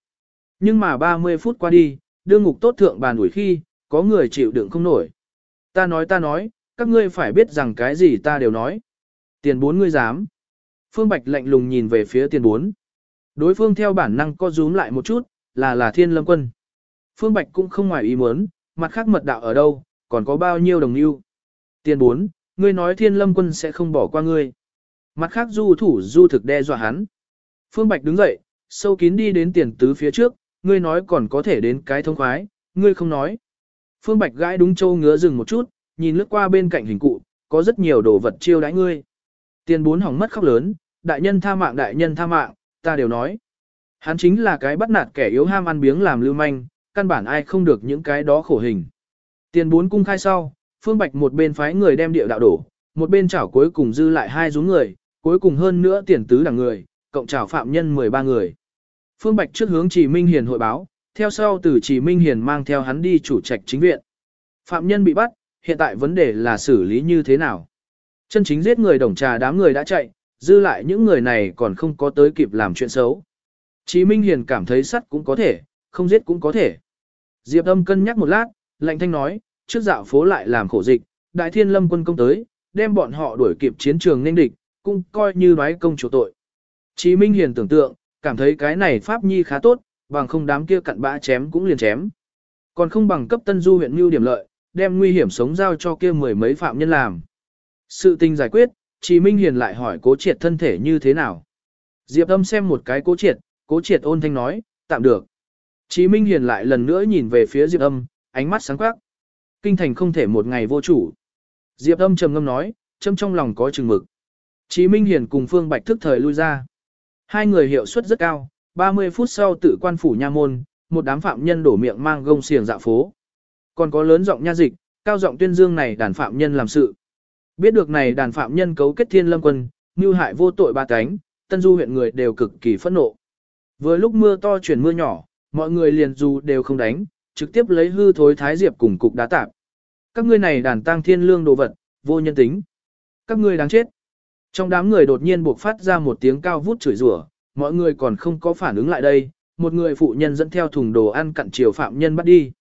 Nhưng mà 30 phút qua đi, đương ngục tốt thượng bàn ủi khi, có người chịu đựng không nổi. Ta nói ta nói, các ngươi phải biết rằng cái gì ta đều nói. Tiền bốn ngươi dám. Phương Bạch lạnh lùng nhìn về phía tiền bốn. Đối phương theo bản năng co rúm lại một chút, là là thiên lâm quân. Phương Bạch cũng không ngoài ý muốn, mặt khác mật đạo ở đâu, còn có bao nhiêu đồng lưu. Tiền bốn, ngươi nói thiên lâm quân sẽ không bỏ qua ngươi. Mặt khác du thủ du thực đe dọa hắn. Phương Bạch đứng dậy, sâu kín đi đến tiền tứ phía trước, ngươi nói còn có thể đến cái thông khoái, ngươi không nói. Phương Bạch gãi đúng châu ngứa dừng một chút, nhìn lướt qua bên cạnh hình cụ, có rất nhiều đồ vật chiêu đãi ngươi. Tiền bốn hỏng mất khóc lớn, đại nhân tha mạng đại nhân tha mạng, ta đều nói. Hắn chính là cái bắt nạt kẻ yếu ham ăn biếng làm lưu manh, căn bản ai không được những cái đó khổ hình. Tiền bốn cung khai sau, Phương Bạch một bên phái người đem địa đạo đổ, một bên chảo cuối cùng dư lại hai rú người, cuối cùng hơn nữa tiền tứ đẳng người, cộng chảo phạm nhân 13 người. Phương Bạch trước hướng Chỉ Minh Hiền hội báo, theo sau từ Chỉ Minh Hiền mang theo hắn đi chủ trạch chính viện. Phạm nhân bị bắt, hiện tại vấn đề là xử lý như thế nào. Chân chính giết người đồng trà đám người đã chạy, dư lại những người này còn không có tới kịp làm chuyện xấu. Chí Minh Hiền cảm thấy sắt cũng có thể, không giết cũng có thể. Diệp âm cân nhắc một lát, lạnh thanh nói, trước dạo phố lại làm khổ dịch, đại thiên lâm quân công tới, đem bọn họ đuổi kịp chiến trường nên địch, cũng coi như nói công chủ tội. Chí Minh Hiền tưởng tượng, cảm thấy cái này Pháp Nhi khá tốt, bằng không đám kia cặn bã chém cũng liền chém. Còn không bằng cấp Tân Du huyện mưu điểm lợi, đem nguy hiểm sống giao cho kia mười mấy phạm nhân làm. Sự tình giải quyết, Chí Minh Hiền lại hỏi cố triệt thân thể như thế nào. Diệp âm xem một cái cố triệt, cố triệt ôn thanh nói, tạm được. Chí Minh Hiền lại lần nữa nhìn về phía Diệp âm, ánh mắt sáng quắc. Kinh thành không thể một ngày vô chủ. Diệp âm trầm ngâm nói, châm trong lòng có chừng mực. Chí Minh Hiền cùng Phương Bạch thức thời lui ra. Hai người hiệu suất rất cao, 30 phút sau tự quan phủ nha môn, một đám phạm nhân đổ miệng mang gông xiềng dạ phố. Còn có lớn giọng nha dịch, cao giọng tuyên dương này đàn phạm nhân làm sự. Biết được này đàn phạm nhân cấu kết thiên lâm quân, như hại vô tội ba cánh, tân du huyện người đều cực kỳ phẫn nộ. Vừa lúc mưa to chuyển mưa nhỏ, mọi người liền dù đều không đánh, trực tiếp lấy hư thối thái diệp cùng cục đá tạp. Các ngươi này đàn tang thiên lương đồ vật, vô nhân tính. Các ngươi đáng chết. Trong đám người đột nhiên buộc phát ra một tiếng cao vút chửi rủa, mọi người còn không có phản ứng lại đây, một người phụ nhân dẫn theo thùng đồ ăn cặn chiều phạm nhân bắt đi.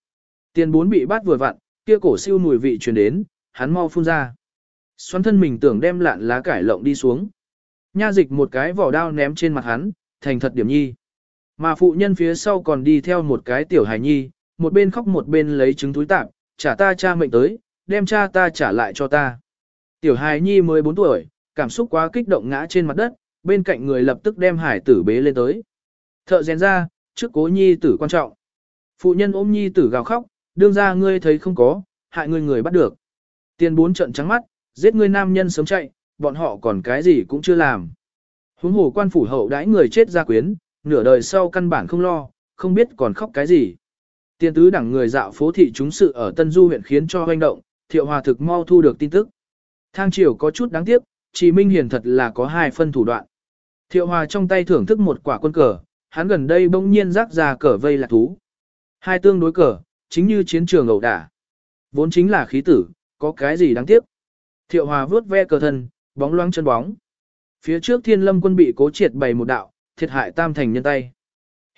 Tiền bốn bị bắt vừa vặn, kia cổ siêu mùi vị truyền đến, hắn mau phun ra. Xoắn thân mình tưởng đem lạn lá cải lộng đi xuống. Nha dịch một cái vỏ đao ném trên mặt hắn, thành thật điểm nhi. Mà phụ nhân phía sau còn đi theo một cái tiểu hài nhi, một bên khóc một bên lấy trứng túi tạp, trả ta cha mệnh tới, đem cha ta trả lại cho ta. Tiểu hài nhi 14 tuổi, cảm xúc quá kích động ngã trên mặt đất, bên cạnh người lập tức đem hải tử bế lên tới. Thợ rèn ra, trước cố nhi tử quan trọng. Phụ nhân ôm nhi tử gào khóc, đương ra ngươi thấy không có, hại ngươi người bắt được. Tiền bốn trận trắng mắt, giết ngươi nam nhân sớm chạy, bọn họ còn cái gì cũng chưa làm. Huống hồ quan phủ hậu đãi người chết ra quyến, nửa đời sau căn bản không lo, không biết còn khóc cái gì. Tiên tứ đẳng người dạo phố thị chúng sự ở Tân Du huyện khiến cho hoành động, thiệu hòa thực mau thu được tin tức. Thang triều có chút đáng tiếc, chỉ Minh Hiền thật là có hai phân thủ đoạn. Thiệu hòa trong tay thưởng thức một quả quân cờ, hắn gần đây bỗng nhiên rác ra cờ vây là thú. Hai tương đối cờ, chính như chiến trường ẩu đả. Vốn chính là khí tử, có cái gì đáng tiếc. Thiệu hòa vướt ve cờ thân, bóng loáng chân bóng. Phía trước thiên lâm quân bị cố triệt bày một đạo, thiệt hại tam thành nhân tay.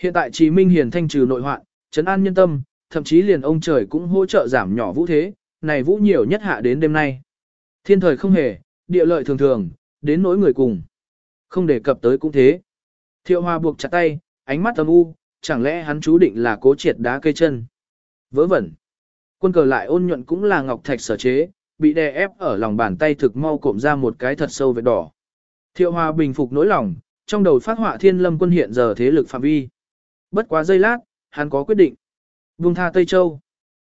Hiện tại Chí Minh Hiền thanh trừ nội hoạn, trấn an nhân tâm, thậm chí liền ông trời cũng hỗ trợ giảm nhỏ vũ thế, này vũ nhiều nhất hạ đến đêm nay. Thiên thời không hề, địa lợi thường thường, đến nỗi người cùng. Không đề cập tới cũng thế. Thiệu Hòa buộc chặt tay, ánh mắt âm u, chẳng lẽ hắn chú định là cố triệt đá cây chân. Vớ vẩn. Quân cờ lại ôn nhuận cũng là ngọc thạch sở chế, bị đè ép ở lòng bàn tay thực mau cộm ra một cái thật sâu vết đỏ. Thiệu Hòa bình phục nỗi lòng, trong đầu phát họa thiên lâm quân hiện giờ thế lực phạm vi. Bất quá giây lát, hắn có quyết định. Vùng tha Tây Châu.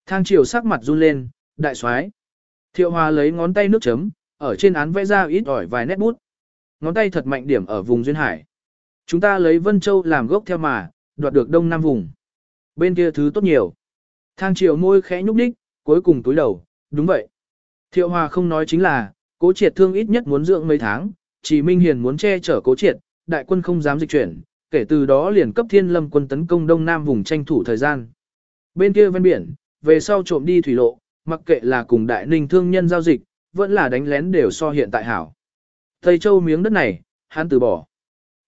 Thang triều sắc mặt run lên, đại soái. Thiệu Hòa lấy ngón tay nước chấm, ở trên án vẽ ra ít ỏi vài nét bút. Ngón tay thật mạnh điểm ở vùng duyên hải. Chúng ta lấy Vân Châu làm gốc theo mà, đoạt được đông nam vùng. Bên kia thứ tốt nhiều. Thang triều môi khẽ nhúc đích, cuối cùng túi đầu, đúng vậy. Thiệu Hòa không nói chính là, cố triệt thương ít nhất muốn dưỡng mấy tháng, chỉ Minh Hiền muốn che chở cố triệt, đại quân không dám dịch chuyển, kể từ đó liền cấp thiên lâm quân tấn công đông nam vùng tranh thủ thời gian. Bên kia ven biển, về sau trộm đi thủy lộ, mặc kệ là cùng đại ninh thương nhân giao dịch, vẫn là đánh lén đều so hiện tại hảo. Tây Châu miếng đất này, hắn từ bỏ.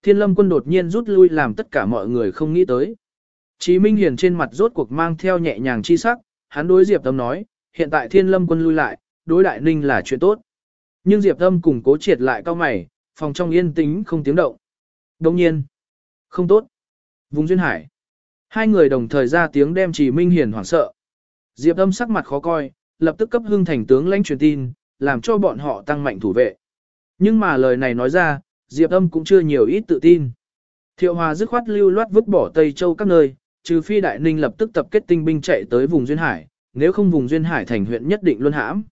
Thiên lâm quân đột nhiên rút lui làm tất cả mọi người không nghĩ tới. Chí Minh Hiền trên mặt rốt cuộc mang theo nhẹ nhàng chi sắc, hắn đối Diệp Tâm nói, hiện tại thiên lâm quân lui lại, đối đại ninh là chuyện tốt. Nhưng Diệp Tâm cùng cố triệt lại cao mày, phòng trong yên tĩnh không tiếng động. Đồng nhiên, không tốt. Vùng Duyên Hải. Hai người đồng thời ra tiếng đem Chỉ Minh Hiền hoảng sợ. Diệp Âm sắc mặt khó coi, lập tức cấp hưng thành tướng lãnh truyền tin, làm cho bọn họ tăng mạnh thủ vệ. Nhưng mà lời này nói ra, Diệp Âm cũng chưa nhiều ít tự tin. Thiệu Hòa dứt khoát lưu loát vứt bỏ Tây Châu các nơi, trừ phi Đại Ninh lập tức tập kết tinh binh chạy tới vùng Duyên Hải, nếu không vùng Duyên Hải thành huyện nhất định luôn hãm.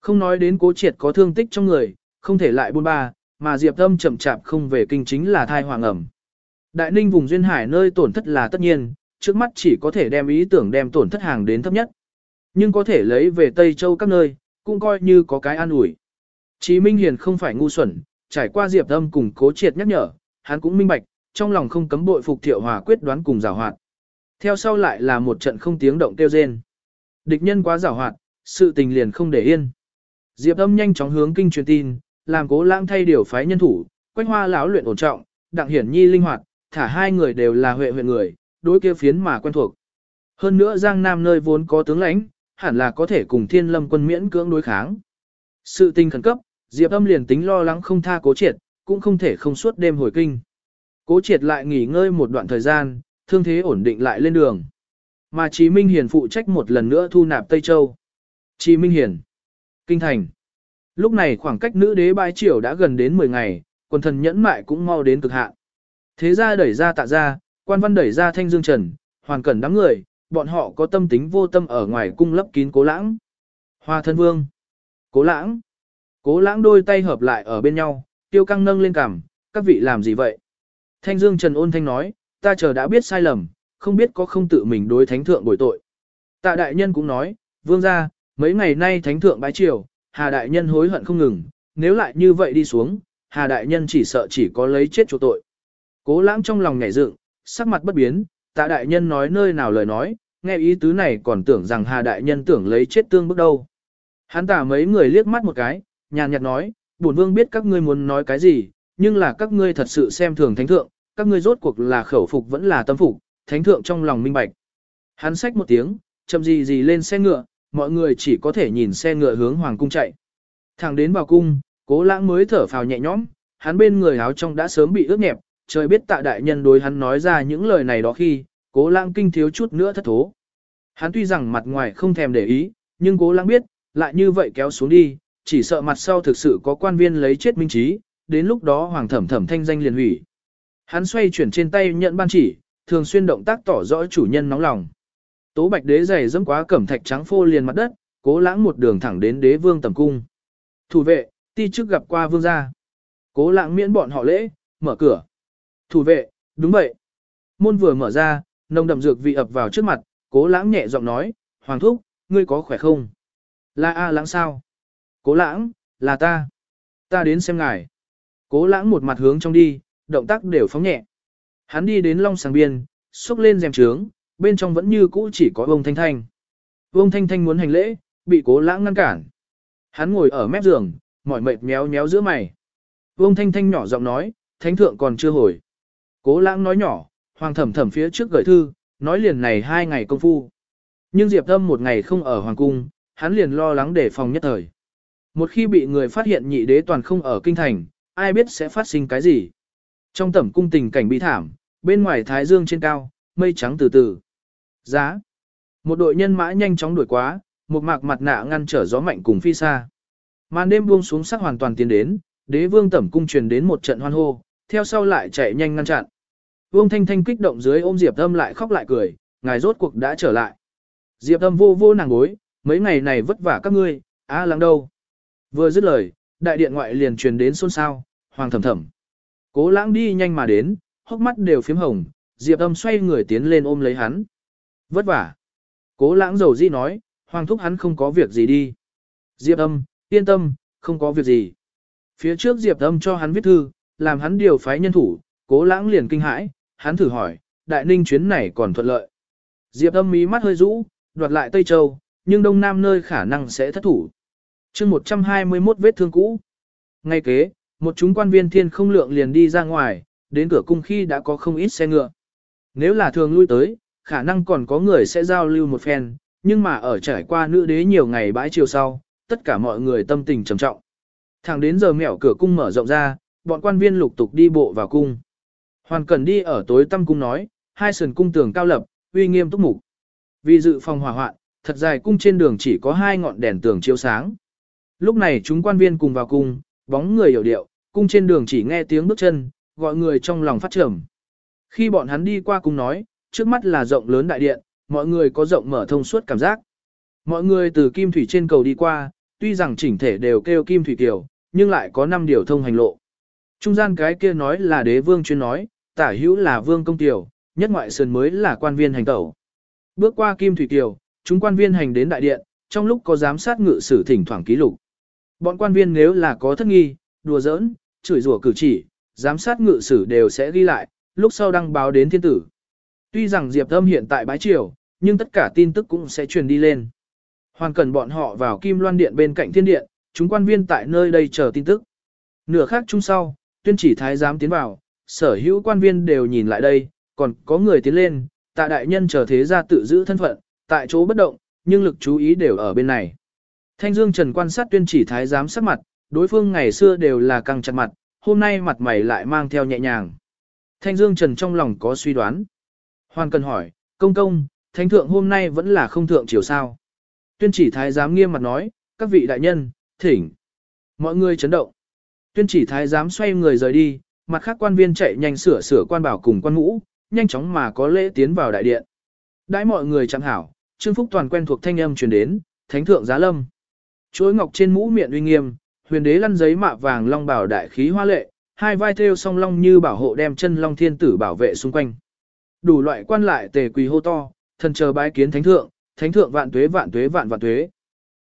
Không nói đến cố triệt có thương tích trong người, không thể lại buôn ba, mà Diệp Âm chậm chạp không về kinh chính là thai hoàng ẩm. Đại Ninh vùng Duyên Hải nơi tổn thất là tất nhiên, trước mắt chỉ có thể đem ý tưởng đem tổn thất hàng đến thấp nhất. Nhưng có thể lấy về Tây Châu các nơi, cũng coi như có cái an ủi. Chí Minh Hiền không phải ngu xuẩn, trải qua Diệp Âm cùng cố triệt nhắc nhở, hắn cũng minh bạch, trong lòng không cấm bội phục Thiệu Hòa quyết đoán cùng giảo hoạt. Theo sau lại là một trận không tiếng động kêu rên. Địch nhân quá giảo hoạt, sự tình liền không để yên. Diệp Âm nhanh chóng hướng kinh truyền tin, làm Cố Lãng thay điều phái nhân thủ, Quách Hoa lão luyện ổn trọng, Đặng Hiển Nhi linh hoạt, thả hai người đều là huệ huyện người, đối kia phiến mà quen thuộc. Hơn nữa Giang Nam nơi vốn có tướng lãnh, hẳn là có thể cùng Thiên Lâm quân miễn cưỡng đối kháng. Sự tình khẩn cấp, Diệp Âm liền tính lo lắng không tha Cố Triệt, cũng không thể không suốt đêm hồi kinh. Cố Triệt lại nghỉ ngơi một đoạn thời gian, thương thế ổn định lại lên đường. Mà Chí Minh Hiền phụ trách một lần nữa thu nạp Tây Châu. Chí Minh Hiền, Kinh Thành. Lúc này khoảng cách nữ đế bãi triều đã gần đến 10 ngày, quần thần nhẫn mại cũng mau đến cực hạn. Thế ra đẩy ra tạ ra, quan văn đẩy ra thanh dương trần, hoàn cẩn đám người, bọn họ có tâm tính vô tâm ở ngoài cung lấp kín cố lãng. Hoa thân vương. Cố lãng. Cố lãng đôi tay hợp lại ở bên nhau, tiêu căng nâng lên cằm, các vị làm gì vậy? Thanh dương trần ôn thanh nói, ta chờ đã biết sai lầm, không biết có không tự mình đối thánh thượng bồi tội. Tạ đại nhân cũng nói, vương gia, mấy ngày nay thánh thượng bái triều, hà đại nhân hối hận không ngừng, nếu lại như vậy đi xuống, hà đại nhân chỉ sợ chỉ có lấy chết chỗ tội. Cố lãng trong lòng nhảy dựng, sắc mặt bất biến, tạ đại nhân nói nơi nào lời nói, nghe ý tứ này còn tưởng rằng hà đại nhân tưởng lấy chết tương bước đâu. Hắn tả mấy người liếc mắt một cái, nhàn nhạt nói, bổn vương biết các ngươi muốn nói cái gì, nhưng là các ngươi thật sự xem thường thánh thượng, các ngươi rốt cuộc là khẩu phục vẫn là tâm phục, thánh thượng trong lòng minh bạch. Hắn xách một tiếng, chậm gì gì lên xe ngựa, mọi người chỉ có thể nhìn xe ngựa hướng hoàng cung chạy. Thẳng đến vào cung, cố lãng mới thở phào nhẹ nhõm, hắn bên người áo trong đã sớm bị ướt nhẹp, trời biết tạ đại nhân đối hắn nói ra những lời này đó khi, cố lãng kinh thiếu chút nữa thất thố. Hắn tuy rằng mặt ngoài không thèm để ý, nhưng cố lãng biết, lại như vậy kéo xuống đi, chỉ sợ mặt sau thực sự có quan viên lấy chết minh trí, đến lúc đó hoàng thẩm thẩm thanh danh liền hủy. Hắn xoay chuyển trên tay nhận ban chỉ, thường xuyên động tác tỏ rõ chủ nhân nóng lòng. Tố bạch đế giày dẫm quá cẩm thạch trắng phô liền mặt đất, cố lãng một đường thẳng đến đế vương tầm cung. Thủ vệ, ti chức gặp qua vương gia. Cố lãng miễn bọn họ lễ, mở cửa. Thủ vệ, đúng vậy. Môn vừa mở ra, nồng đậm dược vị ập vào trước mặt, cố lãng nhẹ giọng nói, Hoàng thúc, ngươi có khỏe không? Là A lãng sao? Cố lãng, là ta. Ta đến xem ngài. Cố lãng một mặt hướng trong đi, động tác đều phóng nhẹ. Hắn đi đến long sàng biên, xúc lên rèm trướng, bên trong vẫn như cũ chỉ có ông Thanh Thanh. Ông Thanh Thanh muốn hành lễ, bị cố lãng ngăn cản. Hắn ngồi ở mép giường, mỏi mệt méo méo giữa mày. Ông Thanh Thanh nhỏ giọng nói, Thánh thượng còn chưa hồi. Cố lãng nói nhỏ, hoàng thẩm thẩm phía trước gửi thư, nói liền này hai ngày công phu. Nhưng Diệp tâm một ngày không ở hoàng cung, hắn liền lo lắng để phòng nhất thời. Một khi bị người phát hiện nhị đế toàn không ở kinh thành, ai biết sẽ phát sinh cái gì. Trong tẩm cung tình cảnh bi thảm, bên ngoài thái dương trên cao, mây trắng từ từ. Giá. Một đội nhân mã nhanh chóng đuổi quá, một mạc mặt nạ ngăn trở gió mạnh cùng phi xa. Màn đêm buông xuống sắc hoàn toàn tiến đến, đế vương tẩm cung truyền đến một trận hoan hô, theo sau lại chạy nhanh ngăn chặn. Vương Thanh Thanh kích động dưới ôm Diệp Âm lại khóc lại cười, ngài rốt cuộc đã trở lại. Diệp Âm vô vô nàng gối, mấy ngày này vất vả các ngươi, á à lắng đâu. Vừa dứt lời, đại điện ngoại liền truyền đến xôn xao, hoàng thầm thầm. Cố lãng đi nhanh mà đến, hốc mắt đều phím hồng, Diệp Âm xoay người tiến lên ôm lấy hắn. Vất vả. Cố lãng dầu di nói, hoàng thúc hắn không có việc gì đi. Diệp Âm, yên tâm, không có việc gì. Phía trước Diệp Âm cho hắn viết thư, làm hắn điều phái nhân thủ, cố lãng liền kinh hãi, hắn thử hỏi, đại ninh chuyến này còn thuận lợi. Diệp Âm mí mắt hơi rũ, đoạt lại Tây Châu, nhưng đông nam nơi khả năng sẽ thất thủ. chương 121 vết thương cũ. Ngay kế, một chúng quan viên thiên không lượng liền đi ra ngoài, đến cửa cung khi đã có không ít xe ngựa. Nếu là thường lui tới, khả năng còn có người sẽ giao lưu một phen, nhưng mà ở trải qua nữ đế nhiều ngày bãi chiều sau, tất cả mọi người tâm tình trầm trọng. Thẳng đến giờ mẹo cửa cung mở rộng ra, bọn quan viên lục tục đi bộ vào cung. Hoàn Cẩn đi ở tối tâm cung nói, hai sườn cung tường cao lập, uy nghiêm túc mục. Vì dự phòng hỏa hoạn, thật dài cung trên đường chỉ có hai ngọn đèn tường chiếu sáng. Lúc này chúng quan viên cùng vào cung, bóng người hiểu điệu, cung trên đường chỉ nghe tiếng bước chân, gọi người trong lòng phát trầm. Khi bọn hắn đi qua cung nói, trước mắt là rộng lớn đại điện, mọi người có rộng mở thông suốt cảm giác. Mọi người từ kim thủy trên cầu đi qua, tuy rằng chỉnh thể đều kêu kim thủy kiều, nhưng lại có 5 điều thông hành lộ. Trung gian cái kia nói là đế vương chuyên nói, tả hữu là vương công tiểu, nhất ngoại sườn mới là quan viên hành tẩu. Bước qua kim thủy kiều, chúng quan viên hành đến đại điện, trong lúc có giám sát ngự sử thỉnh thoảng ký lục. Bọn quan viên nếu là có thất nghi, đùa giỡn, chửi rủa cử chỉ, giám sát ngự sử đều sẽ ghi lại, lúc sau đăng báo đến thiên tử. Tuy rằng Diệp Âm hiện tại bái triều, nhưng tất cả tin tức cũng sẽ truyền đi lên. Hoàn cần bọn họ vào Kim Loan Điện bên cạnh thiên điện, chúng quan viên tại nơi đây chờ tin tức. Nửa khác chung sau, tuyên chỉ thái giám tiến vào, sở hữu quan viên đều nhìn lại đây, còn có người tiến lên, tạ đại nhân chờ thế ra tự giữ thân phận, tại chỗ bất động, nhưng lực chú ý đều ở bên này. Thanh Dương Trần quan sát tuyên chỉ thái giám sắc mặt, đối phương ngày xưa đều là căng chặt mặt, hôm nay mặt mày lại mang theo nhẹ nhàng. Thanh Dương Trần trong lòng có suy đoán. Hoàn cần hỏi, công công, thánh thượng hôm nay vẫn là không thượng chiều sao. Tuyên chỉ thái giám nghiêm mặt nói, các vị đại nhân, thỉnh. Mọi người chấn động. Tuyên chỉ thái giám xoay người rời đi, mặt khác quan viên chạy nhanh sửa sửa quan bảo cùng quan ngũ, nhanh chóng mà có lễ tiến vào đại điện. Đãi mọi người chẳng hảo, Trương Phúc Toàn quen thuộc thanh âm truyền đến, thánh thượng giá lâm. Chuối ngọc trên mũ miệng uy nghiêm, huyền đế lăn giấy mạ vàng long bảo đại khí hoa lệ, hai vai thêu song long như bảo hộ đem chân long thiên tử bảo vệ xung quanh. Đủ loại quan lại tề quỳ hô to, thần chờ bái kiến thánh thượng, thánh thượng vạn tuế vạn tuế vạn vạn tuế.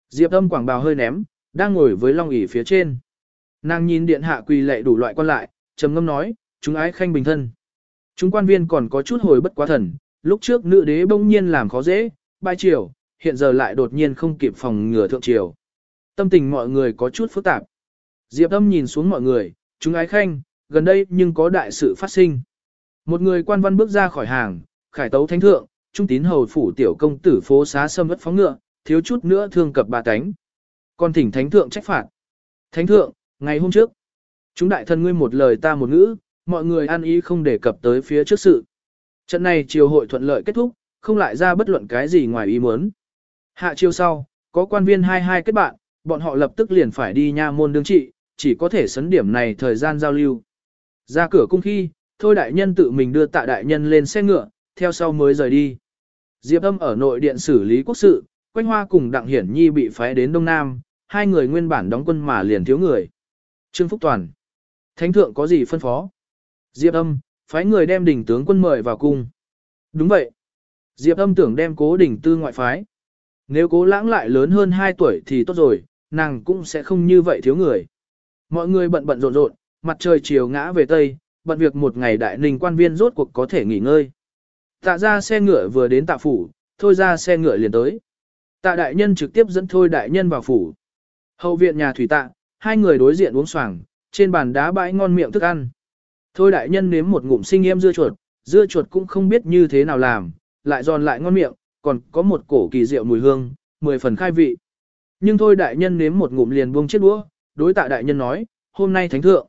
Diệp âm quảng bào hơi ném, đang ngồi với long ỷ phía trên. Nàng nhìn điện hạ quỳ lệ đủ loại quan lại, trầm ngâm nói, chúng ái khanh bình thân. Chúng quan viên còn có chút hồi bất quá thần, lúc trước nữ đế bỗng nhiên làm khó dễ, bai triều, hiện giờ lại đột nhiên không kịp phòng ngừa thượng triều. Tâm tình mọi người có chút phức tạp. Diệp âm nhìn xuống mọi người, chúng ái khanh, gần đây nhưng có đại sự phát sinh. Một người quan văn bước ra khỏi hàng, khải tấu thánh thượng, trung tín hầu phủ tiểu công tử phố xá sâm ất phóng ngựa, thiếu chút nữa thương cập bà cánh. Còn thỉnh thánh thượng trách phạt. Thánh thượng, ngày hôm trước, chúng đại thân ngươi một lời ta một ngữ, mọi người ăn ý không đề cập tới phía trước sự. Trận này triều hội thuận lợi kết thúc, không lại ra bất luận cái gì ngoài ý muốn. Hạ chiều sau, có quan viên hai hai kết bạn, bọn họ lập tức liền phải đi nha môn đương trị, chỉ có thể sấn điểm này thời gian giao lưu. Ra cửa cung khi, thôi đại nhân tự mình đưa tạ đại nhân lên xe ngựa, theo sau mới rời đi. Diệp âm ở nội điện xử lý quốc sự, Quách Hoa cùng Đặng Hiển Nhi bị phái đến Đông Nam, hai người nguyên bản đóng quân mà liền thiếu người. Trương Phúc Toàn. Thánh thượng có gì phân phó? Diệp âm, phái người đem đỉnh tướng quân mời vào cung. Đúng vậy. Diệp âm tưởng đem cố đỉnh tư ngoại phái. Nếu cố lãng lại lớn hơn 2 tuổi thì tốt rồi, nàng cũng sẽ không như vậy thiếu người. Mọi người bận bận rộn rộn, mặt trời chiều ngã về Tây, bận việc một ngày đại ninh quan viên rốt cuộc có thể nghỉ ngơi. Tạ ra xe ngựa vừa đến tạ phủ, thôi ra xe ngựa liền tới. Tạ đại nhân trực tiếp dẫn thôi đại nhân vào phủ. Hậu viện nhà thủy tạ, hai người đối diện uống xoàng, trên bàn đá bãi ngon miệng thức ăn. Thôi đại nhân nếm một ngụm sinh em dưa chuột, dưa chuột cũng không biết như thế nào làm, lại giòn lại ngon miệng, còn có một cổ kỳ diệu mùi hương, mười phần khai vị. Nhưng thôi đại nhân nếm một ngụm liền buông chiếc đũa, đối tạ đại nhân nói, hôm nay thánh thượng.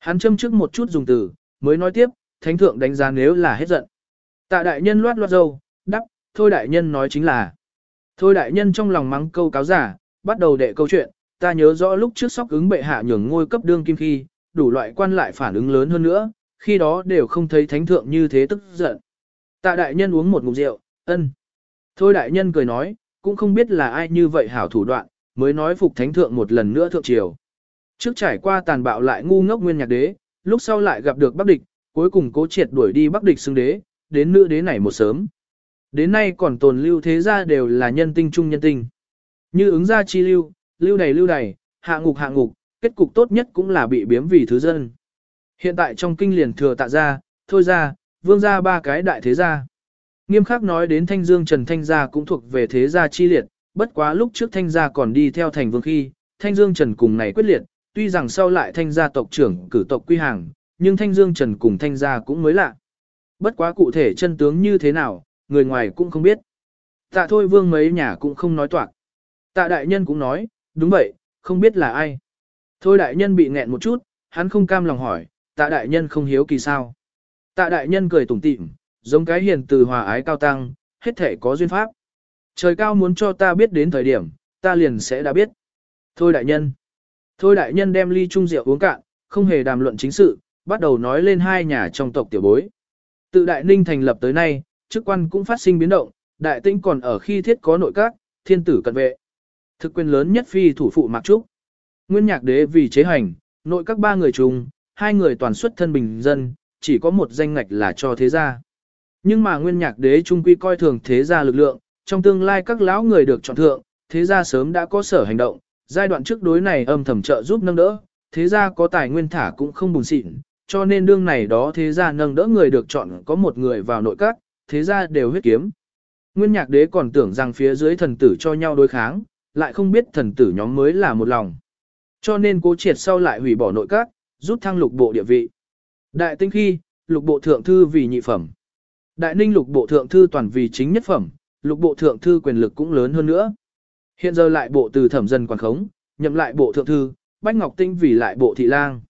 Hắn châm trước một chút dùng từ, mới nói tiếp, thánh thượng đánh giá nếu là hết giận. Tạ đại nhân loát loát dâu, đắp, thôi đại nhân nói chính là. Thôi đại nhân trong lòng mắng câu cáo giả, bắt đầu đệ câu chuyện, ta nhớ rõ lúc trước sóc ứng bệ hạ nhường ngôi cấp đương kim khi, đủ loại quan lại phản ứng lớn hơn nữa, khi đó đều không thấy thánh thượng như thế tức giận. Tạ đại nhân uống một ngụm rượu, ân. Thôi đại nhân cười nói, cũng không biết là ai như vậy hảo thủ đoạn, mới nói phục thánh thượng một lần nữa thượng triều. Trước trải qua tàn bạo lại ngu ngốc nguyên nhạc đế, lúc sau lại gặp được bắc địch, cuối cùng cố triệt đuổi đi bắc địch xưng đế, đến nữ đế này một sớm. Đến nay còn tồn lưu thế gia đều là nhân tinh trung nhân tinh. Như ứng gia chi lưu, lưu đầy lưu đầy, hạ ngục hạ ngục, kết cục tốt nhất cũng là bị biếm vì thứ dân. Hiện tại trong kinh liền thừa tạ gia, thôi gia, vương gia ba cái đại thế gia. Nghiêm khắc nói đến thanh dương trần thanh gia cũng thuộc về thế gia chi liệt, bất quá lúc trước thanh gia còn đi theo thành vương khi, thanh dương trần cùng này quyết liệt, tuy rằng sau lại thanh gia tộc trưởng cử tộc quy hàng, nhưng thanh dương trần cùng thanh gia cũng mới lạ. Bất quá cụ thể chân tướng như thế nào, người ngoài cũng không biết. Tạ thôi vương mấy nhà cũng không nói toạc. Tạ đại nhân cũng nói, đúng vậy, không biết là ai. Thôi đại nhân bị nghẹn một chút, hắn không cam lòng hỏi, tạ đại nhân không hiếu kỳ sao. Tạ đại nhân cười tủm tỉm, giống cái hiền từ hòa ái cao tăng, hết thể có duyên pháp. Trời cao muốn cho ta biết đến thời điểm, ta liền sẽ đã biết. Thôi đại nhân. Thôi đại nhân đem ly chung rượu uống cạn, không hề đàm luận chính sự, bắt đầu nói lên hai nhà trong tộc tiểu bối. Tự đại ninh thành lập tới nay, chức quan cũng phát sinh biến động, đại tinh còn ở khi thiết có nội các, thiên tử cận vệ. Thực quyền lớn nhất phi thủ phụ Mạc Trúc. Nguyên nhạc đế vì chế hành, nội các ba người chung, hai người toàn xuất thân bình dân, chỉ có một danh ngạch là cho thế gia. Nhưng mà nguyên nhạc đế trung quy coi thường thế gia lực lượng, trong tương lai các lão người được chọn thượng, thế gia sớm đã có sở hành động, giai đoạn trước đối này âm thầm trợ giúp nâng đỡ, thế gia có tài nguyên thả cũng không bùn xịn, cho nên đương này đó thế gia nâng đỡ người được chọn có một người vào nội các, thế gia đều huyết kiếm. Nguyên nhạc đế còn tưởng rằng phía dưới thần tử cho nhau đối kháng, lại không biết thần tử nhóm mới là một lòng. Cho nên cố triệt sau lại hủy bỏ nội các, rút thăng lục bộ địa vị. Đại tinh khi, lục bộ thượng thư vì nhị phẩm. Đại ninh lục bộ thượng thư toàn vì chính nhất phẩm, lục bộ thượng thư quyền lực cũng lớn hơn nữa. Hiện giờ lại bộ từ thẩm dân quản khống, nhậm lại bộ thượng thư, Bách Ngọc Tinh vì lại bộ thị lang.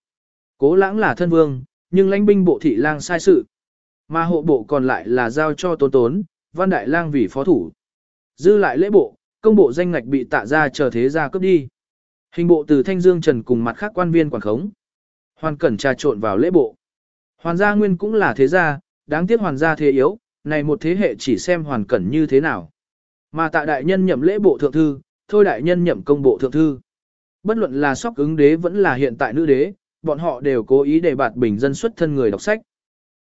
Cố lãng là thân vương, nhưng lãnh binh bộ thị lang sai sự. Mà hộ bộ còn lại là giao cho tôn tốn, văn đại lang vì phó thủ. Dư lại lễ bộ, công bộ danh ngạch bị tạ ra chờ thế ra cướp đi. Hình bộ từ Thanh Dương Trần cùng mặt khác quan viên quản khống. Hoàn cẩn trà trộn vào lễ bộ. Hoàn gia nguyên cũng là thế gia, đáng tiếc hoàn gia thế yếu, này một thế hệ chỉ xem hoàn cẩn như thế nào. Mà tạ đại nhân nhậm lễ bộ thượng thư, thôi đại nhân nhậm công bộ thượng thư. Bất luận là sóc ứng đế vẫn là hiện tại nữ đế, bọn họ đều cố ý để bạt bình dân xuất thân người đọc sách.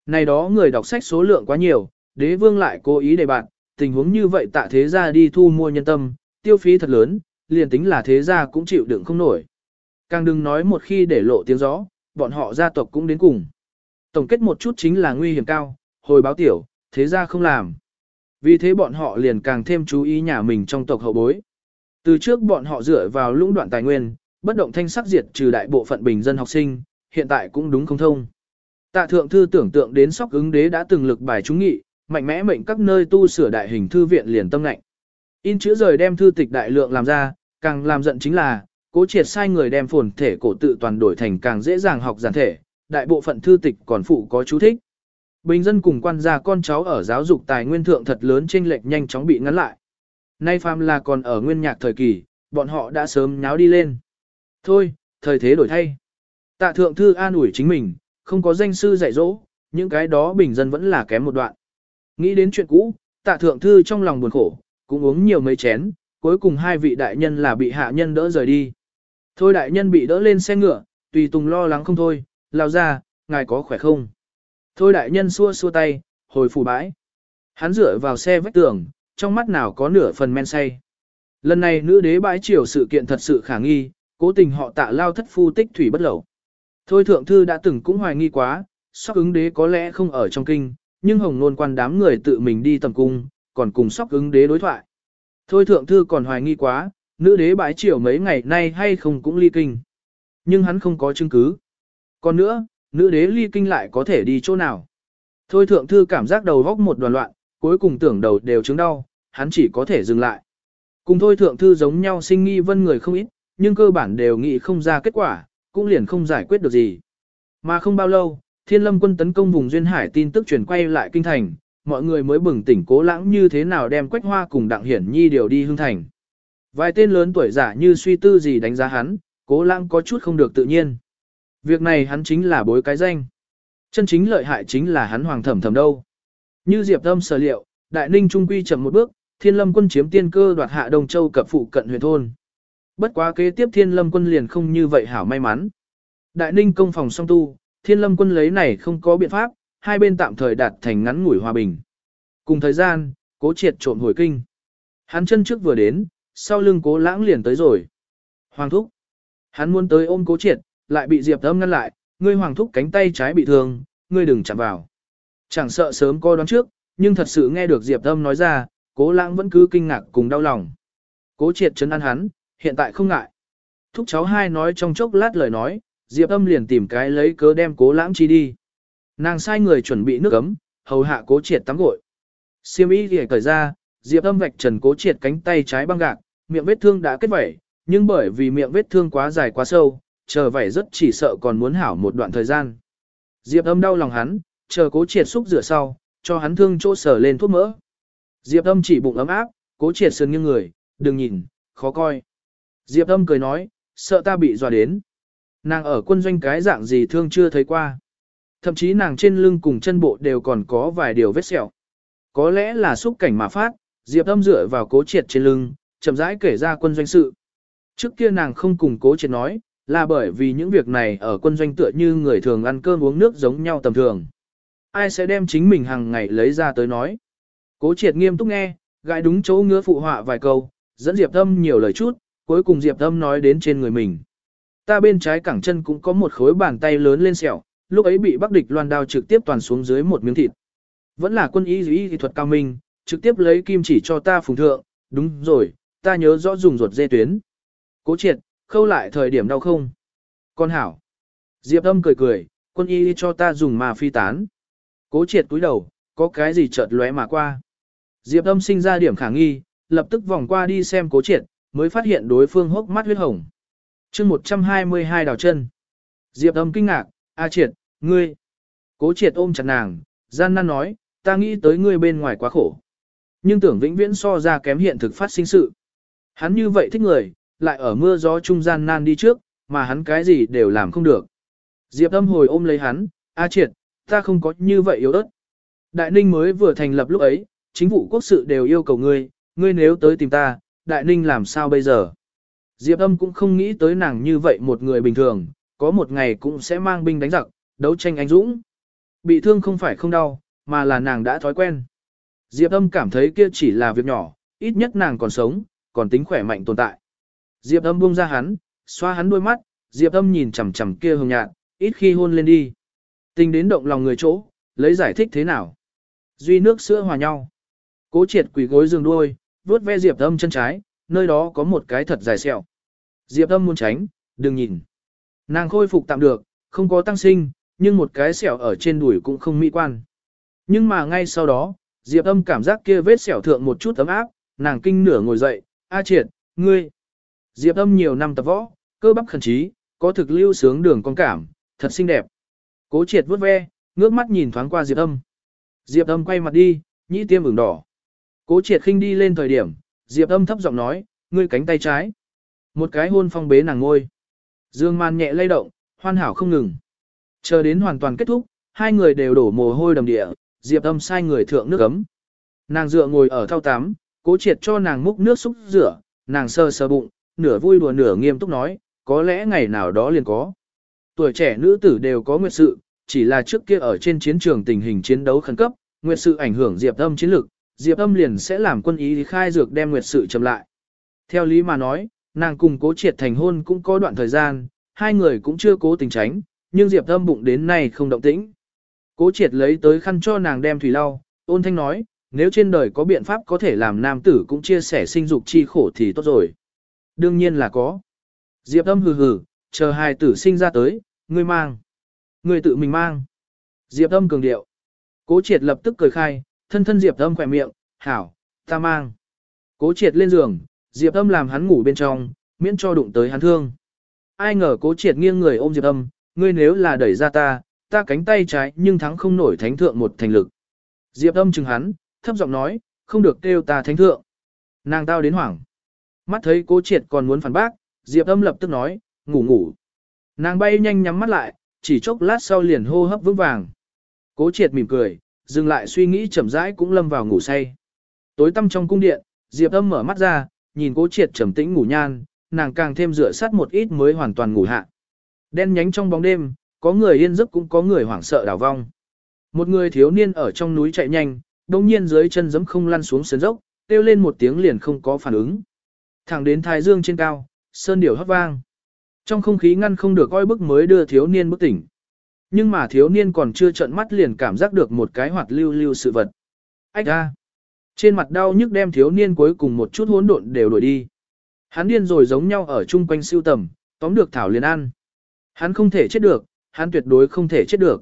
Này đó người đọc sách số lượng quá nhiều, đế vương lại cố ý để bạt, tình huống như vậy tạ thế gia đi thu mua nhân tâm, tiêu phí thật lớn, liền tính là thế gia cũng chịu đựng không nổi. Càng đừng nói một khi để lộ tiếng gió, bọn họ gia tộc cũng đến cùng. Tổng kết một chút chính là nguy hiểm cao, hồi báo tiểu, thế gia không làm. Vì thế bọn họ liền càng thêm chú ý nhà mình trong tộc hậu bối. Từ trước bọn họ dựa vào lũng đoạn tài nguyên, bất động thanh sắc diệt trừ đại bộ phận bình dân học sinh, hiện tại cũng đúng không thông. Tạ thượng thư tưởng tượng đến sóc ứng đế đã từng lực bài chúng nghị, mạnh mẽ mệnh các nơi tu sửa đại hình thư viện liền tâm lệnh. In chữ rời đem thư tịch đại lượng làm ra, càng làm giận chính là, cố triệt sai người đem phồn thể cổ tự toàn đổi thành càng dễ dàng học giản thể, đại bộ phận thư tịch còn phụ có chú thích. Bình dân cùng quan gia con cháu ở giáo dục tài nguyên thượng thật lớn chênh lệch nhanh chóng bị ngắn lại. Nay phàm là còn ở nguyên nhạc thời kỳ, bọn họ đã sớm nháo đi lên. Thôi, thời thế đổi thay. Tạ thượng thư an ủi chính mình, không có danh sư dạy dỗ, những cái đó bình dân vẫn là kém một đoạn. Nghĩ đến chuyện cũ, tạ thượng thư trong lòng buồn khổ, cũng uống nhiều mấy chén, cuối cùng hai vị đại nhân là bị hạ nhân đỡ rời đi. Thôi đại nhân bị đỡ lên xe ngựa, tùy tùng lo lắng không thôi, lao ra, ngài có khỏe không? Thôi đại nhân xua xua tay, hồi phủ bãi. Hắn dựa vào xe vách tường, trong mắt nào có nửa phần men say. Lần này nữ đế bãi triều sự kiện thật sự khả nghi, cố tình họ tạ lao thất phu tích thủy bất lẩu. Thôi thượng thư đã từng cũng hoài nghi quá, sóc ứng đế có lẽ không ở trong kinh, nhưng hồng nôn quan đám người tự mình đi tầm cung, còn cùng sóc ứng đế đối thoại. Thôi thượng thư còn hoài nghi quá, nữ đế bãi triều mấy ngày nay hay không cũng ly kinh. Nhưng hắn không có chứng cứ. Còn nữa, nữ đế ly kinh lại có thể đi chỗ nào. Thôi thượng thư cảm giác đầu góc một đoàn loạn, cuối cùng tưởng đầu đều chứng đau, hắn chỉ có thể dừng lại. Cùng thôi thượng thư giống nhau sinh nghi vân người không ít, nhưng cơ bản đều nghĩ không ra kết quả, cũng liền không giải quyết được gì. Mà không bao lâu, thiên lâm quân tấn công vùng Duyên Hải tin tức truyền quay lại kinh thành, mọi người mới bừng tỉnh cố lãng như thế nào đem quách hoa cùng đặng hiển nhi điều đi hương thành. Vài tên lớn tuổi giả như suy tư gì đánh giá hắn, cố lãng có chút không được tự nhiên. Việc này hắn chính là bối cái danh. Chân chính lợi hại chính là hắn hoàng thẩm thẩm đâu. Như Diệp Tâm sở liệu, Đại Ninh Trung Quy chậm một bước, Thiên Lâm quân chiếm tiên cơ đoạt hạ Đông Châu cập phụ cận huyện thôn. Bất quá kế tiếp Thiên Lâm quân liền không như vậy hảo may mắn. Đại Ninh công phòng song tu, Thiên Lâm quân lấy này không có biện pháp, hai bên tạm thời đạt thành ngắn ngủi hòa bình. Cùng thời gian, cố triệt trộm hồi kinh. Hắn chân trước vừa đến, sau lưng cố lãng liền tới rồi. Hoàng thúc. Hắn muốn tới ôm cố triệt, lại bị Diệp Âm ngăn lại, ngươi hoàng thúc cánh tay trái bị thương, ngươi đừng chạm vào. Chẳng sợ sớm coi đoán trước, nhưng thật sự nghe được Diệp Âm nói ra, cố lãng vẫn cứ kinh ngạc cùng đau lòng. Cố triệt chấn an hắn, hiện tại không ngại. Thúc cháu hai nói trong chốc lát lời nói, Diệp âm liền tìm cái lấy cớ đem cố lãng chi đi. Nàng sai người chuẩn bị nước ấm, hầu hạ cố triệt tắm gội. Siêm y thì cởi ra, Diệp âm vạch trần cố triệt cánh tay trái băng gạc, miệng vết thương đã kết vẩy, nhưng bởi vì miệng vết thương quá dài quá sâu, chờ vẩy rất chỉ sợ còn muốn hảo một đoạn thời gian. Diệp âm đau lòng hắn, chờ cố triệt xúc rửa sau, cho hắn thương chỗ sở lên thuốc mỡ. Diệp âm chỉ bụng ấm áp, cố triệt sườn nghiêng người, đừng nhìn, khó coi. Diệp âm cười nói, sợ ta bị dọa đến. Nàng ở quân doanh cái dạng gì thương chưa thấy qua. Thậm chí nàng trên lưng cùng chân bộ đều còn có vài điều vết sẹo. Có lẽ là xúc cảnh mà phát, Diệp âm dựa vào cố triệt trên lưng, chậm rãi kể ra quân doanh sự. Trước kia nàng không cùng cố triệt nói, là bởi vì những việc này ở quân doanh tựa như người thường ăn cơm uống nước giống nhau tầm thường. Ai sẽ đem chính mình hàng ngày lấy ra tới nói. Cố triệt nghiêm túc nghe, gãi đúng chỗ ngứa phụ họa vài câu, dẫn Diệp Thâm nhiều lời chút, cuối cùng Diệp Thâm nói đến trên người mình. Ta bên trái cẳng chân cũng có một khối bàn tay lớn lên sẹo, lúc ấy bị Bắc địch loan đao trực tiếp toàn xuống dưới một miếng thịt. Vẫn là quân y y thuật cao minh, trực tiếp lấy kim chỉ cho ta phùng thượng, đúng rồi, ta nhớ rõ dùng ruột dê tuyến. Cố triệt, khâu lại thời điểm đau không? Con hảo. Diệp âm cười cười, quân y cho ta dùng mà phi tán. Cố triệt túi đầu, có cái gì chợt lóe mà qua. Diệp âm sinh ra điểm khả nghi, lập tức vòng qua đi xem cố triệt, mới phát hiện đối phương hốc mắt huyết hồng. chương 122 đào chân. Diệp âm kinh ngạc, A triệt, ngươi. Cố triệt ôm chặt nàng, gian nan nói, ta nghĩ tới ngươi bên ngoài quá khổ. Nhưng tưởng vĩnh viễn so ra kém hiện thực phát sinh sự. Hắn như vậy thích người, lại ở mưa gió trung gian nan đi trước, mà hắn cái gì đều làm không được. Diệp âm hồi ôm lấy hắn, A triệt, ta không có như vậy yếu ớt. Đại Ninh mới vừa thành lập lúc ấy, chính vụ quốc sự đều yêu cầu ngươi, ngươi nếu tới tìm ta, Đại Ninh làm sao bây giờ? Diệp âm cũng không nghĩ tới nàng như vậy một người bình thường, có một ngày cũng sẽ mang binh đánh giặc, đấu tranh anh dũng. Bị thương không phải không đau, mà là nàng đã thói quen. Diệp âm cảm thấy kia chỉ là việc nhỏ, ít nhất nàng còn sống, còn tính khỏe mạnh tồn tại. Diệp âm buông ra hắn, xoa hắn đôi mắt, Diệp âm nhìn chằm chằm kia hồng nhạt, ít khi hôn lên đi. Tình đến động lòng người chỗ, lấy giải thích thế nào. Duy nước sữa hòa nhau. Cố triệt quỷ gối giường đuôi, vuốt ve Diệp âm chân trái, nơi đó có một cái thật dài sẹo. Diệp âm muốn tránh, đừng nhìn. Nàng khôi phục tạm được, không có tăng sinh, nhưng một cái sẹo ở trên đùi cũng không mỹ quan. Nhưng mà ngay sau đó, Diệp âm cảm giác kia vết sẹo thượng một chút ấm áp, nàng kinh nửa ngồi dậy, A triệt, ngươi. Diệp âm nhiều năm tập võ, cơ bắp khẩn trí, có thực lưu sướng đường con cảm, thật xinh đẹp. Cố triệt vuốt ve, ngước mắt nhìn thoáng qua Diệp âm. Diệp âm quay mặt đi, nhĩ tiêm ửng đỏ. Cố triệt khinh đi lên thời điểm, Diệp âm thấp giọng nói, ngươi cánh tay trái. Một cái hôn phong bế nàng ngôi. Dương man nhẹ lay động, hoàn hảo không ngừng. Chờ đến hoàn toàn kết thúc, hai người đều đổ mồ hôi đầm địa, Diệp âm sai người thượng nước ấm. Nàng dựa ngồi ở thao tắm, cố triệt cho nàng múc nước xúc rửa, nàng sơ sơ bụng, nửa vui đùa nửa nghiêm túc nói, có lẽ ngày nào đó liền có. Tuổi trẻ nữ tử đều có nguyệt sự, chỉ là trước kia ở trên chiến trường tình hình chiến đấu khẩn cấp, nguyệt sự ảnh hưởng Diệp Âm chiến lực, Diệp Âm liền sẽ làm quân ý khai dược đem nguyệt sự chậm lại. Theo lý mà nói, nàng cùng cố triệt thành hôn cũng có đoạn thời gian, hai người cũng chưa cố tình tránh, nhưng Diệp Âm bụng đến nay không động tĩnh. Cố triệt lấy tới khăn cho nàng đem thủy lau, ôn thanh nói, nếu trên đời có biện pháp có thể làm nam tử cũng chia sẻ sinh dục chi khổ thì tốt rồi. Đương nhiên là có. Diệp âm hừ hừ, chờ hài tử sinh ra tới, ngươi mang. Ngươi tự mình mang. Diệp âm cường điệu. Cố triệt lập tức cười khai, thân thân Diệp âm khỏe miệng, hảo, ta mang. Cố triệt lên giường, Diệp âm làm hắn ngủ bên trong, miễn cho đụng tới hắn thương. Ai ngờ cố triệt nghiêng người ôm Diệp âm, ngươi nếu là đẩy ra ta, ta cánh tay trái nhưng thắng không nổi thánh thượng một thành lực. Diệp âm chừng hắn, thấp giọng nói, không được kêu ta thánh thượng. Nàng tao đến hoảng. Mắt thấy cố triệt còn muốn phản bác, Diệp âm lập tức nói, ngủ ngủ. Nàng bay nhanh nhắm mắt lại, chỉ chốc lát sau liền hô hấp vững vàng. Cố triệt mỉm cười, dừng lại suy nghĩ chậm rãi cũng lâm vào ngủ say. Tối tăm trong cung điện, Diệp âm mở mắt ra, nhìn cố triệt trầm tĩnh ngủ nhan, nàng càng thêm rửa sát một ít mới hoàn toàn ngủ hạ. Đen nhánh trong bóng đêm, có người yên giấc cũng có người hoảng sợ đảo vong. Một người thiếu niên ở trong núi chạy nhanh, đồng nhiên dưới chân giẫm không lăn xuống sườn dốc, kêu lên một tiếng liền không có phản ứng. Thẳng đến thái dương trên cao, sơn điểu hót vang. Trong không khí ngăn không được coi bức mới đưa thiếu niên bức tỉnh. Nhưng mà thiếu niên còn chưa trợn mắt liền cảm giác được một cái hoạt lưu lưu sự vật. Ách ra! Trên mặt đau nhức đem thiếu niên cuối cùng một chút hỗn độn đều đuổi đi. Hắn điên rồi giống nhau ở chung quanh siêu tầm, tóm được thảo liền ăn. Hắn không thể chết được, hắn tuyệt đối không thể chết được.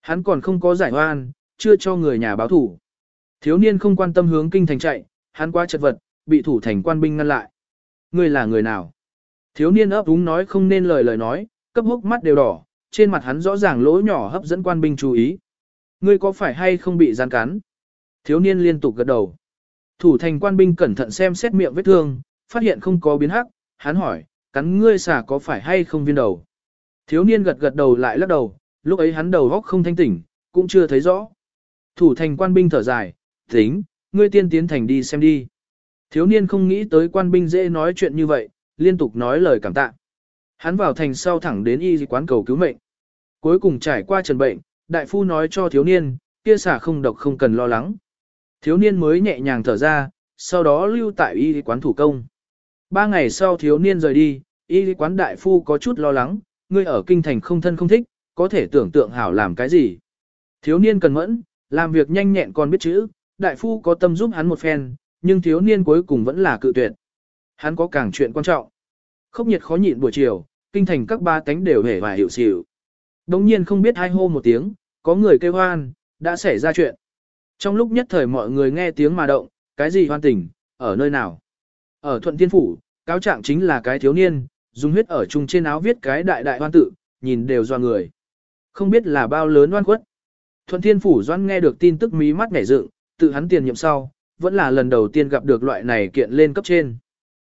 Hắn còn không có giải oan, chưa cho người nhà báo thủ. Thiếu niên không quan tâm hướng kinh thành chạy, hắn quá chật vật, bị thủ thành quan binh ngăn lại. Ngươi là người nào? Thiếu niên ấp úng nói không nên lời lời nói, cấp hốc mắt đều đỏ, trên mặt hắn rõ ràng lỗ nhỏ hấp dẫn quan binh chú ý. Ngươi có phải hay không bị gian cắn? Thiếu niên liên tục gật đầu. Thủ thành quan binh cẩn thận xem xét miệng vết thương, phát hiện không có biến hắc, hắn hỏi, cắn ngươi xả có phải hay không viên đầu? Thiếu niên gật gật đầu lại lắc đầu, lúc ấy hắn đầu góc không thanh tỉnh, cũng chưa thấy rõ. Thủ thành quan binh thở dài, tính, ngươi tiên tiến thành đi xem đi. Thiếu niên không nghĩ tới quan binh dễ nói chuyện như vậy, liên tục nói lời cảm tạ. Hắn vào thành sau thẳng đến y quán cầu cứu mệnh. Cuối cùng trải qua trần bệnh, đại phu nói cho thiếu niên, kia xả không độc không cần lo lắng. Thiếu niên mới nhẹ nhàng thở ra, sau đó lưu tại y quán thủ công. Ba ngày sau thiếu niên rời đi, y quán đại phu có chút lo lắng, ngươi ở kinh thành không thân không thích, có thể tưởng tượng hảo làm cái gì. Thiếu niên cần mẫn, làm việc nhanh nhẹn còn biết chữ, đại phu có tâm giúp hắn một phen, nhưng thiếu niên cuối cùng vẫn là cự tuyệt. Hắn có càng chuyện quan trọng. Khốc nhiệt khó nhịn buổi chiều, kinh thành các ba tánh đều hề và hiểu xỉu. Đồng nhiên không biết hai hô một tiếng, có người kêu hoan, đã xảy ra chuyện. Trong lúc nhất thời mọi người nghe tiếng mà động, cái gì hoan tỉnh, ở nơi nào? Ở Thuận Thiên Phủ, cáo trạng chính là cái thiếu niên, dùng huyết ở chung trên áo viết cái đại đại hoan tự, nhìn đều doa người. Không biết là bao lớn oan khuất. Thuận Thiên Phủ Doan nghe được tin tức mí mắt nhảy dựng, tự hắn tiền nhiệm sau, vẫn là lần đầu tiên gặp được loại này kiện lên cấp trên.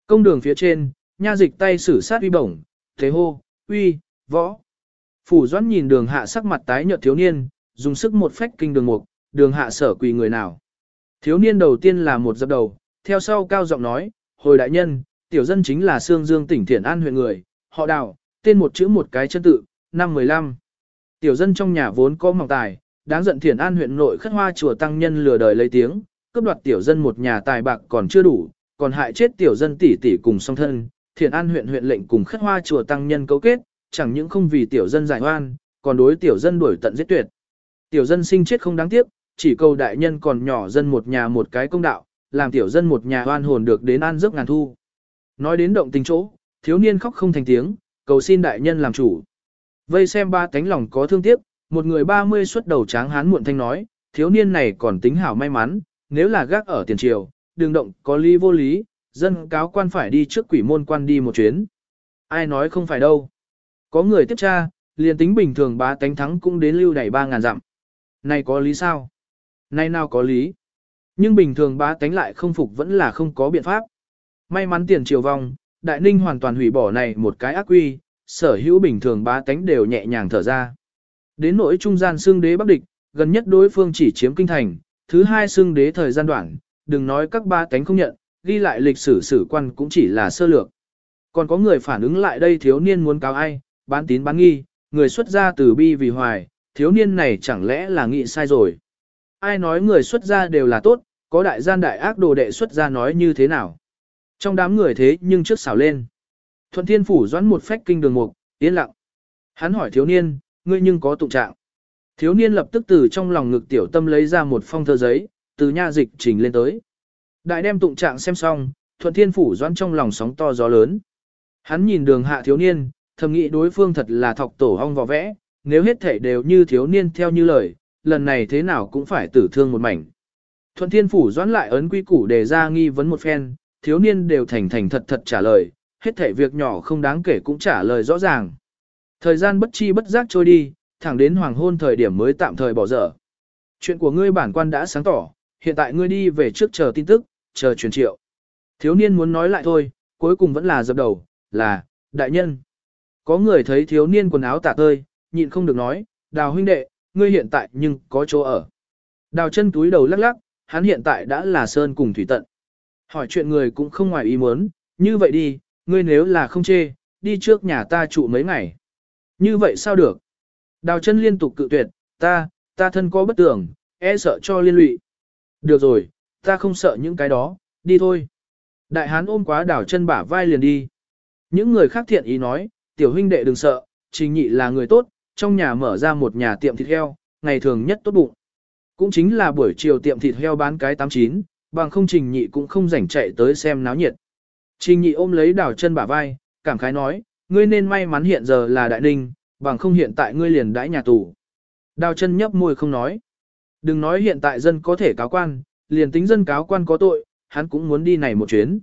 Công đường phía trên, nha dịch tay sử sát uy bổng, thế hô, uy, võ. Phủ doãn nhìn đường hạ sắc mặt tái nhợt thiếu niên, dùng sức một phách kinh đường mục, đường hạ sở quỳ người nào. Thiếu niên đầu tiên là một dập đầu, theo sau cao giọng nói, hồi đại nhân, tiểu dân chính là Sương Dương tỉnh Thiển An huyện người, họ đào, tên một chữ một cái chân tự, năm 15. Tiểu dân trong nhà vốn có mỏng tài, đáng giận Thiển An huyện nội khất hoa chùa tăng nhân lừa đời lấy tiếng, cướp đoạt tiểu dân một nhà tài bạc còn chưa đủ, còn hại chết tiểu dân tỷ tỷ cùng song thân. Thiện An huyện huyện lệnh cùng khất hoa chùa tăng nhân cấu kết, chẳng những không vì tiểu dân giải oan, còn đối tiểu dân đuổi tận giết tuyệt. Tiểu dân sinh chết không đáng tiếc, chỉ cầu đại nhân còn nhỏ dân một nhà một cái công đạo, làm tiểu dân một nhà oan hồn được đến an giấc ngàn thu. Nói đến động tình chỗ, thiếu niên khóc không thành tiếng, cầu xin đại nhân làm chủ. Vây xem ba tánh lòng có thương tiếc, một người ba mươi xuất đầu tráng hán muộn thanh nói, thiếu niên này còn tính hảo may mắn, nếu là gác ở tiền triều, đường động có lý vô lý, dân cáo quan phải đi trước quỷ môn quan đi một chuyến. Ai nói không phải đâu. Có người tiếp tra, liền tính bình thường bá tánh thắng cũng đến lưu đẩy ba ngàn dặm. Này có lý sao? Này nào có lý? Nhưng bình thường bá tánh lại không phục vẫn là không có biện pháp. May mắn tiền triều vong, Đại Ninh hoàn toàn hủy bỏ này một cái ác quy, sở hữu bình thường bá tánh đều nhẹ nhàng thở ra. Đến nỗi trung gian xương đế bắc địch, gần nhất đối phương chỉ chiếm kinh thành, thứ hai xưng đế thời gian đoạn, đừng nói các ba tánh không nhận, ghi lại lịch sử sử quan cũng chỉ là sơ lược. Còn có người phản ứng lại đây thiếu niên muốn cáo ai, bán tín bán nghi, người xuất gia từ bi vì hoài, thiếu niên này chẳng lẽ là nghĩ sai rồi. Ai nói người xuất gia đều là tốt, có đại gian đại ác đồ đệ xuất gia nói như thế nào. Trong đám người thế nhưng trước xảo lên. Thuận thiên phủ doãn một phách kinh đường mục, yên lặng. Hắn hỏi thiếu niên, ngươi nhưng có tụng trạng. Thiếu niên lập tức từ trong lòng ngực tiểu tâm lấy ra một phong thơ giấy, từ nha dịch trình lên tới. Đại đem tụng trạng xem xong, thuận thiên phủ doãn trong lòng sóng to gió lớn. Hắn nhìn đường hạ thiếu niên, thầm nghĩ đối phương thật là thọc tổ hong vò vẽ, nếu hết thể đều như thiếu niên theo như lời, lần này thế nào cũng phải tử thương một mảnh. Thuận thiên phủ doãn lại ấn quy củ đề ra nghi vấn một phen, thiếu niên đều thành thành thật thật trả lời, hết thể việc nhỏ không đáng kể cũng trả lời rõ ràng. Thời gian bất chi bất giác trôi đi, thẳng đến hoàng hôn thời điểm mới tạm thời bỏ dở. Chuyện của ngươi bản quan đã sáng tỏ, hiện tại ngươi đi về trước chờ tin tức, chờ truyền triệu. Thiếu niên muốn nói lại thôi, cuối cùng vẫn là dập đầu, là, đại nhân. Có người thấy thiếu niên quần áo tả tơi, nhịn không được nói, đào huynh đệ, ngươi hiện tại nhưng có chỗ ở. Đào chân túi đầu lắc lắc, hắn hiện tại đã là sơn cùng thủy tận. Hỏi chuyện người cũng không ngoài ý muốn, như vậy đi, ngươi nếu là không chê, đi trước nhà ta trụ mấy ngày. Như vậy sao được? Đào chân liên tục cự tuyệt, ta, ta thân có bất tưởng, e sợ cho liên lụy. Được rồi, ta không sợ những cái đó, đi thôi. Đại hán ôm quá đào chân bả vai liền đi. Những người khác thiện ý nói, tiểu huynh đệ đừng sợ, trình nhị là người tốt, trong nhà mở ra một nhà tiệm thịt heo, ngày thường nhất tốt bụng. Cũng chính là buổi chiều tiệm thịt heo bán cái 89, bằng không trình nhị cũng không rảnh chạy tới xem náo nhiệt. Trình nhị ôm lấy đào chân bả vai, cảm khái nói, ngươi nên may mắn hiện giờ là đại ninh, bằng không hiện tại ngươi liền đãi nhà tù. Đào chân nhấp môi không nói. Đừng nói hiện tại dân có thể cáo quan, liền tính dân cáo quan có tội, hắn cũng muốn đi này một chuyến.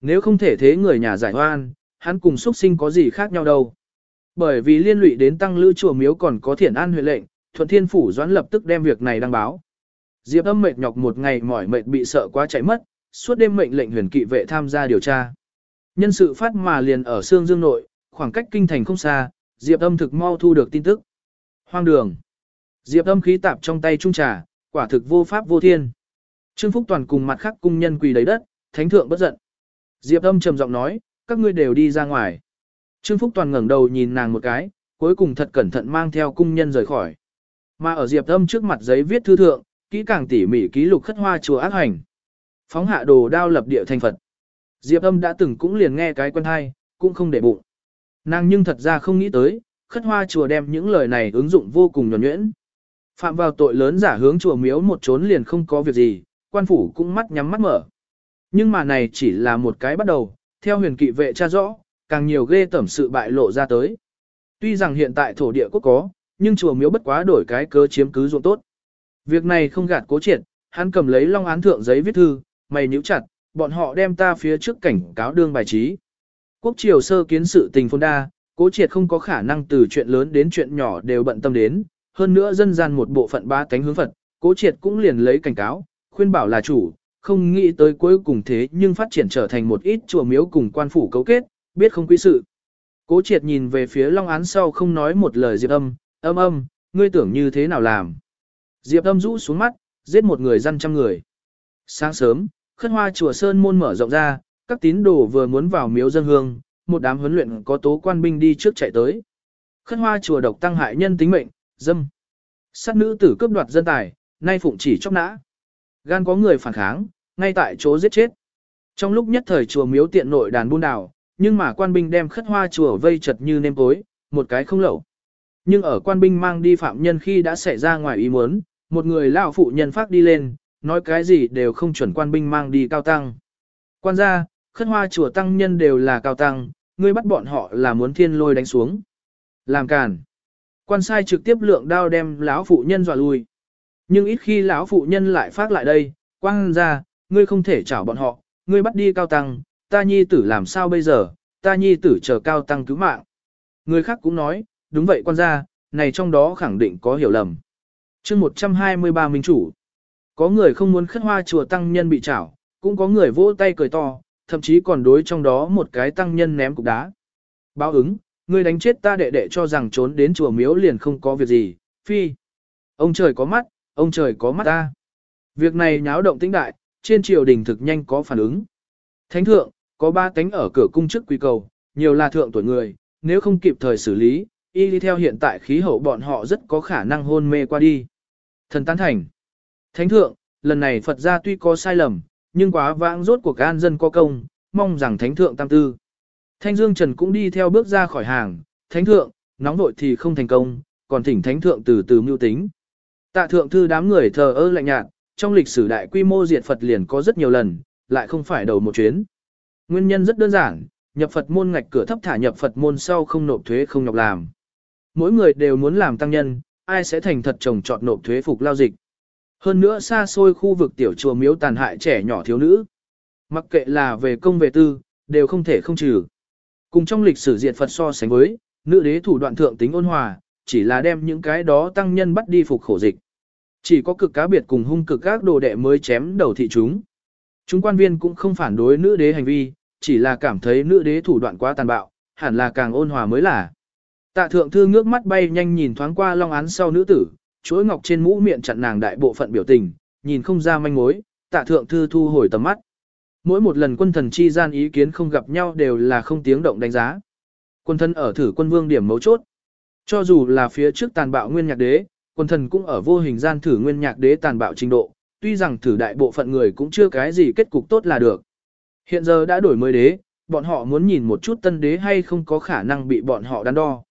Nếu không thể thế người nhà giải oan, hắn cùng xuất sinh có gì khác nhau đâu. Bởi vì liên lụy đến tăng lữ chùa miếu còn có thiển an huyện lệnh, thuận thiên phủ doãn lập tức đem việc này đăng báo. Diệp âm mệt nhọc một ngày mỏi mệt bị sợ quá chạy mất, suốt đêm mệnh lệnh huyền kỵ vệ tham gia điều tra. Nhân sự phát mà liền ở xương dương nội, khoảng cách kinh thành không xa, Diệp âm thực mau thu được tin tức. Hoang đường. Diệp âm khí tạp trong tay trung trà, quả thực vô pháp vô thiên. Trương Phúc Toàn cùng mặt khác cung nhân quỳ đầy đất, thánh thượng bất giận. Diệp âm trầm giọng nói, các ngươi đều đi ra ngoài. Trương Phúc Toàn ngẩng đầu nhìn nàng một cái, cuối cùng thật cẩn thận mang theo cung nhân rời khỏi. Mà ở Diệp âm trước mặt giấy viết thư thượng, kỹ càng tỉ mỉ ký lục khất hoa chùa ác hành. Phóng hạ đồ đao lập địa thành Phật. Diệp âm đã từng cũng liền nghe cái quen hay, cũng không để bụng. Nàng nhưng thật ra không nghĩ tới, khất hoa chùa đem những lời này ứng dụng vô cùng nhuẩn nhuyễn. Phạm vào tội lớn giả hướng chùa miếu một trốn liền không có việc gì, quan phủ cũng mắt nhắm mắt mở. Nhưng mà này chỉ là một cái bắt đầu, theo huyền kỵ vệ tra rõ, càng nhiều ghê tẩm sự bại lộ ra tới. Tuy rằng hiện tại thổ địa quốc có, nhưng chùa miếu bất quá đổi cái cớ chiếm cứ ruộng tốt. Việc này không gạt cố triệt, hắn cầm lấy long án thượng giấy viết thư, mày nhíu chặt, bọn họ đem ta phía trước cảnh cáo đương bài trí. Quốc triều sơ kiến sự tình phong đa, cố triệt không có khả năng từ chuyện lớn đến chuyện nhỏ đều bận tâm đến, hơn nữa dân gian một bộ phận ba cánh hướng Phật, cố triệt cũng liền lấy cảnh cáo, khuyên bảo là chủ, không nghĩ tới cuối cùng thế nhưng phát triển trở thành một ít chùa miếu cùng quan phủ cấu kết, biết không quý sự. Cố triệt nhìn về phía long án sau không nói một lời diệp âm, âm âm, ngươi tưởng như thế nào làm. Diệp âm rũ xuống mắt, giết một người dân trăm người. Sáng sớm, khất hoa chùa Sơn môn mở rộng ra, các tín đồ vừa muốn vào miếu dân hương, một đám huấn luyện có tố quan binh đi trước chạy tới. Khất hoa chùa độc tăng hại nhân tính mệnh, dâm. Sát nữ tử cướp đoạt dân tài, nay phụng chỉ chóc nã. Gan có người phản kháng, ngay tại chỗ giết chết. Trong lúc nhất thời chùa miếu tiện nội đàn buôn đảo, nhưng mà quan binh đem khất hoa chùa vây chật như nêm tối, một cái không lẩu. Nhưng ở quan binh mang đi phạm nhân khi đã xảy ra ngoài ý muốn, một người lão phụ nhân phát đi lên, nói cái gì đều không chuẩn quan binh mang đi cao tăng. Quan gia, khất hoa chùa tăng nhân đều là cao tăng, ngươi bắt bọn họ là muốn thiên lôi đánh xuống. Làm càn. Quan sai trực tiếp lượng đao đem lão phụ nhân dọa lui. Nhưng ít khi lão phụ nhân lại phát lại đây, quan gia, ngươi không thể chảo bọn họ, ngươi bắt đi cao tăng, ta nhi tử làm sao bây giờ, ta nhi tử chờ cao tăng cứu mạng. Người khác cũng nói, đúng vậy quan gia, này trong đó khẳng định có hiểu lầm. chương 123 minh chủ, có người không muốn khất hoa chùa tăng nhân bị chảo, cũng có người vỗ tay cười to, thậm chí còn đối trong đó một cái tăng nhân ném cục đá. Báo ứng, ngươi đánh chết ta đệ đệ cho rằng trốn đến chùa miếu liền không có việc gì, phi. Ông trời có mắt, ông trời có mắt ta. Việc này nháo động tĩnh đại, trên triều đình thực nhanh có phản ứng. Thánh thượng, có ba cánh ở cửa cung chức quy cầu, nhiều là thượng tuổi người, nếu không kịp thời xử lý, y đi theo hiện tại khí hậu bọn họ rất có khả năng hôn mê qua đi. Thần tán thành. Thánh thượng, lần này Phật gia tuy có sai lầm, nhưng quá vãng rốt cuộc an dân có công, mong rằng thánh thượng tam tư. Thanh Dương Trần cũng đi theo bước ra khỏi hàng, thánh thượng, nóng vội thì không thành công, còn thỉnh thánh thượng từ từ mưu tính. Tạ thượng thư đám người thờ ơ lạnh nhạt, trong lịch sử đại quy mô diệt Phật liền có rất nhiều lần, lại không phải đầu một chuyến. Nguyên nhân rất đơn giản, nhập Phật môn ngạch cửa thấp thả nhập Phật môn sau không nộp thuế không nhọc làm. Mỗi người đều muốn làm tăng nhân, ai sẽ thành thật trồng trọt nộp thuế phục lao dịch. Hơn nữa xa xôi khu vực tiểu chùa miếu tàn hại trẻ nhỏ thiếu nữ. Mặc kệ là về công về tư, đều không thể không trừ. Cùng trong lịch sử diệt Phật so sánh với, nữ đế thủ đoạn thượng tính ôn hòa, chỉ là đem những cái đó tăng nhân bắt đi phục khổ dịch. Chỉ có cực cá biệt cùng hung cực các đồ đệ mới chém đầu thị chúng. Chúng quan viên cũng không phản đối nữ đế hành vi, chỉ là cảm thấy nữ đế thủ đoạn quá tàn bạo, hẳn là càng ôn hòa mới là. Tạ thượng thư ngước mắt bay nhanh nhìn thoáng qua long án sau nữ tử, chuỗi ngọc trên mũ miệng chặn nàng đại bộ phận biểu tình, nhìn không ra manh mối, tạ thượng thư thu hồi tầm mắt. Mỗi một lần quân thần chi gian ý kiến không gặp nhau đều là không tiếng động đánh giá. Quân thân ở thử quân vương điểm mấu chốt. Cho dù là phía trước tàn bạo nguyên nhạc đế, quân thần cũng ở vô hình gian thử nguyên nhạc đế tàn bạo trình độ, tuy rằng thử đại bộ phận người cũng chưa cái gì kết cục tốt là được. Hiện giờ đã đổi mới đế, bọn họ muốn nhìn một chút tân đế hay không có khả năng bị bọn họ đắn đo.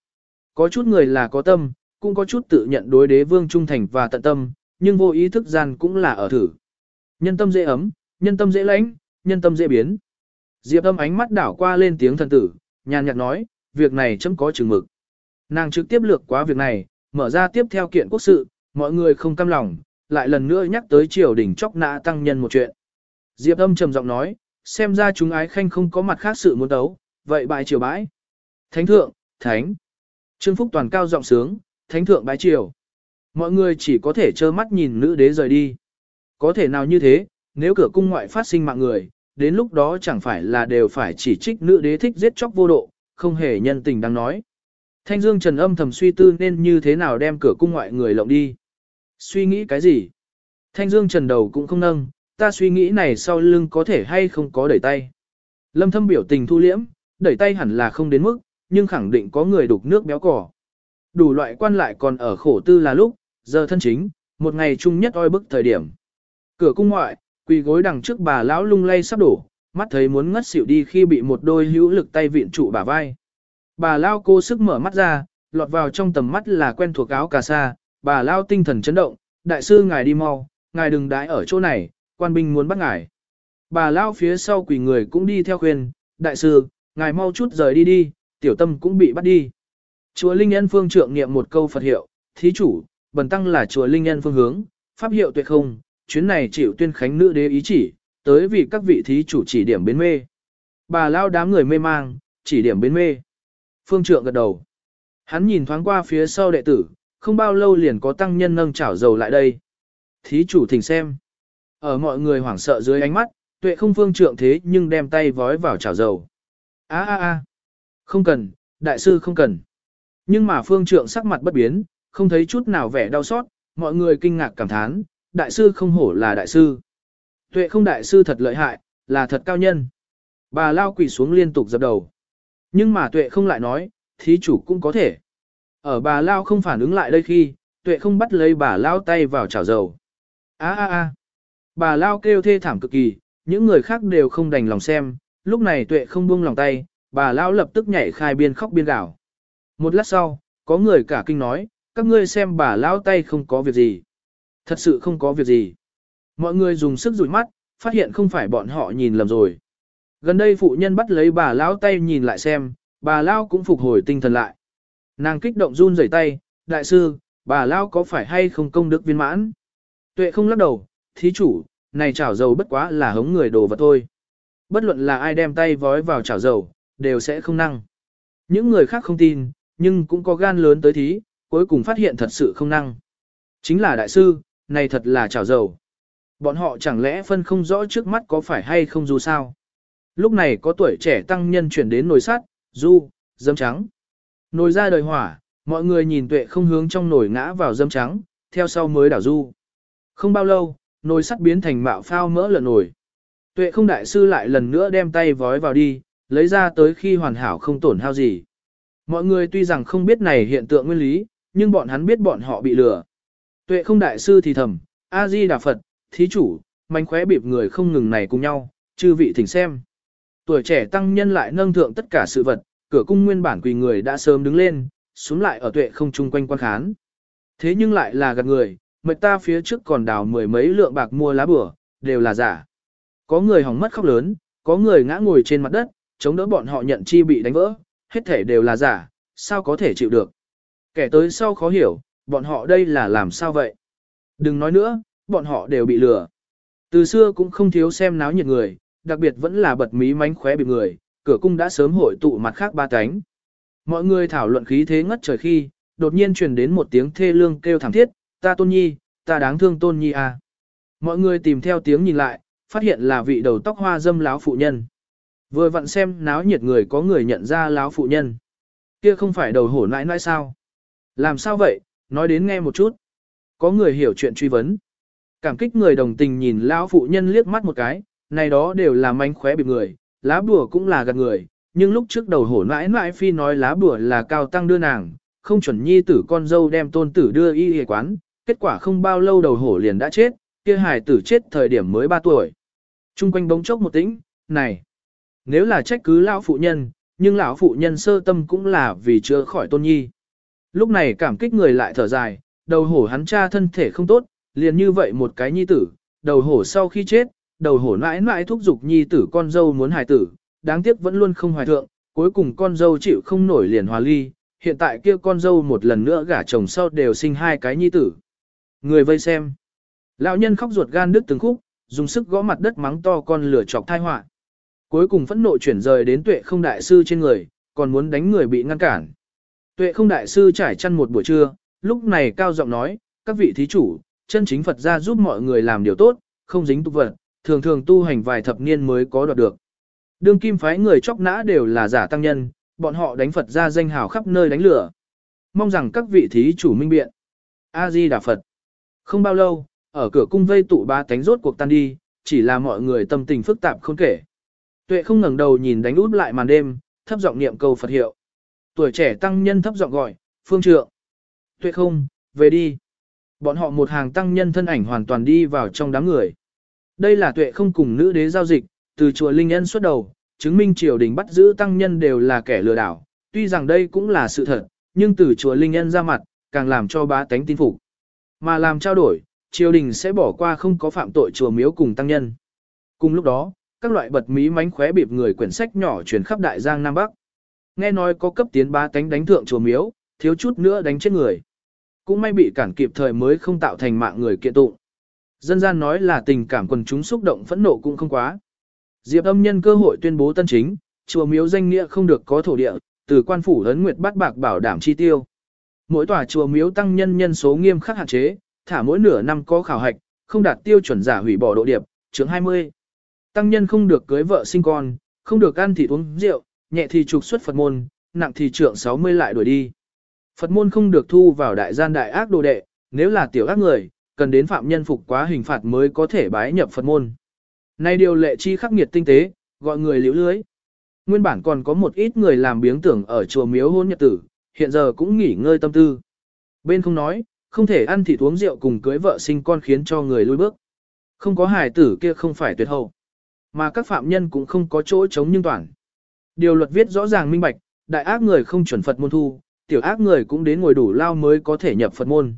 Có chút người là có tâm, cũng có chút tự nhận đối đế vương trung thành và tận tâm, nhưng vô ý thức gian cũng là ở thử. Nhân tâm dễ ấm, nhân tâm dễ lãnh, nhân tâm dễ biến. Diệp âm ánh mắt đảo qua lên tiếng thần tử, nhàn nhạt nói, việc này chấm có chừng mực. Nàng trực tiếp lược quá việc này, mở ra tiếp theo kiện quốc sự, mọi người không cam lòng, lại lần nữa nhắc tới triều đình chóc nã tăng nhân một chuyện. Diệp âm trầm giọng nói, xem ra chúng ái khanh không có mặt khác sự muốn đấu, vậy bại triều bãi. Thánh thượng, thánh. Trương Phúc toàn cao giọng sướng, thánh thượng bái triều. Mọi người chỉ có thể trơ mắt nhìn nữ đế rời đi. Có thể nào như thế, nếu cửa cung ngoại phát sinh mạng người, đến lúc đó chẳng phải là đều phải chỉ trích nữ đế thích giết chóc vô độ, không hề nhân tình đang nói. Thanh Dương Trần âm thầm suy tư nên như thế nào đem cửa cung ngoại người lộng đi. Suy nghĩ cái gì? Thanh Dương Trần đầu cũng không nâng, ta suy nghĩ này sau lưng có thể hay không có đẩy tay. Lâm thâm biểu tình thu liễm, đẩy tay hẳn là không đến mức, nhưng khẳng định có người đục nước béo cỏ. Đủ loại quan lại còn ở khổ tư là lúc, giờ thân chính, một ngày chung nhất oi bức thời điểm. Cửa cung ngoại, quỳ gối đằng trước bà lão lung lay sắp đổ, mắt thấy muốn ngất xỉu đi khi bị một đôi hữu lực tay viện trụ bả vai. Bà lão cô sức mở mắt ra, lọt vào trong tầm mắt là quen thuộc áo cà sa, bà lão tinh thần chấn động, đại sư ngài đi mau, ngài đừng đái ở chỗ này, quan binh muốn bắt ngài. Bà lão phía sau quỳ người cũng đi theo khuyên, đại sư, ngài mau chút rời đi đi, tiểu tâm cũng bị bắt đi. Chùa Linh Nhân Phương trượng niệm một câu Phật hiệu, thí chủ, bần tăng là chùa Linh Nhân Phương hướng, pháp hiệu tuyệt không, chuyến này chịu tuyên khánh nữ đế ý chỉ, tới vì các vị thí chủ chỉ điểm bến mê. Bà lao đám người mê mang, chỉ điểm bến mê. Phương trượng gật đầu. Hắn nhìn thoáng qua phía sau đệ tử, không bao lâu liền có tăng nhân nâng chảo dầu lại đây. Thí chủ thỉnh xem. Ở mọi người hoảng sợ dưới ánh mắt, tuệ không phương trượng thế nhưng đem tay vói vào chảo dầu. a a a không cần, đại sư không cần. Nhưng mà phương trượng sắc mặt bất biến, không thấy chút nào vẻ đau xót, mọi người kinh ngạc cảm thán, đại sư không hổ là đại sư. Tuệ không đại sư thật lợi hại, là thật cao nhân. Bà lao quỳ xuống liên tục dập đầu. Nhưng mà tuệ không lại nói, thí chủ cũng có thể. Ở bà lao không phản ứng lại đây khi, tuệ không bắt lấy bà lao tay vào chảo dầu. a a a Bà lao kêu thê thảm cực kỳ, những người khác đều không đành lòng xem, lúc này tuệ không buông lòng tay, bà lao lập tức nhảy khai biên khóc biên gào. Một lát sau, có người cả kinh nói, các ngươi xem bà lao tay không có việc gì. Thật sự không có việc gì. Mọi người dùng sức rủi mắt, phát hiện không phải bọn họ nhìn lầm rồi. Gần đây phụ nhân bắt lấy bà lão tay nhìn lại xem, bà lão cũng phục hồi tinh thần lại. Nàng kích động run rẩy tay, đại sư, bà lão có phải hay không công đức viên mãn? Tuệ không lắc đầu, thí chủ, này chảo dầu bất quá là hống người đồ vật thôi. Bất luận là ai đem tay vói vào chảo dầu, đều sẽ không năng. Những người khác không tin, nhưng cũng có gan lớn tới thí, cuối cùng phát hiện thật sự không năng. Chính là đại sư, này thật là chảo dầu. Bọn họ chẳng lẽ phân không rõ trước mắt có phải hay không dù sao. Lúc này có tuổi trẻ tăng nhân chuyển đến nồi sắt, du, dâm trắng. Nồi ra đời hỏa, mọi người nhìn tuệ không hướng trong nồi ngã vào dâm trắng, theo sau mới đảo du. Không bao lâu, nồi sắt biến thành mạo phao mỡ lợn nồi. Tuệ không đại sư lại lần nữa đem tay vói vào đi, lấy ra tới khi hoàn hảo không tổn hao gì. Mọi người tuy rằng không biết này hiện tượng nguyên lý, nhưng bọn hắn biết bọn họ bị lừa. Tuệ không đại sư thì thầm, A-di Đà Phật, thí chủ, mánh khóe bịp người không ngừng này cùng nhau, chư vị thỉnh xem. Tuổi trẻ tăng nhân lại nâng thượng tất cả sự vật, cửa cung nguyên bản quỳ người đã sớm đứng lên, xuống lại ở tuệ không chung quanh quan khán. Thế nhưng lại là gạt người, mệt ta phía trước còn đào mười mấy lượng bạc mua lá bửa, đều là giả. Có người hỏng mất khóc lớn, có người ngã ngồi trên mặt đất, chống đỡ bọn họ nhận chi bị đánh vỡ, hết thể đều là giả, sao có thể chịu được. Kẻ tới sau khó hiểu, bọn họ đây là làm sao vậy? Đừng nói nữa, bọn họ đều bị lừa. Từ xưa cũng không thiếu xem náo nhiệt người, đặc biệt vẫn là bật mí mánh khóe bị người, cửa cung đã sớm hội tụ mặt khác ba cánh. Mọi người thảo luận khí thế ngất trời khi, đột nhiên truyền đến một tiếng thê lương kêu thảm thiết, ta tôn nhi, ta đáng thương tôn nhi à. Mọi người tìm theo tiếng nhìn lại, phát hiện là vị đầu tóc hoa dâm láo phụ nhân. Vừa vặn xem náo nhiệt người có người nhận ra láo phụ nhân. Kia không phải đầu hổ nãi nãi sao? Làm sao vậy, nói đến nghe một chút. Có người hiểu chuyện truy vấn. Cảm kích người đồng tình nhìn lão phụ nhân liếc mắt một cái, này đó đều là manh khóe bị người, lá bùa cũng là gạt người, nhưng lúc trước đầu hổ nãi nãi phi nói lá bùa là cao tăng đưa nàng, không chuẩn nhi tử con dâu đem tôn tử đưa y y quán, kết quả không bao lâu đầu hổ liền đã chết, kia hài tử chết thời điểm mới 3 tuổi. Trung quanh bóng chốc một tĩnh, này, nếu là trách cứ lão phụ nhân, nhưng lão phụ nhân sơ tâm cũng là vì chưa khỏi tôn nhi. Lúc này cảm kích người lại thở dài, đầu hổ hắn cha thân thể không tốt, liền như vậy một cái nhi tử, đầu hổ sau khi chết, đầu hổ mãi mãi thúc giục nhi tử con dâu muốn hài tử, đáng tiếc vẫn luôn không hoài thượng, cuối cùng con dâu chịu không nổi liền hòa ly, hiện tại kia con dâu một lần nữa gả chồng sau đều sinh hai cái nhi tử. Người vây xem. Lão nhân khóc ruột gan đứt từng khúc, dùng sức gõ mặt đất mắng to con lửa chọc thai họa. Cuối cùng phẫn nộ chuyển rời đến tuệ không đại sư trên người, còn muốn đánh người bị ngăn cản. Tuệ không đại sư trải chăn một buổi trưa, lúc này cao giọng nói, các vị thí chủ, chân chính Phật ra giúp mọi người làm điều tốt, không dính tục vật, thường thường tu hành vài thập niên mới có đoạt được. Đương kim phái người chóc nã đều là giả tăng nhân, bọn họ đánh Phật ra danh hào khắp nơi đánh lửa. Mong rằng các vị thí chủ minh biện. A-di Đà Phật. Không bao lâu, ở cửa cung vây tụ ba tánh rốt cuộc tan đi, chỉ là mọi người tâm tình phức tạp không kể. Tuệ không ngẩng đầu nhìn đánh út lại màn đêm, thấp giọng niệm câu Phật hiệu. Tuổi trẻ tăng nhân thấp giọng gọi, phương trượng. Tuệ không, về đi. Bọn họ một hàng tăng nhân thân ảnh hoàn toàn đi vào trong đám người. Đây là tuệ không cùng nữ đế giao dịch, từ chùa Linh Nhân xuất đầu, chứng minh triều đình bắt giữ tăng nhân đều là kẻ lừa đảo. Tuy rằng đây cũng là sự thật, nhưng từ chùa Linh Nhân ra mặt, càng làm cho bá tánh tin phục. Mà làm trao đổi, triều đình sẽ bỏ qua không có phạm tội chùa miếu cùng tăng nhân. Cùng lúc đó, các loại bật mí mánh khóe bịp người quyển sách nhỏ truyền khắp đại giang Nam Bắc. Nghe nói có cấp tiến ba tánh đánh thượng chùa miếu, thiếu chút nữa đánh chết người. Cũng may bị cản kịp thời mới không tạo thành mạng người kiện tụng. Dân gian nói là tình cảm quần chúng xúc động phẫn nộ cũng không quá. Diệp âm nhân cơ hội tuyên bố tân chính, chùa miếu danh nghĩa không được có thổ địa, từ quan phủ lớn nguyệt bát bạc bảo đảm chi tiêu. Mỗi tòa chùa miếu tăng nhân nhân số nghiêm khắc hạn chế, thả mỗi nửa năm có khảo hạch, không đạt tiêu chuẩn giả hủy bỏ độ điệp, chương 20. Tăng nhân không được cưới vợ sinh con, không được ăn thịt uống rượu, nhẹ thì trục xuất Phật môn, nặng thì trượng 60 lại đuổi đi. Phật môn không được thu vào đại gian đại ác đồ đệ, nếu là tiểu ác người, cần đến phạm nhân phục quá hình phạt mới có thể bái nhập Phật môn. Nay điều lệ chi khắc nghiệt tinh tế, gọi người liễu lưới. Nguyên bản còn có một ít người làm biếng tưởng ở chùa miếu hôn nhật tử, hiện giờ cũng nghỉ ngơi tâm tư. Bên không nói, không thể ăn thịt uống rượu cùng cưới vợ sinh con khiến cho người lui bước. Không có hài tử kia không phải tuyệt hậu. Mà các phạm nhân cũng không có chỗ chống nhưng toàn. Điều luật viết rõ ràng minh bạch, đại ác người không chuẩn Phật môn thu, tiểu ác người cũng đến ngồi đủ lao mới có thể nhập Phật môn.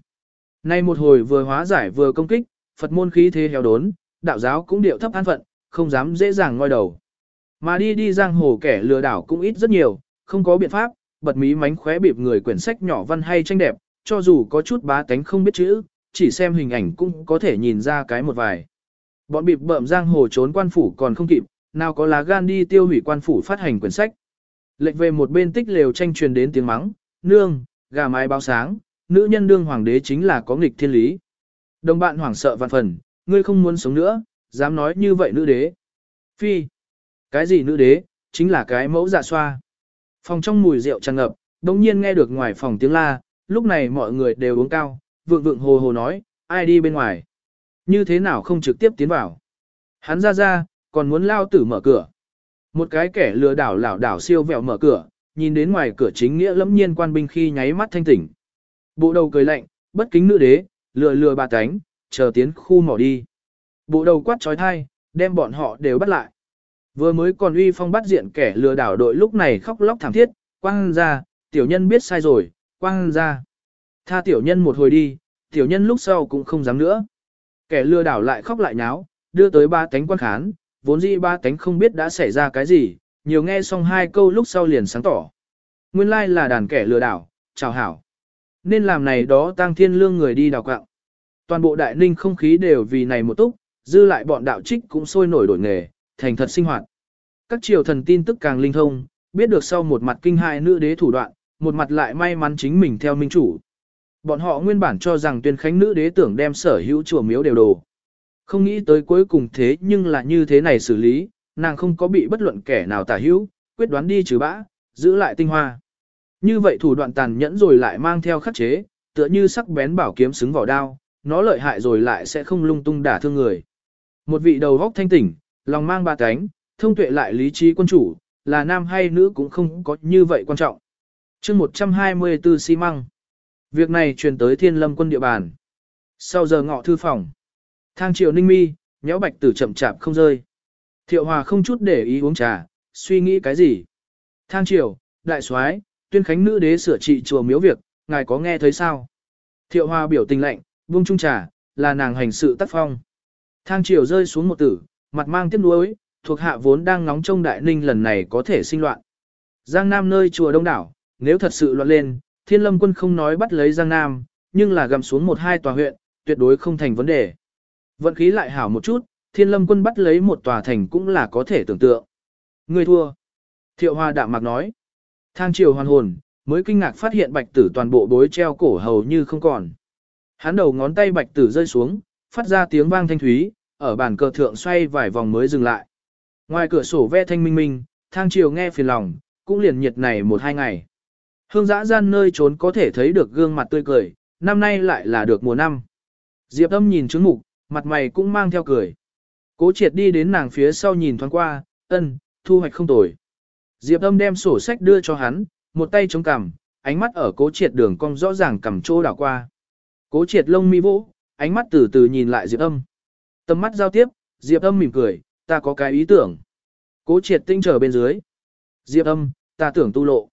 Nay một hồi vừa hóa giải vừa công kích, Phật môn khí thế heo đốn, đạo giáo cũng điệu thấp an phận, không dám dễ dàng ngoi đầu. Mà đi đi giang hồ kẻ lừa đảo cũng ít rất nhiều, không có biện pháp, bật mí mánh khóe bịp người quyển sách nhỏ văn hay tranh đẹp, cho dù có chút bá tánh không biết chữ, chỉ xem hình ảnh cũng có thể nhìn ra cái một vài. Bọn bịp bợm giang hồ trốn quan phủ còn không kịp, nào có lá gan đi tiêu hủy quan phủ phát hành quyển sách. Lệnh về một bên tích lều tranh truyền đến tiếng mắng, nương, gà mái báo sáng, nữ nhân đương hoàng đế chính là có nghịch thiên lý. Đồng bạn hoảng sợ vạn phần, ngươi không muốn sống nữa, dám nói như vậy nữ đế. Phi, cái gì nữ đế, chính là cái mẫu dạ xoa. Phòng trong mùi rượu tràn ngập, đồng nhiên nghe được ngoài phòng tiếng la, lúc này mọi người đều uống cao, vượng vượng hồ hồ nói, ai đi bên ngoài. Như thế nào không trực tiếp tiến vào. Hắn ra ra, còn muốn lao tử mở cửa. Một cái kẻ lừa đảo lảo đảo siêu vẹo mở cửa, nhìn đến ngoài cửa chính nghĩa lẫm nhiên quan binh khi nháy mắt thanh tỉnh. Bộ đầu cười lạnh, bất kính nữ đế, lừa lừa bà tánh, chờ tiến khu mỏ đi. Bộ đầu quát trói thai, đem bọn họ đều bắt lại. Vừa mới còn uy phong bắt diện kẻ lừa đảo đội lúc này khóc lóc thảm thiết, quang ra, tiểu nhân biết sai rồi, quang ra. Tha tiểu nhân một hồi đi, tiểu nhân lúc sau cũng không dám nữa. Kẻ lừa đảo lại khóc lại nháo, đưa tới ba tánh quan khán, vốn dĩ ba tánh không biết đã xảy ra cái gì, nhiều nghe xong hai câu lúc sau liền sáng tỏ. Nguyên lai là đàn kẻ lừa đảo, chào hảo. Nên làm này đó tăng thiên lương người đi đào quạng. Toàn bộ đại ninh không khí đều vì này một túc, dư lại bọn đạo trích cũng sôi nổi đổi nghề, thành thật sinh hoạt. Các triều thần tin tức càng linh thông, biết được sau một mặt kinh hại nữ đế thủ đoạn, một mặt lại may mắn chính mình theo minh chủ. Bọn họ nguyên bản cho rằng tuyên khánh nữ đế tưởng đem sở hữu chùa miếu đều đồ. Không nghĩ tới cuối cùng thế nhưng là như thế này xử lý, nàng không có bị bất luận kẻ nào tả hữu, quyết đoán đi trừ bã, giữ lại tinh hoa. Như vậy thủ đoạn tàn nhẫn rồi lại mang theo khắc chế, tựa như sắc bén bảo kiếm xứng vào đao, nó lợi hại rồi lại sẽ không lung tung đả thương người. Một vị đầu góc thanh tỉnh, lòng mang ba cánh, thông tuệ lại lý trí quân chủ, là nam hay nữ cũng không có như vậy quan trọng. chương 124 xi măng. Việc này truyền tới thiên lâm quân địa bàn. Sau giờ ngọ thư phòng. Thang triều ninh mi, nhéo bạch tử chậm chạp không rơi. Thiệu hòa không chút để ý uống trà, suy nghĩ cái gì. Thang triều, đại soái, tuyên khánh nữ đế sửa trị chùa miếu việc, ngài có nghe thấy sao? Thiệu hòa biểu tình lạnh, buông trung trà, là nàng hành sự tác phong. Thang triều rơi xuống một tử, mặt mang tiếc nuối, thuộc hạ vốn đang ngóng trông đại ninh lần này có thể sinh loạn. Giang Nam nơi chùa đông đảo, nếu thật sự loạn lên, thiên lâm quân không nói bắt lấy Giang Nam, nhưng là gầm xuống một hai tòa huyện, tuyệt đối không thành vấn đề. Vận khí lại hảo một chút, thiên lâm quân bắt lấy một tòa thành cũng là có thể tưởng tượng. Người thua. Thiệu Hoa đạm mạc nói. Thang triều hoàn hồn, mới kinh ngạc phát hiện bạch tử toàn bộ bối treo cổ hầu như không còn. Hắn đầu ngón tay bạch tử rơi xuống, phát ra tiếng vang thanh thúy, ở bàn cờ thượng xoay vài vòng mới dừng lại. Ngoài cửa sổ ve thanh minh minh, thang triều nghe phiền lòng, cũng liền nhiệt này một hai ngày. Hương dã gian nơi trốn có thể thấy được gương mặt tươi cười, năm nay lại là được mùa năm. Diệp âm nhìn trứng mục, mặt mày cũng mang theo cười. Cố triệt đi đến nàng phía sau nhìn thoáng qua, ân, thu hoạch không tồi. Diệp âm đem sổ sách đưa cho hắn, một tay chống cằm, ánh mắt ở cố triệt đường cong rõ ràng cầm trô đảo qua. Cố triệt lông mi vỗ, ánh mắt từ từ nhìn lại Diệp âm. Tầm mắt giao tiếp, Diệp âm mỉm cười, ta có cái ý tưởng. Cố triệt tinh trở bên dưới. Diệp âm, ta tưởng tu lộ.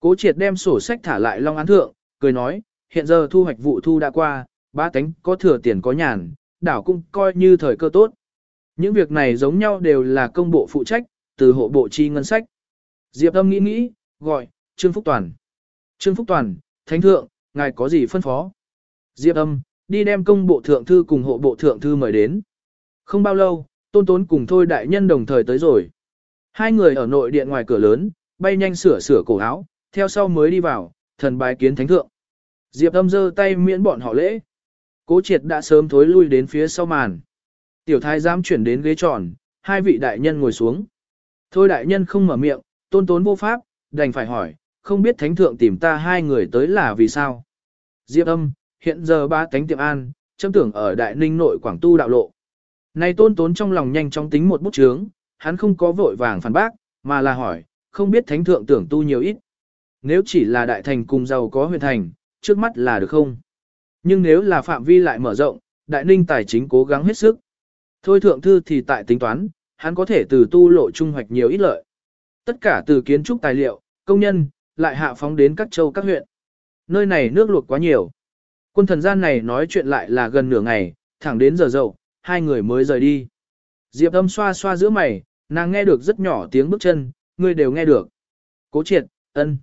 Cố triệt đem sổ sách thả lại long án thượng, cười nói, hiện giờ thu hoạch vụ thu đã qua, ba cánh có thừa tiền có nhàn, đảo cũng coi như thời cơ tốt. Những việc này giống nhau đều là công bộ phụ trách, từ hộ bộ chi ngân sách. Diệp âm nghĩ nghĩ, gọi, Trương Phúc Toàn. Trương Phúc Toàn, Thánh Thượng, ngài có gì phân phó? Diệp âm, đi đem công bộ thượng thư cùng hộ bộ thượng thư mời đến. Không bao lâu, tôn tốn cùng thôi đại nhân đồng thời tới rồi. Hai người ở nội điện ngoài cửa lớn, bay nhanh sửa sửa cổ áo, theo sau mới đi vào, thần bái kiến thánh thượng. Diệp âm giơ tay miễn bọn họ lễ. Cố triệt đã sớm thối lui đến phía sau màn. Tiểu thái giám chuyển đến ghế tròn, hai vị đại nhân ngồi xuống. Thôi đại nhân không mở miệng, tôn tốn vô pháp, đành phải hỏi, không biết thánh thượng tìm ta hai người tới là vì sao. Diệp âm, hiện giờ ba tánh tiệm an, châm tưởng ở Đại Ninh nội Quảng Tu đạo lộ. Này tôn tốn trong lòng nhanh chóng tính một bút chướng, hắn không có vội vàng phản bác, mà là hỏi, không biết thánh thượng tưởng tu nhiều ít. Nếu chỉ là đại thành cùng giàu có huyện thành, trước mắt là được không? Nhưng nếu là phạm vi lại mở rộng, đại ninh tài chính cố gắng hết sức. Thôi thượng thư thì tại tính toán, hắn có thể từ tu lộ trung hoạch nhiều ít lợi. Tất cả từ kiến trúc tài liệu, công nhân, lại hạ phóng đến các châu các huyện. Nơi này nước luộc quá nhiều. Quân thần gian này nói chuyện lại là gần nửa ngày, thẳng đến giờ dậu, hai người mới rời đi. Diệp âm xoa xoa giữa mày, nàng nghe được rất nhỏ tiếng bước chân, người đều nghe được. Cố triệt, ân.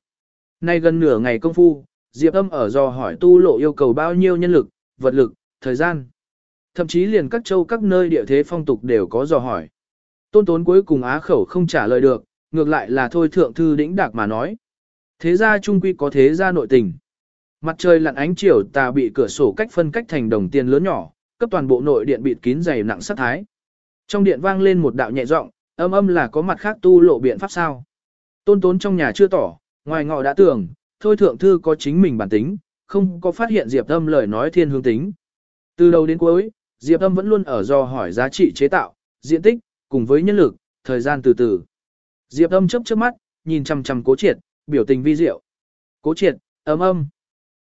Nay gần nửa ngày công phu, Diệp âm ở dò hỏi tu lộ yêu cầu bao nhiêu nhân lực, vật lực, thời gian. Thậm chí liền các châu các nơi địa thế phong tục đều có dò hỏi. Tôn tốn cuối cùng á khẩu không trả lời được, ngược lại là thôi thượng thư đĩnh đạc mà nói. Thế gia trung quy có thế gia nội tình. Mặt trời lặn ánh chiều tà bị cửa sổ cách phân cách thành đồng tiền lớn nhỏ, cấp toàn bộ nội điện bịt kín dày nặng sát thái. Trong điện vang lên một đạo nhẹ giọng, âm âm là có mặt khác tu lộ biện pháp sao. Tôn tốn trong nhà chưa tỏ, ngoài ngọ đã tưởng, thôi thượng thư có chính mình bản tính, không có phát hiện Diệp Âm lời nói thiên hướng tính. Từ đầu đến cuối, Diệp Âm vẫn luôn ở do hỏi giá trị chế tạo, diện tích, cùng với nhân lực, thời gian từ từ. Diệp Âm chớp chớp mắt, nhìn chằm chằm Cố Triệt, biểu tình vi diệu. Cố Triệt, âm âm.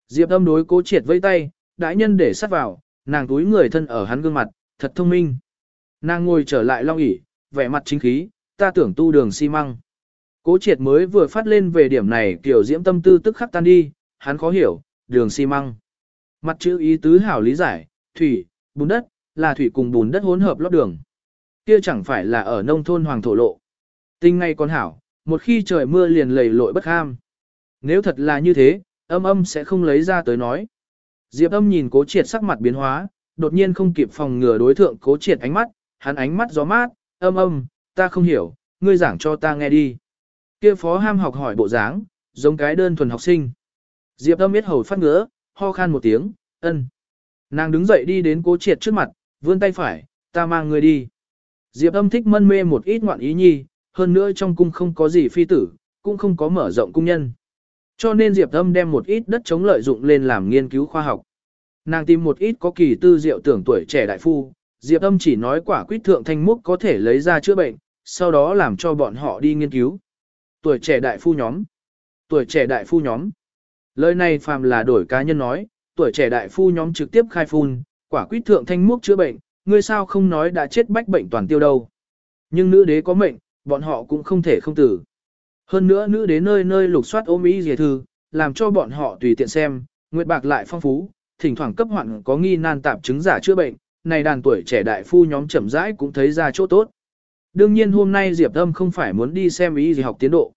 Diệp Âm đối Cố Triệt vẫy tay, đại nhân để sát vào, nàng túi người thân ở hắn gương mặt, thật thông minh. Nàng ngồi trở lại long ỷ, vẻ mặt chính khí, ta tưởng tu đường xi măng. Cố triệt mới vừa phát lên về điểm này kiểu diễm tâm tư tức khắc tan đi, hắn khó hiểu, đường xi măng. Mặt chữ ý tứ hảo lý giải, thủy, bùn đất, là thủy cùng bùn đất hỗn hợp lót đường. Kia chẳng phải là ở nông thôn hoàng thổ lộ. Tinh ngay con hảo, một khi trời mưa liền lầy lội bất ham. Nếu thật là như thế, âm âm sẽ không lấy ra tới nói. Diệp âm nhìn cố triệt sắc mặt biến hóa, đột nhiên không kịp phòng ngừa đối thượng cố triệt ánh mắt, hắn ánh mắt gió mát, âm âm, ta không hiểu, ngươi giảng cho ta nghe đi. Kia phó ham học hỏi bộ dáng, giống cái đơn thuần học sinh. Diệp âm biết hầu phát ngứa, ho khan một tiếng, ân. Nàng đứng dậy đi đến cố triệt trước mặt, vươn tay phải, ta mang người đi. Diệp âm thích mân mê một ít ngoạn ý nhi, hơn nữa trong cung không có gì phi tử, cũng không có mở rộng cung nhân. Cho nên Diệp âm đem một ít đất chống lợi dụng lên làm nghiên cứu khoa học. Nàng tìm một ít có kỳ tư diệu tưởng tuổi trẻ đại phu, Diệp âm chỉ nói quả quyết thượng thanh múc có thể lấy ra chữa bệnh, sau đó làm cho bọn họ đi nghiên cứu tuổi trẻ đại phu nhóm. Tuổi trẻ đại phu nhóm. Lời này phàm là đổi cá nhân nói, tuổi trẻ đại phu nhóm trực tiếp khai phun, quả quyết thượng thanh múc chữa bệnh, ngươi sao không nói đã chết bách bệnh toàn tiêu đâu. Nhưng nữ đế có mệnh, bọn họ cũng không thể không tử. Hơn nữa nữ đế nơi nơi lục soát ôm ý dề thư, làm cho bọn họ tùy tiện xem, nguyệt bạc lại phong phú, thỉnh thoảng cấp hoạn có nghi nan tạp chứng giả chữa bệnh, này đàn tuổi trẻ đại phu nhóm chậm rãi cũng thấy ra chỗ tốt. Đương nhiên hôm nay Diệp Âm không phải muốn đi xem ý gì học tiến độ.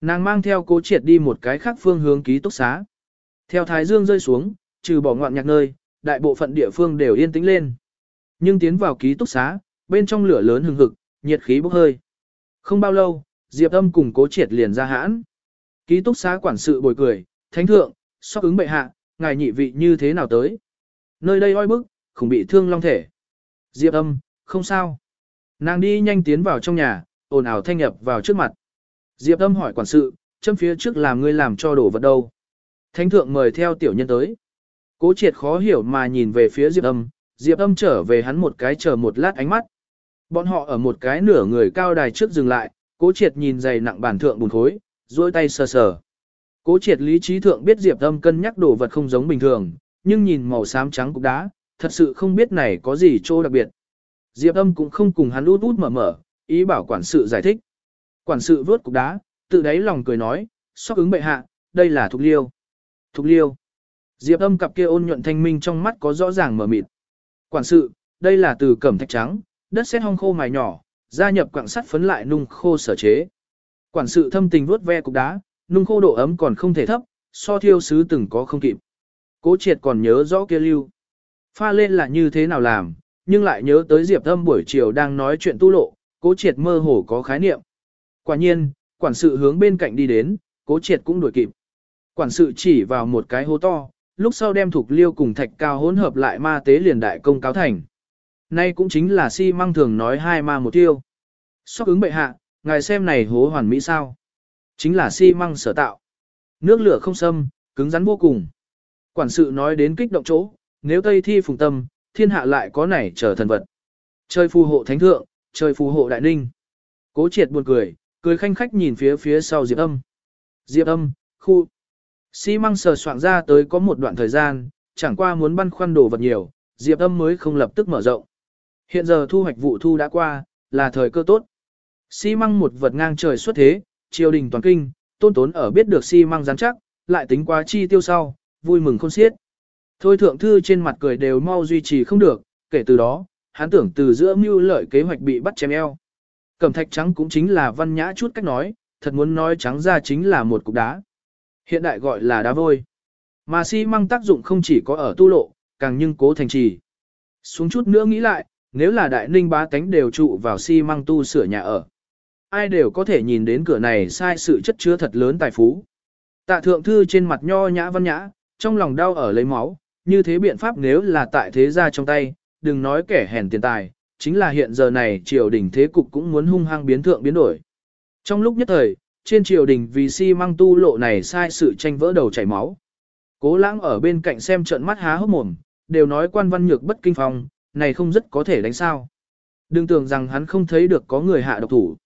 Nàng mang theo cố triệt đi một cái khác phương hướng ký túc xá. Theo thái dương rơi xuống, trừ bỏ ngoạn nhạc nơi, đại bộ phận địa phương đều yên tĩnh lên. Nhưng tiến vào ký túc xá, bên trong lửa lớn hừng hực, nhiệt khí bốc hơi. Không bao lâu, Diệp Âm cùng cố triệt liền ra hãn. Ký túc xá quản sự bồi cười, thánh thượng, sóc ứng bệ hạ, ngài nhị vị như thế nào tới. Nơi đây oi bức, không bị thương long thể. Diệp Âm, không sao. Nàng đi nhanh tiến vào trong nhà, ồn ào thanh nhập vào trước mặt. Diệp Âm hỏi quản sự, châm phía trước làm ngươi làm cho đổ vật đâu. Thánh thượng mời theo tiểu nhân tới. Cố triệt khó hiểu mà nhìn về phía Diệp Âm, Diệp Âm trở về hắn một cái chờ một lát ánh mắt. Bọn họ ở một cái nửa người cao đài trước dừng lại, cố triệt nhìn dày nặng bản thượng bùn khối, duỗi tay sờ sờ. Cố triệt lý trí thượng biết Diệp Âm cân nhắc đồ vật không giống bình thường, nhưng nhìn màu xám trắng cục đá, thật sự không biết này có gì chỗ đặc biệt. Diệp Âm cũng không cùng hắn út út mở mở, ý bảo quản sự giải thích. Quản sự vớt cục đá, tự đáy lòng cười nói, sóc ứng bệ hạ, đây là thục liêu. Thục liêu. Diệp Âm cặp kia ôn nhuận thanh minh trong mắt có rõ ràng mở mịt. Quản sự, đây là từ cẩm thạch trắng, đất sét hong khô mài nhỏ, gia nhập quặng sắt phấn lại nung khô sở chế. Quản sự thâm tình vuốt ve cục đá, nung khô độ ấm còn không thể thấp, so thiêu sứ từng có không kịp. Cố triệt còn nhớ rõ kia lưu. Pha lên là như thế nào làm, nhưng lại nhớ tới Diệp Âm buổi chiều đang nói chuyện tu lộ, cố triệt mơ hồ có khái niệm. Quả nhiên, quản sự hướng bên cạnh đi đến, cố triệt cũng đuổi kịp. Quản sự chỉ vào một cái hố to, lúc sau đem thuộc liêu cùng thạch cao hỗn hợp lại ma tế liền đại công cáo thành. Nay cũng chính là si măng thường nói hai ma một tiêu. Sóc ứng bệ hạ, ngài xem này hố hoàn mỹ sao. Chính là si măng sở tạo. Nước lửa không xâm, cứng rắn vô cùng. Quản sự nói đến kích động chỗ, nếu Tây thi phùng tâm, thiên hạ lại có này trở thần vật. chơi phù hộ thánh thượng, chơi phù hộ đại ninh. Cố triệt buồn cười, cười khanh khách nhìn phía phía sau Diệp âm. Diệp âm, khu. Xi măng sờ soạn ra tới có một đoạn thời gian, chẳng qua muốn băn khoăn đồ vật nhiều, Diệp âm mới không lập tức mở rộng. Hiện giờ thu hoạch vụ thu đã qua, là thời cơ tốt. Xi măng một vật ngang trời xuất thế, triều đình toàn kinh, tôn tốn ở biết được xi măng rắn chắc, lại tính quá chi tiêu sau, vui mừng khôn xiết. Thôi thượng thư trên mặt cười đều mau duy trì không được, kể từ đó, hắn tưởng từ giữa mưu lợi kế hoạch bị bắt chém eo. Cẩm thạch trắng cũng chính là văn nhã chút cách nói, thật muốn nói trắng ra chính là một cục đá. Hiện đại gọi là đá vôi. Mà xi măng tác dụng không chỉ có ở tu lộ, càng nhưng cố thành trì. Xuống chút nữa nghĩ lại, nếu là đại ninh bá tánh đều trụ vào xi măng tu sửa nhà ở. Ai đều có thể nhìn đến cửa này sai sự chất chứa thật lớn tài phú. Tạ thượng thư trên mặt nho nhã văn nhã, trong lòng đau ở lấy máu, như thế biện pháp nếu là tại thế gia trong tay, đừng nói kẻ hèn tiền tài, chính là hiện giờ này triều đình thế cục cũng muốn hung hăng biến thượng biến đổi. Trong lúc nhất thời, trên triều đình vì si măng tu lộ này sai sự tranh vỡ đầu chảy máu. Cố lãng ở bên cạnh xem trận mắt há hốc mồm, đều nói quan văn nhược bất kinh phòng, này không rất có thể đánh sao. Đừng tưởng rằng hắn không thấy được có người hạ độc thủ.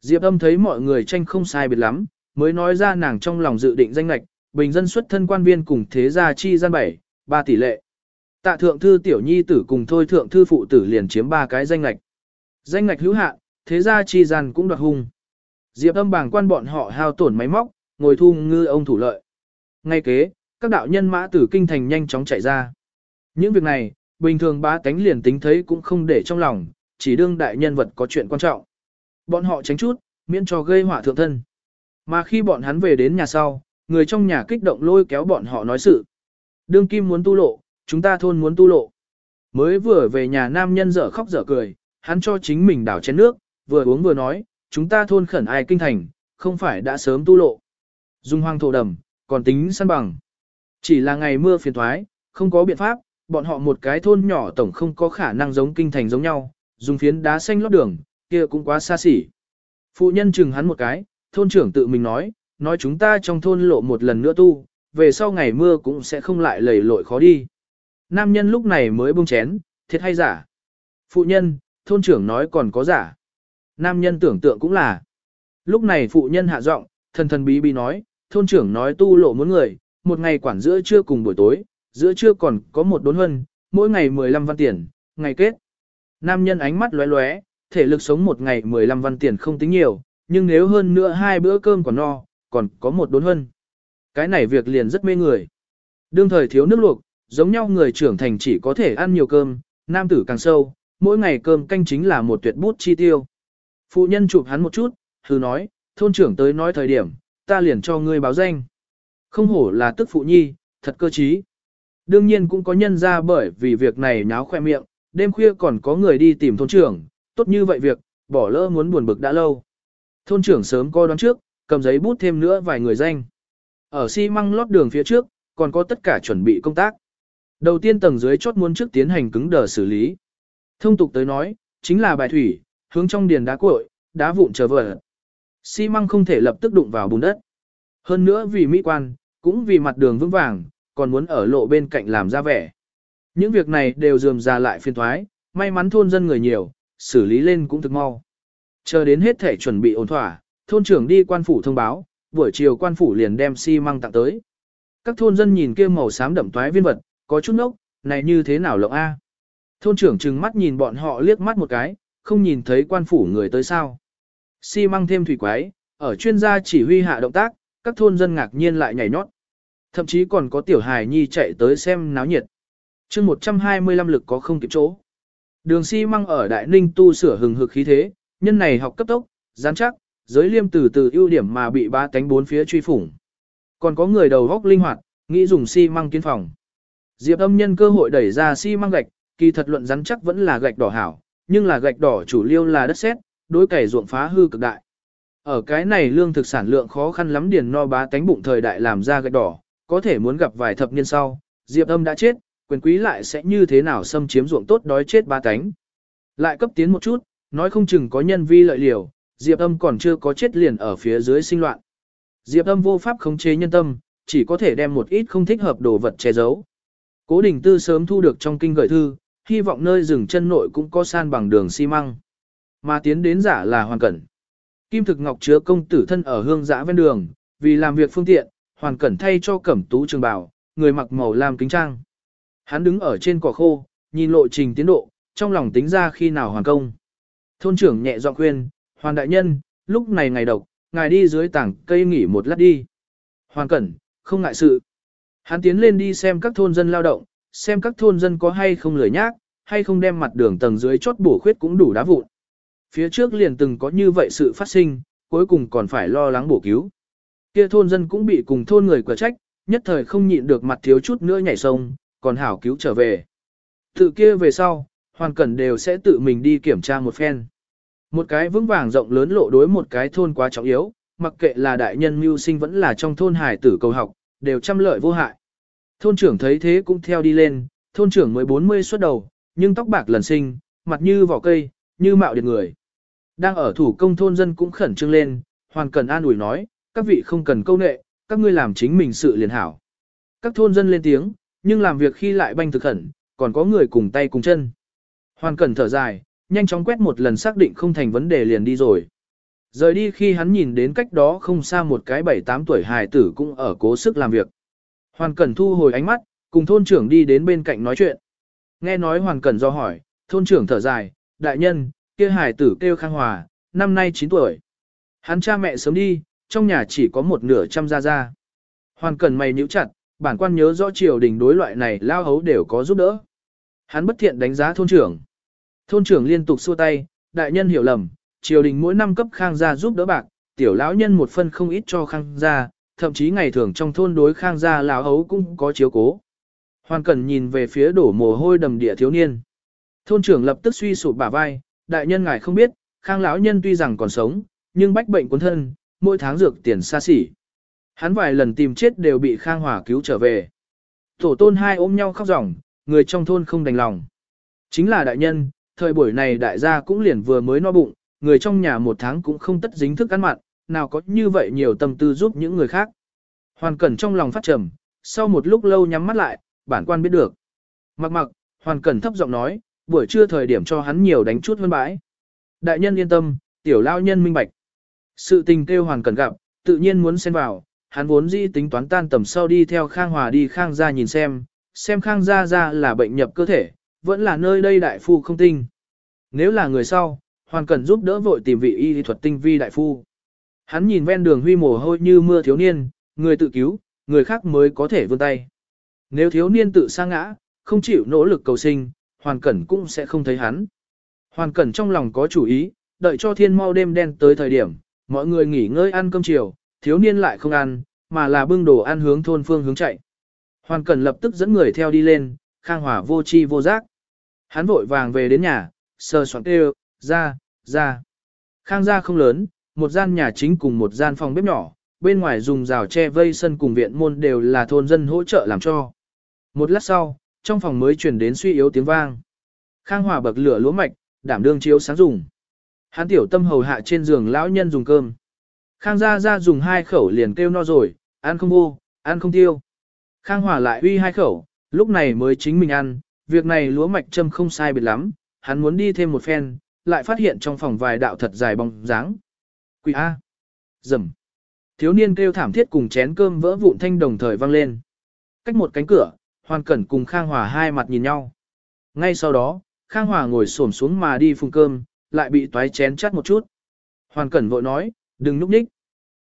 Diệp âm thấy mọi người tranh không sai biệt lắm, mới nói ra nàng trong lòng dự định danh lạch, bình dân xuất thân quan viên cùng thế gia chi gian bảy, ba tỷ lệ. Tạ thượng thư tiểu nhi tử cùng thôi thượng thư phụ tử liền chiếm ba cái danh ngạch, Danh ngạch hữu hạ, thế gia chi gian cũng đoạt hung. Diệp âm bảng quan bọn họ hao tổn máy móc, ngồi thu ngư ông thủ lợi. Ngay kế, các đạo nhân mã tử kinh thành nhanh chóng chạy ra. Những việc này, bình thường bá tánh liền tính thấy cũng không để trong lòng, chỉ đương đại nhân vật có chuyện quan trọng. Bọn họ tránh chút, miễn cho gây họa thượng thân. Mà khi bọn hắn về đến nhà sau, người trong nhà kích động lôi kéo bọn họ nói sự. Đương kim muốn tu lộ, chúng ta thôn muốn tu lộ. Mới vừa về nhà nam nhân dở khóc dở cười, hắn cho chính mình đảo chén nước, vừa uống vừa nói, chúng ta thôn khẩn ai kinh thành, không phải đã sớm tu lộ. Dung hoang thổ đầm, còn tính săn bằng. Chỉ là ngày mưa phiền thoái, không có biện pháp, bọn họ một cái thôn nhỏ tổng không có khả năng giống kinh thành giống nhau, dùng phiến đá xanh lót đường, kia cũng quá xa xỉ. Phụ nhân chừng hắn một cái, thôn trưởng tự mình nói, nói chúng ta trong thôn lộ một lần nữa tu, về sau ngày mưa cũng sẽ không lại lầy lội khó đi. Nam nhân lúc này mới buông chén, thiệt hay giả. Phụ nhân, thôn trưởng nói còn có giả. Nam nhân tưởng tượng cũng là. Lúc này phụ nhân hạ giọng, thần thần bí bí nói, thôn trưởng nói tu lộ muốn người, một ngày quản giữa trưa cùng buổi tối, giữa trưa còn có một đốn hân, mỗi ngày 15 văn tiền, ngày kết. Nam nhân ánh mắt lóe lóe, thể lực sống một ngày 15 văn tiền không tính nhiều, nhưng nếu hơn nữa hai bữa cơm còn no, còn có một đốn hân. Cái này việc liền rất mê người. Đương thời thiếu nước luộc, giống nhau người trưởng thành chỉ có thể ăn nhiều cơm, nam tử càng sâu, mỗi ngày cơm canh chính là một tuyệt bút chi tiêu. Phụ nhân chụp hắn một chút, hừ nói, thôn trưởng tới nói thời điểm, ta liền cho ngươi báo danh. Không hổ là tức phụ nhi, thật cơ trí. Đương nhiên cũng có nhân ra bởi vì việc này nháo khoe miệng, đêm khuya còn có người đi tìm thôn trưởng, tốt như vậy việc, bỏ lỡ muốn buồn bực đã lâu. Thôn trưởng sớm coi đoán trước, cầm giấy bút thêm nữa vài người danh. Ở xi măng lót đường phía trước, còn có tất cả chuẩn bị công tác. Đầu tiên tầng dưới chốt muốn trước tiến hành cứng đờ xử lý. Thông tục tới nói, chính là bài thủy, hướng trong điền đá cuội, đá vụn trở vỡ. Xi măng không thể lập tức đụng vào bùn đất. Hơn nữa vì mỹ quan, cũng vì mặt đường vững vàng, còn muốn ở lộ bên cạnh làm ra vẻ. Những việc này đều dườm ra lại phiên thoái, may mắn thôn dân người nhiều, xử lý lên cũng thực mau. Chờ đến hết thể chuẩn bị ổn thỏa, thôn trưởng đi quan phủ thông báo, buổi chiều quan phủ liền đem xi măng tặng tới. Các thôn dân nhìn kia màu xám đậm toái viên vật, có chút nốc, này như thế nào lộng a? Thôn trưởng trừng mắt nhìn bọn họ liếc mắt một cái, không nhìn thấy quan phủ người tới sao. Xi măng thêm thủy quái, ở chuyên gia chỉ huy hạ động tác, các thôn dân ngạc nhiên lại nhảy nhót. Thậm chí còn có tiểu hài nhi chạy tới xem náo nhiệt. chương 125 lực có không kịp chỗ. Đường xi măng ở Đại Ninh tu sửa hừng hực khí thế, nhân này học cấp tốc, gián chắc, giới liêm từ từ ưu điểm mà bị ba cánh bốn phía truy phủng. Còn có người đầu góc linh hoạt, nghĩ dùng xi măng kiến phòng. Diệp âm nhân cơ hội đẩy ra xi măng gạch, kỳ thật luận rắn chắc vẫn là gạch đỏ hảo, nhưng là gạch đỏ chủ liêu là đất sét, đối cày ruộng phá hư cực đại. Ở cái này lương thực sản lượng khó khăn lắm điền no bá tánh bụng thời đại làm ra gạch đỏ, có thể muốn gặp vài thập niên sau, Diệp âm đã chết, quyền quý lại sẽ như thế nào xâm chiếm ruộng tốt đói chết ba tánh. Lại cấp tiến một chút, nói không chừng có nhân vi lợi liều, Diệp âm còn chưa có chết liền ở phía dưới sinh loạn. Diệp âm vô pháp khống chế nhân tâm, chỉ có thể đem một ít không thích hợp đồ vật che giấu. Cố Đình Tư sớm thu được trong kinh gửi thư, hy vọng nơi rừng chân nội cũng có san bằng đường xi măng. Mà tiến đến giả là hoàn cẩn. Kim thực ngọc chứa công tử thân ở hương giã ven đường, vì làm việc phương tiện, hoàn cẩn thay cho cẩm tú trường Bảo, người mặc màu lam kính trang. Hắn đứng ở trên cỏ khô, nhìn lộ trình tiến độ, trong lòng tính ra khi nào hoàn công. Thôn trưởng nhẹ giọng khuyên, hoàn đại nhân, lúc này ngày độc, ngài đi dưới tảng cây nghỉ một lát đi. Hoàn cẩn, không ngại sự. Hắn tiến lên đi xem các thôn dân lao động, xem các thôn dân có hay không lười nhác, hay không đem mặt đường tầng dưới chốt bổ khuyết cũng đủ đá vụn. Phía trước liền từng có như vậy sự phát sinh, cuối cùng còn phải lo lắng bổ cứu. Kia thôn dân cũng bị cùng thôn người quả trách, nhất thời không nhịn được mặt thiếu chút nữa nhảy sông, còn hảo cứu trở về. Tự kia về sau, hoàn cẩn đều sẽ tự mình đi kiểm tra một phen. Một cái vững vàng rộng lớn lộ đối một cái thôn quá trọng yếu, mặc kệ là đại nhân mưu sinh vẫn là trong thôn hải tử cầu học, đều trăm lợi vô hại. Thôn trưởng thấy thế cũng theo đi lên, thôn trưởng mới 40 xuất đầu, nhưng tóc bạc lần sinh, mặt như vỏ cây, như mạo điện người. Đang ở thủ công thôn dân cũng khẩn trương lên, hoàn cần an ủi nói, các vị không cần câu nệ, các ngươi làm chính mình sự liền hảo. Các thôn dân lên tiếng, nhưng làm việc khi lại banh thực khẩn, còn có người cùng tay cùng chân. Hoàn cần thở dài, nhanh chóng quét một lần xác định không thành vấn đề liền đi rồi. Rời đi khi hắn nhìn đến cách đó không xa một cái bảy tám tuổi hài tử cũng ở cố sức làm việc. Hoàn Cẩn thu hồi ánh mắt, cùng thôn trưởng đi đến bên cạnh nói chuyện. Nghe nói Hoàn Cẩn do hỏi, thôn trưởng thở dài, đại nhân, kia hài tử kêu Khang Hòa, năm nay 9 tuổi. Hắn cha mẹ sớm đi, trong nhà chỉ có một nửa trăm gia gia. Hoàn Cẩn mày nhíu chặt, bản quan nhớ rõ triều đình đối loại này lao hấu đều có giúp đỡ. Hắn bất thiện đánh giá thôn trưởng. Thôn trưởng liên tục xua tay, đại nhân hiểu lầm, triều đình mỗi năm cấp khang gia giúp đỡ bạc, tiểu lão nhân một phân không ít cho khang gia, thậm chí ngày thường trong thôn đối khang gia lão hấu cũng có chiếu cố. Hoàn Cẩn nhìn về phía đổ mồ hôi đầm địa thiếu niên. Thôn trưởng lập tức suy sụp bả vai, đại nhân ngài không biết, khang lão nhân tuy rằng còn sống, nhưng bách bệnh cuốn thân, mỗi tháng dược tiền xa xỉ. Hắn vài lần tìm chết đều bị khang hỏa cứu trở về. Tổ tôn hai ôm nhau khóc ròng, người trong thôn không đành lòng. Chính là đại nhân, thời buổi này đại gia cũng liền vừa mới no bụng, người trong nhà một tháng cũng không tất dính thức ăn mặn, nào có như vậy nhiều tâm tư giúp những người khác. Hoàn Cẩn trong lòng phát trầm, sau một lúc lâu nhắm mắt lại, bản quan biết được. Mặc mặc, Hoàn Cẩn thấp giọng nói, buổi trưa thời điểm cho hắn nhiều đánh chút hơn bãi. Đại nhân yên tâm, tiểu lao nhân minh bạch. Sự tình kêu Hoàn Cẩn gặp, tự nhiên muốn xen vào, hắn vốn dĩ tính toán tan tầm sau đi theo Khang Hòa đi Khang gia nhìn xem, xem Khang gia gia là bệnh nhập cơ thể, vẫn là nơi đây đại phu không tinh. Nếu là người sau, Hoàn cần giúp đỡ vội tìm vị y thuật tinh vi đại phu. Hắn nhìn ven đường huy mồ hôi như mưa thiếu niên, người tự cứu, người khác mới có thể vươn tay. Nếu thiếu niên tự sa ngã, không chịu nỗ lực cầu sinh, hoàn cẩn cũng sẽ không thấy hắn. Hoàn cẩn trong lòng có chủ ý, đợi cho thiên mau đêm đen tới thời điểm, mọi người nghỉ ngơi ăn cơm chiều, thiếu niên lại không ăn, mà là bưng đồ ăn hướng thôn phương hướng chạy. Hoàn Cẩn lập tức dẫn người theo đi lên, Khang hỏa vô chi vô giác. Hắn vội vàng về đến nhà, sờ soạn kêu, ra, ra. Khang gia không lớn, một gian nhà chính cùng một gian phòng bếp nhỏ, bên ngoài dùng rào tre vây sân cùng viện môn đều là thôn dân hỗ trợ làm cho. Một lát sau, trong phòng mới truyền đến suy yếu tiếng vang. Khang Hòa bậc lửa lúa mạch, đảm đương chiếu sáng dùng. Hắn tiểu tâm hầu hạ trên giường lão nhân dùng cơm. Khang gia gia dùng hai khẩu liền kêu no rồi, ăn không vô, ăn không tiêu. Khang Hòa lại uy hai khẩu, lúc này mới chính mình ăn, việc này lúa mạch châm không sai biệt lắm, hắn muốn đi thêm một phen, lại phát hiện trong phòng vài đạo thật dài bóng dáng. Quỷ A. Dầm. Thiếu niên kêu thảm thiết cùng chén cơm vỡ vụn thanh đồng thời vang lên. Cách một cánh cửa, Hoàn Cẩn cùng Khang Hòa hai mặt nhìn nhau. Ngay sau đó, Khang Hòa ngồi xổm xuống mà đi phùng cơm, lại bị toái chén chắt một chút. Hoàn Cẩn vội nói, đừng núp ních.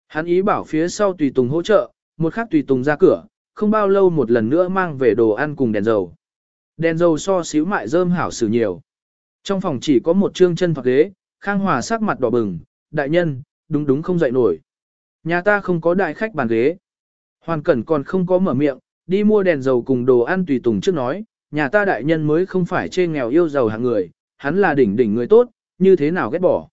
Hắn ý bảo phía sau tùy tùng hỗ trợ, một khắc tùy tùng ra cửa, không bao lâu một lần nữa mang về đồ ăn cùng đèn dầu. Đèn dầu so xíu mại rơm hảo xử nhiều. Trong phòng chỉ có một trương chân phạc ghế, Khang Hòa sắc mặt đỏ bừng, đại nhân, đúng đúng không dậy nổi. Nhà ta không có đại khách bàn ghế. Hoàn Cẩn còn không có mở miệng, đi mua đèn dầu cùng đồ ăn tùy tùng trước nói, nhà ta đại nhân mới không phải chê nghèo yêu giàu hạng người, hắn là đỉnh đỉnh người tốt, như thế nào ghét bỏ.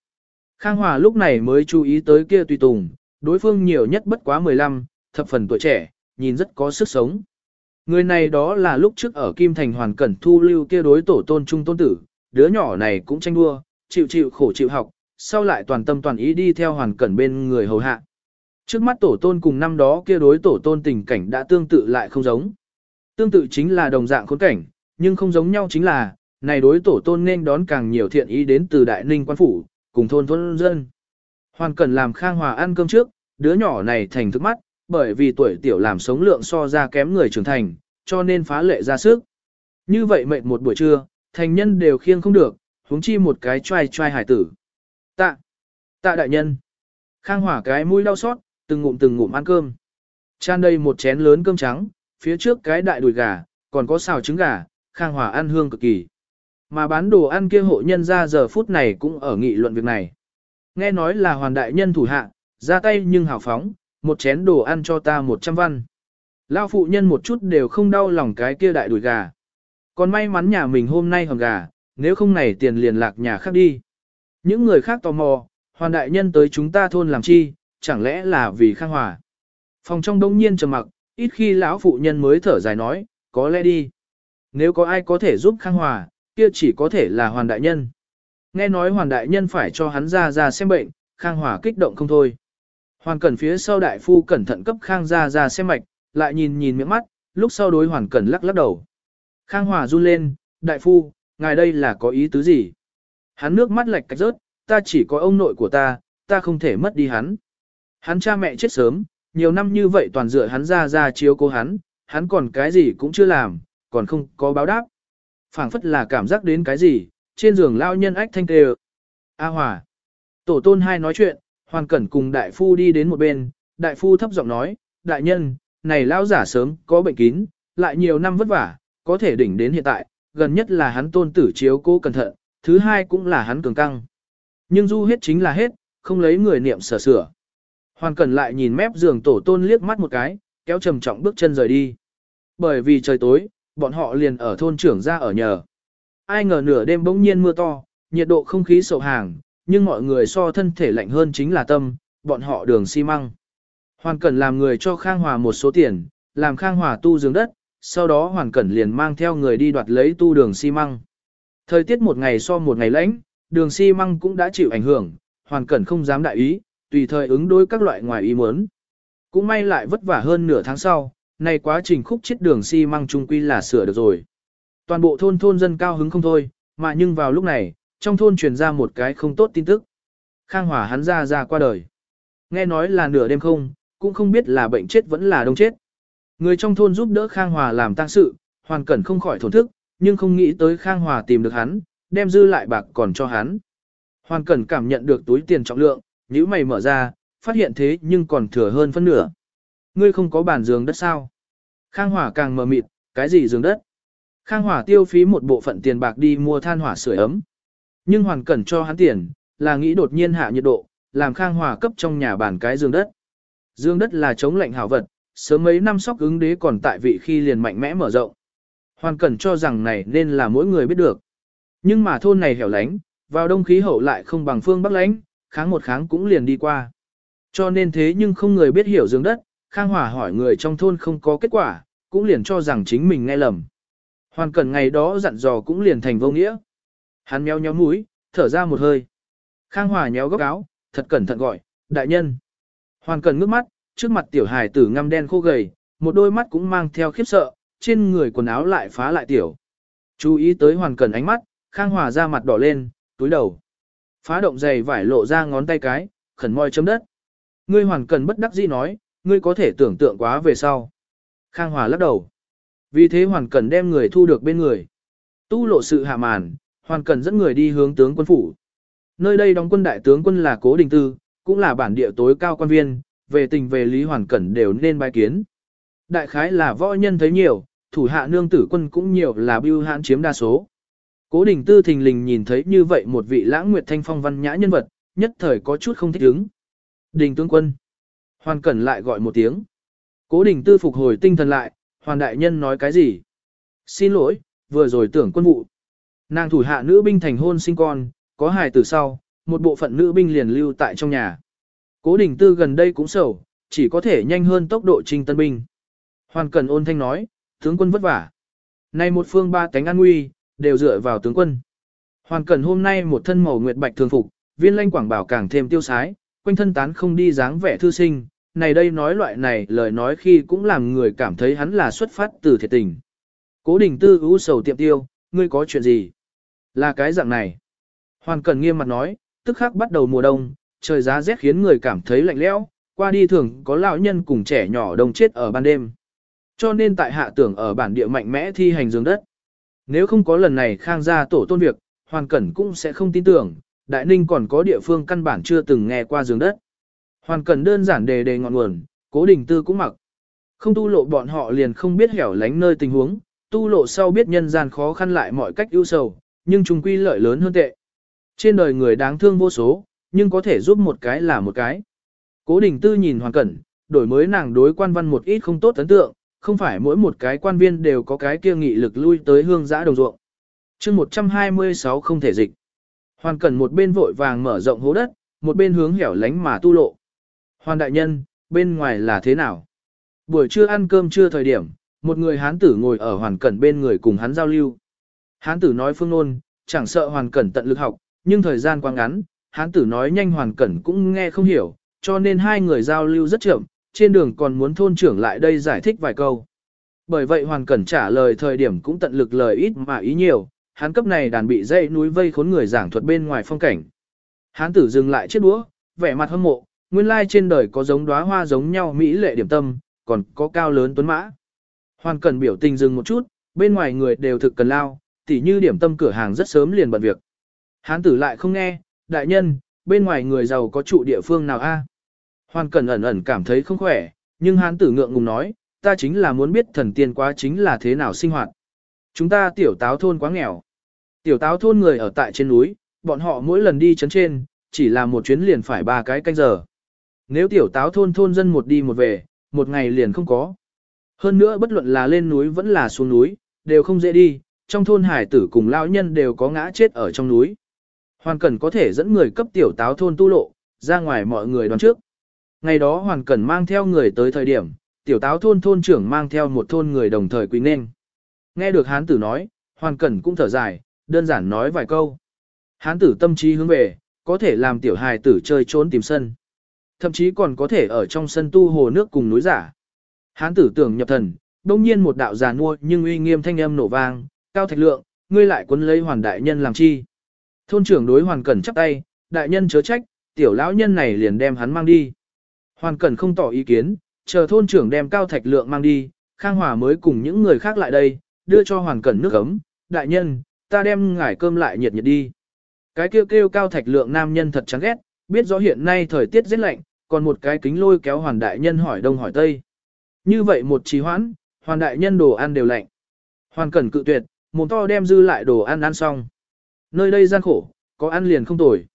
Khang Hòa lúc này mới chú ý tới kia tùy tùng, đối phương nhiều nhất bất quá 15, thập phần tuổi trẻ, nhìn rất có sức sống. Người này đó là lúc trước ở Kim Thành Hoàn Cẩn thu lưu kia đối tổ tôn trung tôn tử, đứa nhỏ này cũng tranh đua, chịu chịu khổ chịu học, sau lại toàn tâm toàn ý đi theo Hoàn Cẩn bên người hầu hạ. Trước mắt tổ tôn cùng năm đó kia đối tổ tôn tình cảnh đã tương tự lại không giống. Tương tự chính là đồng dạng khốn cảnh, nhưng không giống nhau chính là, này đối tổ tôn nên đón càng nhiều thiện ý đến từ Đại Ninh quan phủ, cùng thôn thôn dân. Hoàn cẩn làm khang hòa ăn cơm trước, đứa nhỏ này thành thức mắt, bởi vì tuổi tiểu làm sống lượng so ra kém người trưởng thành, cho nên phá lệ ra sức. Như vậy mệt một buổi trưa, thành nhân đều khiêng không được, huống chi một cái trai trai hải tử. Tạ, tạ đại nhân. Khang hỏa cái mũi đau xót, từng ngụm từng ngụm ăn cơm. Chan đây một chén lớn cơm trắng, phía trước cái đại đùi gà, còn có xào trứng gà, Khang hỏa ăn hương cực kỳ. Mà bán đồ ăn kia hộ nhân ra giờ phút này cũng ở nghị luận việc này. Nghe nói là hoàn đại nhân thủ hạ, ra tay nhưng hào phóng, một chén đồ ăn cho ta 100 văn. Lao phụ nhân một chút đều không đau lòng cái kia đại đùi gà. Còn may mắn nhà mình hôm nay hầm gà, nếu không này tiền liền lạc nhà khác đi. Những người khác tò mò, hoàn đại nhân tới chúng ta thôn làm chi, chẳng lẽ là vì khang hòa. Phòng trong đông nhiên trầm mặc, ít khi lão phụ nhân mới thở dài nói, có lẽ đi. Nếu có ai có thể giúp khang hòa, kia chỉ có thể là hoàn đại nhân. Nghe nói hoàn đại nhân phải cho hắn ra ra xem bệnh, khang hòa kích động không thôi. Hoàn cẩn phía sau đại phu cẩn thận cấp khang ra ra xem mạch, lại nhìn nhìn miệng mắt, lúc sau đối hoàn cẩn lắc lắc đầu. Khang hòa run lên, đại phu, ngài đây là có ý tứ gì? Hắn nước mắt lệch cách rớt, ta chỉ có ông nội của ta, ta không thể mất đi hắn. Hắn cha mẹ chết sớm, nhiều năm như vậy toàn dựa hắn ra ra chiếu cố hắn, hắn còn cái gì cũng chưa làm, còn không có báo đáp. phảng phất là cảm giác đến cái gì, trên giường lao nhân ách thanh tê A Hòa. Tổ tôn hai nói chuyện, Hoàn Cẩn cùng đại phu đi đến một bên, đại phu thấp giọng nói, đại nhân, này lao giả sớm, có bệnh kín, lại nhiều năm vất vả, có thể đỉnh đến hiện tại, gần nhất là hắn tôn tử chiếu cố cẩn thận, thứ hai cũng là hắn cường căng. Nhưng du hết chính là hết, không lấy người niệm sở sửa. Hoàn Cẩn lại nhìn mép giường tổ tôn liếc mắt một cái, kéo trầm trọng bước chân rời đi. Bởi vì trời tối, bọn họ liền ở thôn trưởng ra ở nhờ. Ai ngờ nửa đêm bỗng nhiên mưa to, nhiệt độ không khí sầu hàng, nhưng mọi người so thân thể lạnh hơn chính là tâm, bọn họ đường xi măng. Hoàn Cẩn làm người cho Khang Hòa một số tiền, làm Khang Hòa tu giường đất, sau đó Hoàn Cẩn liền mang theo người đi đoạt lấy tu đường xi măng. Thời tiết một ngày so một ngày lạnh, đường xi măng cũng đã chịu ảnh hưởng, Hoàn Cẩn không dám đại ý, tùy thời ứng đối các loại ngoài ý muốn. Cũng may lại vất vả hơn nửa tháng sau, nay quá trình khúc chết đường xi măng trung quy là sửa được rồi. Toàn bộ thôn thôn dân cao hứng không thôi, mà nhưng vào lúc này, trong thôn truyền ra một cái không tốt tin tức. Khang Hòa hắn ra ra qua đời. Nghe nói là nửa đêm không, cũng không biết là bệnh chết vẫn là đông chết. Người trong thôn giúp đỡ Khang Hòa làm tang sự, hoàn cẩn không khỏi thổn thức, nhưng không nghĩ tới Khang Hòa tìm được hắn, đem dư lại bạc còn cho hắn. Hoàn cẩn cảm nhận được túi tiền trọng lượng, nhíu mày mở ra, phát hiện thế nhưng còn thừa hơn phân nửa. Ngươi không có bàn giường đất sao? Khang hòa càng mờ mịt, cái gì giường đất? Khang hòa tiêu phí một bộ phận tiền bạc đi mua than hỏa sưởi ấm. Nhưng Hoàn Cẩn cho hắn tiền, là nghĩ đột nhiên hạ nhiệt độ, làm Khang Hòa cấp trong nhà bản cái giường đất. Dương đất là chống lạnh hảo vật, sớm mấy năm sóc ứng đế còn tại vị khi liền mạnh mẽ mở rộng. Hoàn Cẩn cho rằng này nên là mỗi người biết được. Nhưng mà thôn này hẻo lánh, vào đông khí hậu lại không bằng phương bắc lánh, kháng một kháng cũng liền đi qua. Cho nên thế nhưng không người biết hiểu dương đất, Khang Hòa hỏi người trong thôn không có kết quả, cũng liền cho rằng chính mình nghe lầm. Hoàn Cẩn ngày đó dặn dò cũng liền thành vô nghĩa. Hắn méo nhéo mũi, thở ra một hơi. Khang Hòa nhéo góc áo, thật cẩn thận gọi, đại nhân. Hoàn cần ngước mắt, trước mặt tiểu hài tử ngăm đen khô gầy, một đôi mắt cũng mang theo khiếp sợ, trên người quần áo lại phá lại tiểu. Chú ý tới Hoàn cần ánh mắt, Khang Hòa ra mặt đỏ lên, túi đầu. Phá động dày vải lộ ra ngón tay cái, khẩn môi chấm đất. Ngươi Hoàn cần bất đắc dĩ nói, ngươi có thể tưởng tượng quá về sau. Khang Hòa lắc đầu. Vì thế Hoàn cần đem người thu được bên người. Tu lộ sự hạ màn, Hoàn Cẩn dẫn người đi hướng tướng quân phủ. Nơi đây đóng quân đại tướng quân là Cố Đình Tư, cũng là bản địa tối cao quan viên, về tình về lý Hoàn Cẩn đều nên bái kiến. Đại khái là võ nhân thấy nhiều, thủ hạ nương tử quân cũng nhiều là bưu hãn chiếm đa số. Cố Đình Tư thình lình nhìn thấy như vậy một vị lãng nguyệt thanh phong văn nhã nhân vật, nhất thời có chút không thích ứng. Đình tướng quân. Hoàn Cẩn lại gọi một tiếng. Cố Đình Tư phục hồi tinh thần lại, Hoàn Đại Nhân nói cái gì? Xin lỗi, vừa rồi tưởng quân vụ. Nàng thủ hạ nữ binh thành hôn sinh con, có hài từ sau, một bộ phận nữ binh liền lưu tại trong nhà. Cố Đình Tư gần đây cũng sầu, chỉ có thể nhanh hơn tốc độ trinh tân binh. Hoàn Cẩn ôn thanh nói, tướng quân vất vả. Nay một phương ba tánh an nguy, đều dựa vào tướng quân. Hoàn Cẩn hôm nay một thân màu nguyệt bạch thường phục, viên lanh quảng bảo càng thêm tiêu sái, quanh thân tán không đi dáng vẻ thư sinh, này đây nói loại này lời nói khi cũng làm người cảm thấy hắn là xuất phát từ thiệt tình. Cố đình tư ưu sầu tiệm tiêu, ngươi có chuyện gì? Là cái dạng này. Hoàn Cẩn nghiêm mặt nói, tức khắc bắt đầu mùa đông, trời giá rét khiến người cảm thấy lạnh lẽo, qua đi thường có lão nhân cùng trẻ nhỏ đông chết ở ban đêm. Cho nên tại hạ tưởng ở bản địa mạnh mẽ thi hành dương đất. Nếu không có lần này khang gia tổ tôn việc, Hoàn Cẩn cũng sẽ không tin tưởng, Đại Ninh còn có địa phương căn bản chưa từng nghe qua dương đất. Hoàn Cẩn đơn giản đề đề ngọn nguồn, cố đình tư cũng mặc. Không tu lộ bọn họ liền không biết hẻo lánh nơi tình huống, tu lộ sau biết nhân gian khó khăn lại mọi cách ưu sầu, nhưng chung quy lợi lớn hơn tệ. Trên đời người đáng thương vô số, nhưng có thể giúp một cái là một cái. Cố đình tư nhìn Hoàn Cẩn, đổi mới nàng đối quan văn một ít không tốt ấn tượng, không phải mỗi một cái quan viên đều có cái kia nghị lực lui tới hương giã đồng ruộng. chương 126 không thể dịch. Hoàn Cẩn một bên vội vàng mở rộng hố đất, một bên hướng hẻo lánh mà tu lộ. Hoàn đại nhân, bên ngoài là thế nào? Buổi trưa ăn cơm trưa thời điểm, một người hán tử ngồi ở hoàn cẩn bên người cùng hắn giao lưu. Hán tử nói phương nôn, chẳng sợ hoàn cẩn tận lực học, nhưng thời gian quá ngắn, hán tử nói nhanh hoàn cẩn cũng nghe không hiểu, cho nên hai người giao lưu rất chậm, trên đường còn muốn thôn trưởng lại đây giải thích vài câu. Bởi vậy hoàn cẩn trả lời thời điểm cũng tận lực lời ít mà ý nhiều, hán cấp này đàn bị dây núi vây khốn người giảng thuật bên ngoài phong cảnh. Hán tử dừng lại chiếc đũa, vẻ mặt hâm mộ, nguyên lai trên đời có giống đóa hoa giống nhau mỹ lệ điểm tâm, còn có cao lớn tuấn mã. Hoàn cẩn biểu tình dừng một chút, bên ngoài người đều thực cần lao, tỉ như điểm tâm cửa hàng rất sớm liền bận việc. Hán tử lại không nghe, đại nhân, bên ngoài người giàu có trụ địa phương nào a? Hoàn cần ẩn ẩn cảm thấy không khỏe, nhưng hán tử ngượng ngùng nói, ta chính là muốn biết thần tiên quá chính là thế nào sinh hoạt. Chúng ta tiểu táo thôn quá nghèo. Tiểu táo thôn người ở tại trên núi, bọn họ mỗi lần đi chấn trên, chỉ là một chuyến liền phải ba cái canh giờ. Nếu tiểu táo thôn thôn dân một đi một về, một ngày liền không có. Hơn nữa bất luận là lên núi vẫn là xuống núi, đều không dễ đi, trong thôn hải tử cùng lão nhân đều có ngã chết ở trong núi. Hoàn Cẩn có thể dẫn người cấp tiểu táo thôn tu lộ, ra ngoài mọi người đoán trước. Ngày đó Hoàn Cẩn mang theo người tới thời điểm, tiểu táo thôn thôn trưởng mang theo một thôn người đồng thời quý nên. Nghe được hán tử nói, Hoàn Cẩn cũng thở dài, đơn giản nói vài câu. Hán tử tâm trí hướng về, có thể làm tiểu hài tử chơi trốn tìm sân. Thậm chí còn có thể ở trong sân tu hồ nước cùng núi giả. Hán tử tưởng nhập thần, đông nhiên một đạo già nua nhưng uy nghiêm thanh âm nổ vang, cao thạch lượng, ngươi lại quấn lấy hoàn đại nhân làm chi. Thôn trưởng đối hoàn cẩn chắp tay, đại nhân chớ trách, tiểu lão nhân này liền đem hắn mang đi. Hoàn cẩn không tỏ ý kiến, chờ thôn trưởng đem cao thạch lượng mang đi, Khang Hòa mới cùng những người khác lại đây, đưa cho hoàn cẩn nước ấm, đại nhân, ta đem ngải cơm lại nhiệt nhiệt đi. Cái kêu kêu cao thạch lượng nam nhân thật chán ghét, biết rõ hiện nay thời tiết rất lạnh, còn một cái kính lôi kéo hoàn đại nhân hỏi đông hỏi tây. Như vậy một trì hoãn, hoàn đại nhân đồ ăn đều lạnh. Hoàn cẩn cự tuyệt, mồm to đem dư lại đồ ăn ăn xong. Nơi đây gian khổ, có ăn liền không tồi.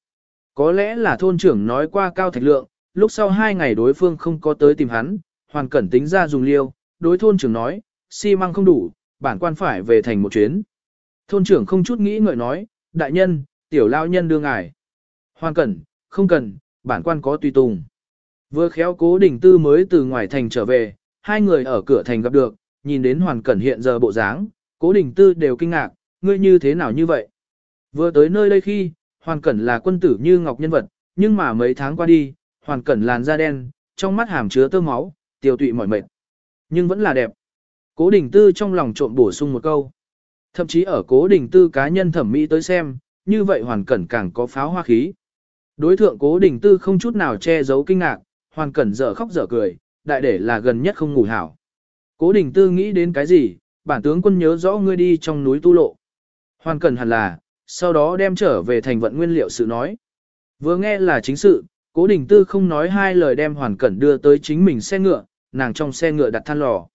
Có lẽ là thôn trưởng nói qua cao thạch lượng, lúc sau hai ngày đối phương không có tới tìm hắn, hoàn cẩn tính ra dùng liêu, đối thôn trưởng nói, xi măng không đủ, bản quan phải về thành một chuyến. Thôn trưởng không chút nghĩ ngợi nói, đại nhân, tiểu lao nhân đưa ngài. Hoàn cẩn, không cần, bản quan có tùy tùng. Vừa khéo cố đỉnh tư mới từ ngoài thành trở về, hai người ở cửa thành gặp được, nhìn đến hoàn cẩn hiện giờ bộ dáng, cố đình tư đều kinh ngạc, ngươi như thế nào như vậy? Vừa tới nơi đây khi, hoàn cẩn là quân tử như ngọc nhân vật, nhưng mà mấy tháng qua đi, hoàn cẩn làn da đen, trong mắt hàm chứa tơ máu, tiêu tụy mỏi mệt. Nhưng vẫn là đẹp. Cố đình tư trong lòng trộm bổ sung một câu. Thậm chí ở cố đình tư cá nhân thẩm mỹ tới xem, như vậy hoàn cẩn càng có pháo hoa khí. Đối thượng cố đình tư không chút nào che giấu kinh ngạc, hoàn cẩn dở khóc dở cười, đại để là gần nhất không ngủ hảo. Cố đình tư nghĩ đến cái gì, bản tướng quân nhớ rõ ngươi đi trong núi tu lộ. Hoàn cẩn hẳn là, sau đó đem trở về thành vận nguyên liệu sự nói. Vừa nghe là chính sự, cố đình tư không nói hai lời đem hoàn cẩn đưa tới chính mình xe ngựa, nàng trong xe ngựa đặt than lò.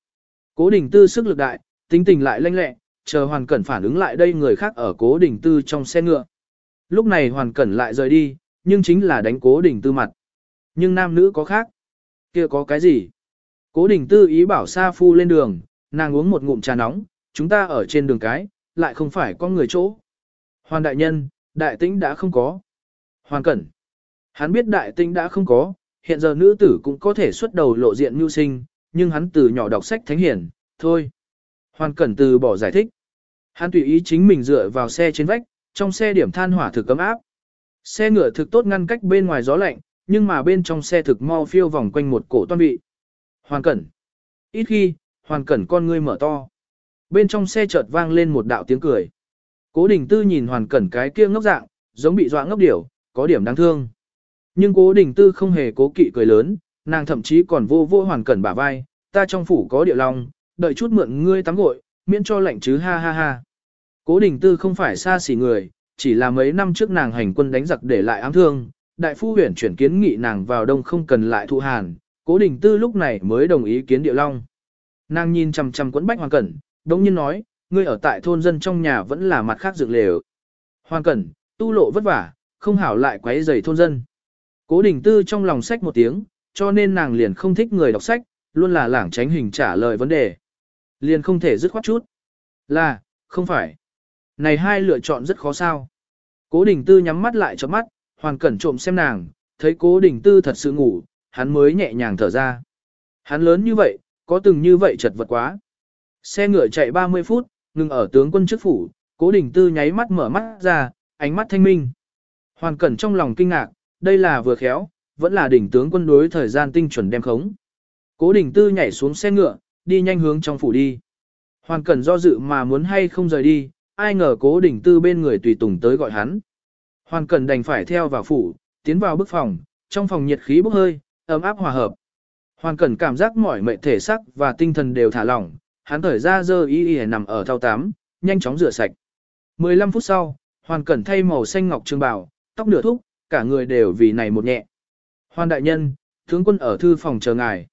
Cố đình tư sức lực đại, tính tình lại lanh lẹ, chờ hoàn cẩn phản ứng lại đây người khác ở cố đình tư trong xe ngựa. Lúc này hoàn cẩn lại rời đi, nhưng chính là đánh cố đình tư mặt. Nhưng nam nữ có khác. kia có cái gì? Cố đình tư ý bảo Sa Phu lên đường, nàng uống một ngụm trà nóng, chúng ta ở trên đường cái, lại không phải có người chỗ. Hoàn đại nhân, đại tĩnh đã không có. Hoàn cẩn. Hắn biết đại tĩnh đã không có, hiện giờ nữ tử cũng có thể xuất đầu lộ diện mưu sinh, nhưng hắn từ nhỏ đọc sách thánh hiển, thôi. Hoàn cẩn từ bỏ giải thích. Hắn tùy ý chính mình dựa vào xe trên vách, trong xe điểm than hỏa thực cấm áp. Xe ngựa thực tốt ngăn cách bên ngoài gió lạnh, nhưng mà bên trong xe thực mau phiêu vòng quanh một cổ toan vị. Hoàn cẩn. Ít khi, hoàn cẩn con ngươi mở to. Bên trong xe chợt vang lên một đạo tiếng cười. Cố đình tư nhìn hoàn cẩn cái kia ngốc dạng, giống bị dọa ngốc điểu, có điểm đáng thương. Nhưng cố đình tư không hề cố kỵ cười lớn, nàng thậm chí còn vô vô hoàn cẩn bả vai, ta trong phủ có địa long, đợi chút mượn ngươi tắm gội, miễn cho lạnh chứ ha ha ha. Cố đình tư không phải xa xỉ người, chỉ là mấy năm trước nàng hành quân đánh giặc để lại ám thương, đại phu huyền chuyển kiến nghị nàng vào đông không cần lại thụ hàn, cố đình tư lúc này mới đồng ý kiến địa long. Nàng nhìn chằm chằm quấn bách Hoàng cẩn, đống nhiên nói, ngươi ở tại thôn dân trong nhà vẫn là mặt khác dựng lều. Hoàng cẩn, tu lộ vất vả, không hảo lại quấy rầy thôn dân. Cố đình tư trong lòng sách một tiếng, cho nên nàng liền không thích người đọc sách, luôn là lảng tránh hình trả lời vấn đề. Liền không thể dứt khoát chút. Là, không phải. Này hai lựa chọn rất khó sao. Cố đình tư nhắm mắt lại cho mắt, Hoàng cẩn trộm xem nàng, thấy cố đình tư thật sự ngủ, hắn mới nhẹ nhàng thở ra. Hắn lớn như vậy, có từng như vậy chật vật quá. Xe ngựa chạy 30 phút, ngừng ở tướng quân trước phủ, cố đình tư nháy mắt mở mắt ra, ánh mắt thanh minh. Hoàn cẩn trong lòng kinh ngạc, đây là vừa khéo, vẫn là đỉnh tướng quân đối thời gian tinh chuẩn đem khống. Cố đình tư nhảy xuống xe ngựa, đi nhanh hướng trong phủ đi. Hoàn cẩn do dự mà muốn hay không rời đi, ai ngờ cố đình tư bên người tùy tùng tới gọi hắn. Hoàn cẩn đành phải theo vào phủ, tiến vào bức phòng, trong phòng nhiệt khí bốc hơi, ấm áp hòa hợp. Hoàn cẩn cảm giác mỏi mệt thể sắc và tinh thần đều thả lỏng, hắn thở ra dơ y y nằm ở thao tám, nhanh chóng rửa sạch. 15 phút sau, hoàn cẩn thay màu xanh ngọc trường bào, tóc nửa thúc, cả người đều vì này một nhẹ. Hoàn đại nhân, tướng quân ở thư phòng chờ ngài.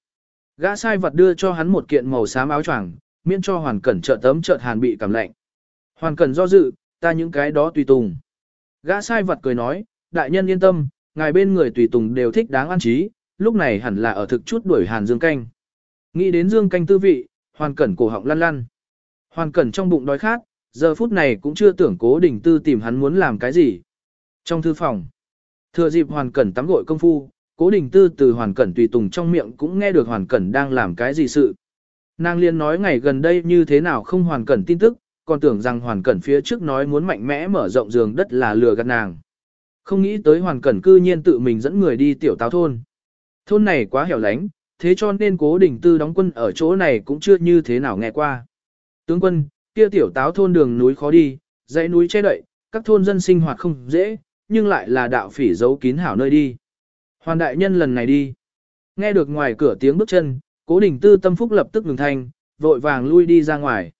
Gã sai vật đưa cho hắn một kiện màu xám áo choàng, miễn cho hoàn cẩn trợ tấm chợt hàn bị cảm lạnh. Hoàn cẩn do dự, ta những cái đó tùy tùng. Gã sai vật cười nói, đại nhân yên tâm, ngài bên người tùy tùng đều thích đáng an trí, lúc này hẳn là ở thực chút đuổi hàn dương canh. Nghĩ đến dương canh tư vị, hoàn cẩn cổ họng lăn lăn. Hoàn cẩn trong bụng đói khát, giờ phút này cũng chưa tưởng cố đình tư tìm hắn muốn làm cái gì. Trong thư phòng, thừa dịp hoàn cẩn tắm gội công phu, cố đình tư từ hoàn cẩn tùy tùng trong miệng cũng nghe được hoàn cẩn đang làm cái gì sự. Nàng liên nói ngày gần đây như thế nào không hoàn cẩn tin tức, còn tưởng rằng hoàn cẩn phía trước nói muốn mạnh mẽ mở rộng giường đất là lừa gạt nàng. Không nghĩ tới hoàn cẩn cư nhiên tự mình dẫn người đi tiểu táo thôn. Thôn này quá hẻo lánh, thế cho nên cố đình tư đóng quân ở chỗ này cũng chưa như thế nào nghe qua. Tướng quân, kia tiểu táo thôn đường núi khó đi, dãy núi che đậy, các thôn dân sinh hoạt không dễ, nhưng lại là đạo phỉ giấu kín hảo nơi đi. Hoàn đại nhân lần này đi. Nghe được ngoài cửa tiếng bước chân, cố đình tư tâm phúc lập tức ngừng thanh, vội vàng lui đi ra ngoài.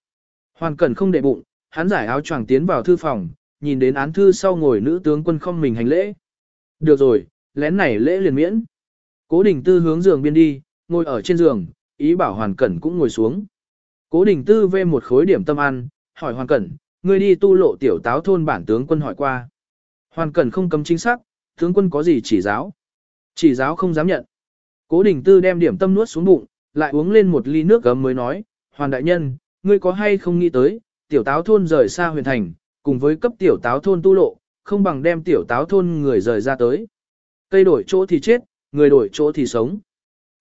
Hoàn cẩn không để bụng, hắn giải áo choàng tiến vào thư phòng, nhìn đến án thư sau ngồi nữ tướng quân không mình hành lễ. Được rồi, lén này lễ liền miễn. Cố đình tư hướng giường biên đi, ngồi ở trên giường, ý bảo hoàn cẩn cũng ngồi xuống. Cố đình tư vê một khối điểm tâm ăn, hỏi hoàn cẩn, ngươi đi tu lộ tiểu táo thôn bản tướng quân hỏi qua. Hoàn cẩn không cấm chính xác, Tướng quân có gì chỉ giáo? Chỉ giáo không dám nhận. Cố đình tư đem điểm tâm nuốt xuống bụng, lại uống lên một ly nước gấm mới nói, Hoàn đại nhân, ngươi có hay không nghĩ tới, tiểu táo thôn rời xa huyền thành, cùng với cấp tiểu táo thôn tu lộ, không bằng đem tiểu táo thôn người rời ra tới. Cây đổi chỗ thì chết, người đổi chỗ thì sống.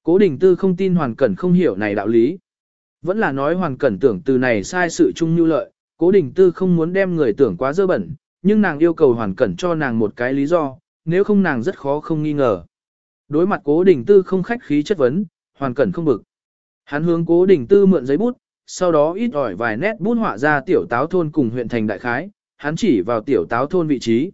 Cố đình tư không tin hoàn cẩn không hiểu này đạo lý. Vẫn là nói hoàn cẩn tưởng từ này sai sự chung như lợi, cố đình tư không muốn đem người tưởng quá dơ bẩn, nhưng nàng yêu cầu hoàn cẩn cho nàng một cái lý do, nếu không nàng rất khó không nghi ngờ. Đối mặt cố đình tư không khách khí chất vấn, hoàn cẩn không bực. Hắn hướng cố đình tư mượn giấy bút, sau đó ít ỏi vài nét bút họa ra tiểu táo thôn cùng huyện thành đại khái, hắn chỉ vào tiểu táo thôn vị trí.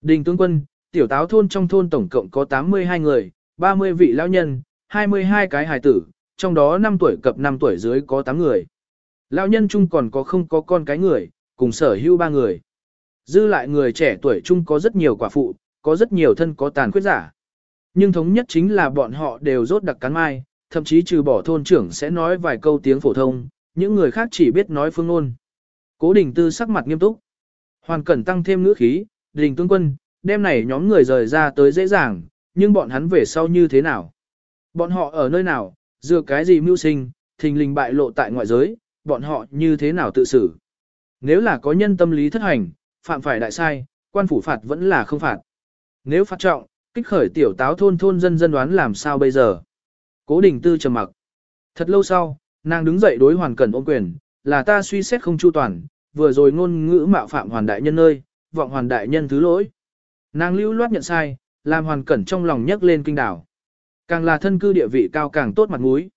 Đình tướng quân, tiểu táo thôn trong thôn tổng cộng có 82 người, 30 vị lão nhân, 22 cái hài tử, trong đó 5 tuổi cập 5 tuổi dưới có 8 người. Lão nhân chung còn có không có con cái người, cùng sở hữu 3 người. Dư lại người trẻ tuổi chung có rất nhiều quả phụ, có rất nhiều thân có tàn khuyết giả. Nhưng thống nhất chính là bọn họ đều rốt đặc cắn mai, thậm chí trừ bỏ thôn trưởng sẽ nói vài câu tiếng phổ thông, những người khác chỉ biết nói phương ngôn. Cố đình tư sắc mặt nghiêm túc. Hoàn cẩn tăng thêm ngữ khí, đình tướng quân, đêm này nhóm người rời ra tới dễ dàng, nhưng bọn hắn về sau như thế nào? Bọn họ ở nơi nào, dựa cái gì mưu sinh, thình lình bại lộ tại ngoại giới, bọn họ như thế nào tự xử? Nếu là có nhân tâm lý thất hành, phạm phải đại sai, quan phủ phạt vẫn là không phạt. Nếu phạt trọng, kích khởi tiểu táo thôn thôn dân dân đoán làm sao bây giờ? Cố đình tư trầm mặc. Thật lâu sau, nàng đứng dậy đối hoàn cẩn ôm quyền, là ta suy xét không chu toàn, vừa rồi ngôn ngữ mạo phạm hoàn đại nhân ơi, vọng hoàn đại nhân thứ lỗi. Nàng lưu loát nhận sai, làm hoàn cẩn trong lòng nhấc lên kinh đảo. Càng là thân cư địa vị cao càng tốt mặt mũi.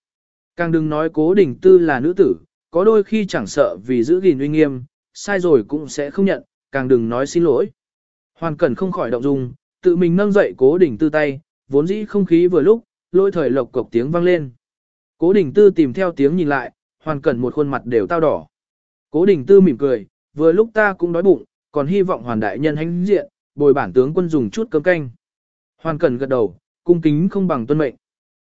Càng đừng nói cố đình tư là nữ tử, có đôi khi chẳng sợ vì giữ gìn uy nghiêm, sai rồi cũng sẽ không nhận, càng đừng nói xin lỗi. Hoàn cẩn không khỏi động dung, tự mình nâng dậy cố đình tư tay, vốn dĩ không khí vừa lúc, lôi thời lộc cộc tiếng vang lên. Cố đình tư tìm theo tiếng nhìn lại, hoàn cẩn một khuôn mặt đều tao đỏ. Cố đình tư mỉm cười, vừa lúc ta cũng đói bụng, còn hy vọng hoàn đại nhân hãnh diện, bồi bản tướng quân dùng chút cơm canh. Hoàn cẩn gật đầu, cung kính không bằng tuân mệnh.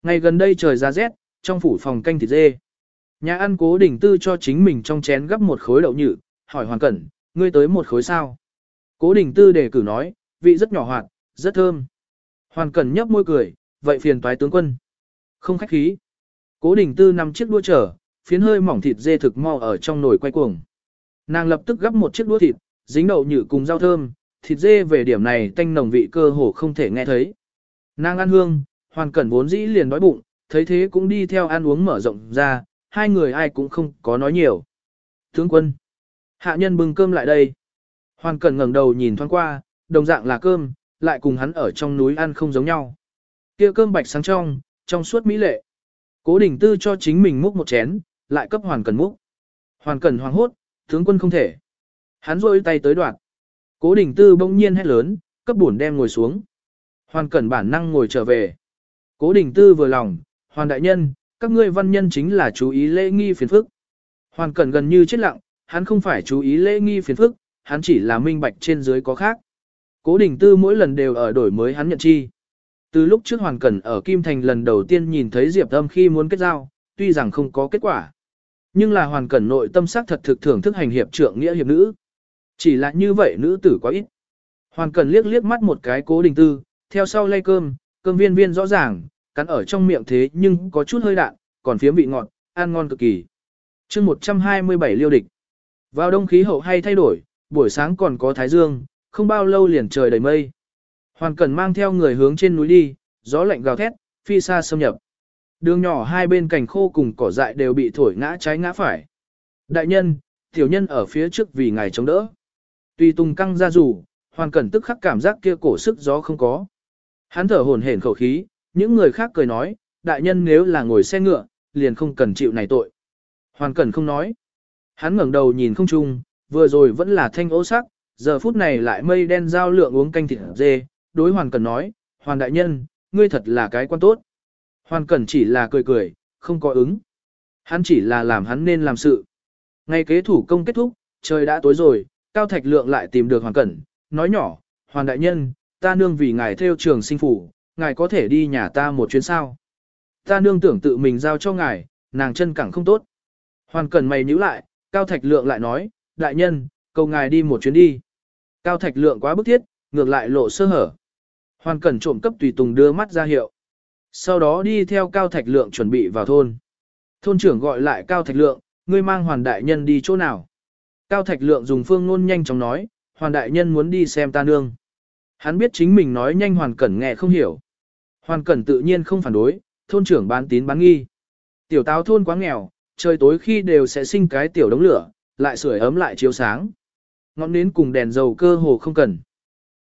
Ngày gần đây trời ra rét, trong phủ phòng canh thịt dê. Nhà ăn cố đình tư cho chính mình trong chén gấp một khối đậu nhự, hỏi hoàn cẩn, ngươi tới một khối sao? Cố đình tư đề cử nói, vị rất nhỏ hoạt, rất thơm. Hoàn cẩn nhấp môi cười, vậy phiền toái tướng quân. Không khách khí. Cố đình tư nằm chiếc đũa trở, phiến hơi mỏng thịt dê thực mau ở trong nồi quay cuồng. Nàng lập tức gấp một chiếc đũa thịt, dính đậu nhự cùng rau thơm, thịt dê về điểm này tanh nồng vị cơ hồ không thể nghe thấy. Nàng ăn hương, hoàn cẩn vốn dĩ liền đói bụng, thấy thế cũng đi theo ăn uống mở rộng ra, hai người ai cũng không có nói nhiều. Tướng quân, hạ nhân bưng cơm lại đây. Hoàn cẩn ngẩng đầu nhìn thoáng qua, đồng dạng là cơm, lại cùng hắn ở trong núi ăn không giống nhau. Kia cơm bạch sáng trong, trong suốt mỹ lệ. Cố đình tư cho chính mình múc một chén, lại cấp hoàn cẩn múc. Hoàn cẩn hoàng hốt, tướng quân không thể. Hắn rôi tay tới đoạt. Cố đình tư bỗng nhiên hét lớn, cấp bổn đem ngồi xuống. Hoàn cẩn bản năng ngồi trở về. Cố đình tư vừa lòng, hoàn đại nhân, các ngươi văn nhân chính là chú ý lễ nghi phiền phức. Hoàn cẩn gần như chết lặng, hắn không phải chú ý lễ nghi phiền phức, hắn chỉ là minh bạch trên dưới có khác. Cố đình tư mỗi lần đều ở đổi mới hắn nhận chi. Từ lúc trước Hoàn Cẩn ở Kim Thành lần đầu tiên nhìn thấy Diệp Âm khi muốn kết giao, tuy rằng không có kết quả. Nhưng là Hoàn Cẩn nội tâm sắc thật thực thưởng thức hành hiệp trượng nghĩa hiệp nữ. Chỉ là như vậy nữ tử quá ít. Hoàn Cẩn liếc liếc mắt một cái cố đình tư, theo sau lay cơm, cơm viên viên rõ ràng, cắn ở trong miệng thế nhưng có chút hơi đạn, còn phía vị ngọt, ăn ngon cực kỳ. chương 127 liêu địch. Vào đông khí hậu hay thay đổi, buổi sáng còn có thái dương, không bao lâu liền trời đầy mây. Hoàn Cẩn mang theo người hướng trên núi đi, gió lạnh gào thét, phi xa xâm nhập. Đường nhỏ hai bên cành khô cùng cỏ dại đều bị thổi ngã trái ngã phải. Đại nhân, tiểu nhân ở phía trước vì ngài chống đỡ. Tuy tung căng ra rủ, Hoàn Cẩn tức khắc cảm giác kia cổ sức gió không có. Hắn thở hổn hển khẩu khí, những người khác cười nói, đại nhân nếu là ngồi xe ngựa, liền không cần chịu này tội. Hoàn Cẩn không nói. Hắn ngẩng đầu nhìn không trung, vừa rồi vẫn là thanh ố sắc, giờ phút này lại mây đen giao lượng uống canh thịt dê, đối Hoàn Cẩn nói, Hoàn đại nhân, ngươi thật là cái quan tốt. Hoàn Cẩn chỉ là cười cười, không có ứng. Hắn chỉ là làm hắn nên làm sự. Ngay kế thủ công kết thúc, trời đã tối rồi, Cao Thạch Lượng lại tìm được Hoàng Cẩn, nói nhỏ, Hoàng đại nhân, ta nương vì ngài theo trường sinh phủ, ngài có thể đi nhà ta một chuyến sao. Ta nương tưởng tự mình giao cho ngài, nàng chân cẳng không tốt. Hoàng Cẩn mày nhíu lại, Cao Thạch Lượng lại nói, đại nhân, cầu ngài đi một chuyến đi. Cao Thạch Lượng quá bức thiết, ngược lại lộ sơ hở. Hoàn cẩn trộm cấp tùy tùng đưa mắt ra hiệu. Sau đó đi theo Cao Thạch Lượng chuẩn bị vào thôn. Thôn trưởng gọi lại Cao Thạch Lượng, ngươi mang hoàn đại nhân đi chỗ nào? Cao Thạch Lượng dùng phương ngôn nhanh chóng nói, hoàn đại nhân muốn đi xem ta nương. Hắn biết chính mình nói nhanh hoàn cẩn nghe không hiểu. Hoàn cẩn tự nhiên không phản đối, thôn trưởng bán tín bán nghi. Tiểu táo thôn quá nghèo, trời tối khi đều sẽ sinh cái tiểu đống lửa, lại sưởi ấm lại chiếu sáng. Ngọn nến cùng đèn dầu cơ hồ không cần.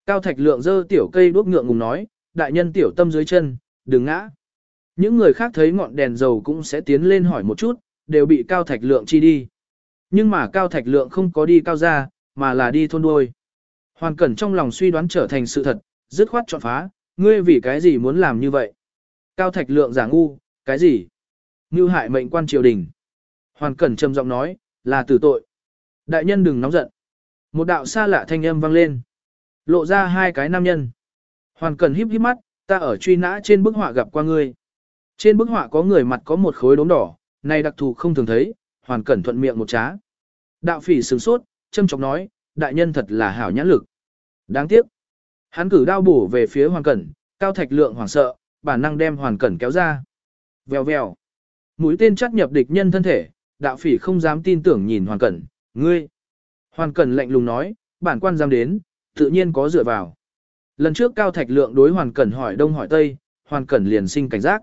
Cao Thạch Lượng dơ tiểu cây đuốc ngượng ngùng nói, đại nhân tiểu tâm dưới chân, đừng ngã. Những người khác thấy ngọn đèn dầu cũng sẽ tiến lên hỏi một chút, đều bị Cao Thạch Lượng chi đi. Nhưng mà Cao Thạch Lượng không có đi cao ra, mà là đi thôn đuôi. Hoàn Cẩn trong lòng suy đoán trở thành sự thật, dứt khoát chọn phá, ngươi vì cái gì muốn làm như vậy? Cao Thạch Lượng giả ngu, cái gì? Như hại mệnh quan triều đình. Hoàn Cẩn trầm giọng nói, là tử tội. Đại nhân đừng nóng giận. Một đạo xa lạ thanh âm vang lên. Lộ ra hai cái nam nhân. Hoàn Cẩn híp híp mắt, ta ở truy nã trên bức họa gặp qua ngươi. Trên bức họa có người mặt có một khối đốm đỏ, này đặc thù không thường thấy, Hoàn Cẩn thuận miệng một trá. Đạo phỉ sướng sốt, châm chọc nói, đại nhân thật là hảo nhãn lực. Đáng tiếc. Hắn cử đao bổ về phía Hoàn Cẩn, cao thạch lượng hoảng sợ, bản năng đem Hoàn Cẩn kéo ra. Vèo vèo. Mũi tên chắc nhập địch nhân thân thể, đạo phỉ không dám tin tưởng nhìn Hoàn Cẩn, ngươi. Hoàn Cẩn lạnh lùng nói, bản quan dám đến, tự nhiên có dựa vào. Lần trước Cao Thạch Lượng đối Hoàn Cẩn hỏi đông hỏi tây, Hoàn Cẩn liền sinh cảnh giác.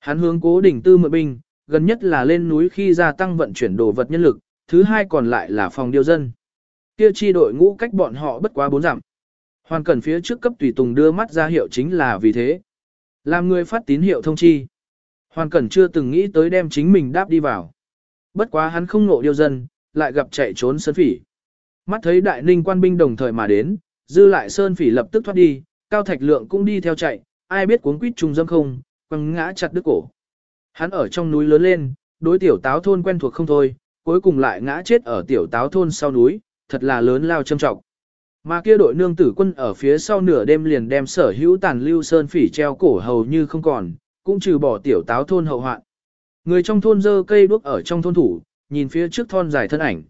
Hắn hướng cố đỉnh tư mượn binh, gần nhất là lên núi khi gia tăng vận chuyển đồ vật nhân lực, thứ hai còn lại là phòng điều dân. Kia chi đội ngũ cách bọn họ bất quá bốn dặm. Hoàn Cẩn phía trước cấp tùy tùng đưa mắt ra hiệu chính là vì thế. Làm người phát tín hiệu thông chi. Hoàn Cẩn chưa từng nghĩ tới đem chính mình đáp đi vào. Bất quá hắn không ngộ điều dân, lại gặp chạy trốn sơn phỉ. Mắt thấy đại ninh quan binh đồng thời mà đến, dư lại sơn phỉ lập tức thoát đi, cao thạch lượng cũng đi theo chạy, ai biết cuốn quýt trùng dâm không, quăng ngã chặt đứt cổ. Hắn ở trong núi lớn lên, đối tiểu táo thôn quen thuộc không thôi, cuối cùng lại ngã chết ở tiểu táo thôn sau núi, thật là lớn lao châm trọng. Mà kia đội nương tử quân ở phía sau nửa đêm liền đem sở hữu tàn lưu sơn phỉ treo cổ hầu như không còn, cũng trừ bỏ tiểu táo thôn hậu hoạn. Người trong thôn dơ cây đuốc ở trong thôn thủ, nhìn phía trước thôn dài thân ảnh.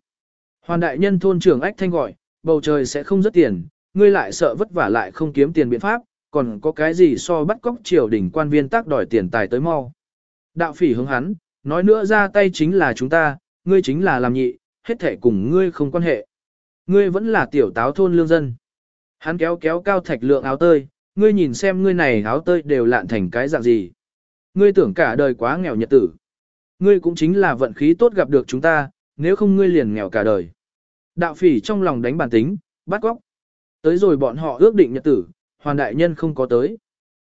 Hoàn đại nhân thôn trưởng ách thanh gọi, bầu trời sẽ không rất tiền, ngươi lại sợ vất vả lại không kiếm tiền biện pháp, còn có cái gì so bắt cóc triều đình quan viên tác đòi tiền tài tới mau. Đạo phỉ hướng hắn, nói nữa ra tay chính là chúng ta, ngươi chính là làm nhị, hết thể cùng ngươi không quan hệ. Ngươi vẫn là tiểu táo thôn lương dân. Hắn kéo kéo cao thạch lượng áo tơi, ngươi nhìn xem ngươi này áo tơi đều lạn thành cái dạng gì. Ngươi tưởng cả đời quá nghèo nhật tử. Ngươi cũng chính là vận khí tốt gặp được chúng ta, nếu không ngươi liền nghèo cả đời. Đạo phỉ trong lòng đánh bản tính, bắt góc. Tới rồi bọn họ ước định nhật tử, hoàn đại nhân không có tới.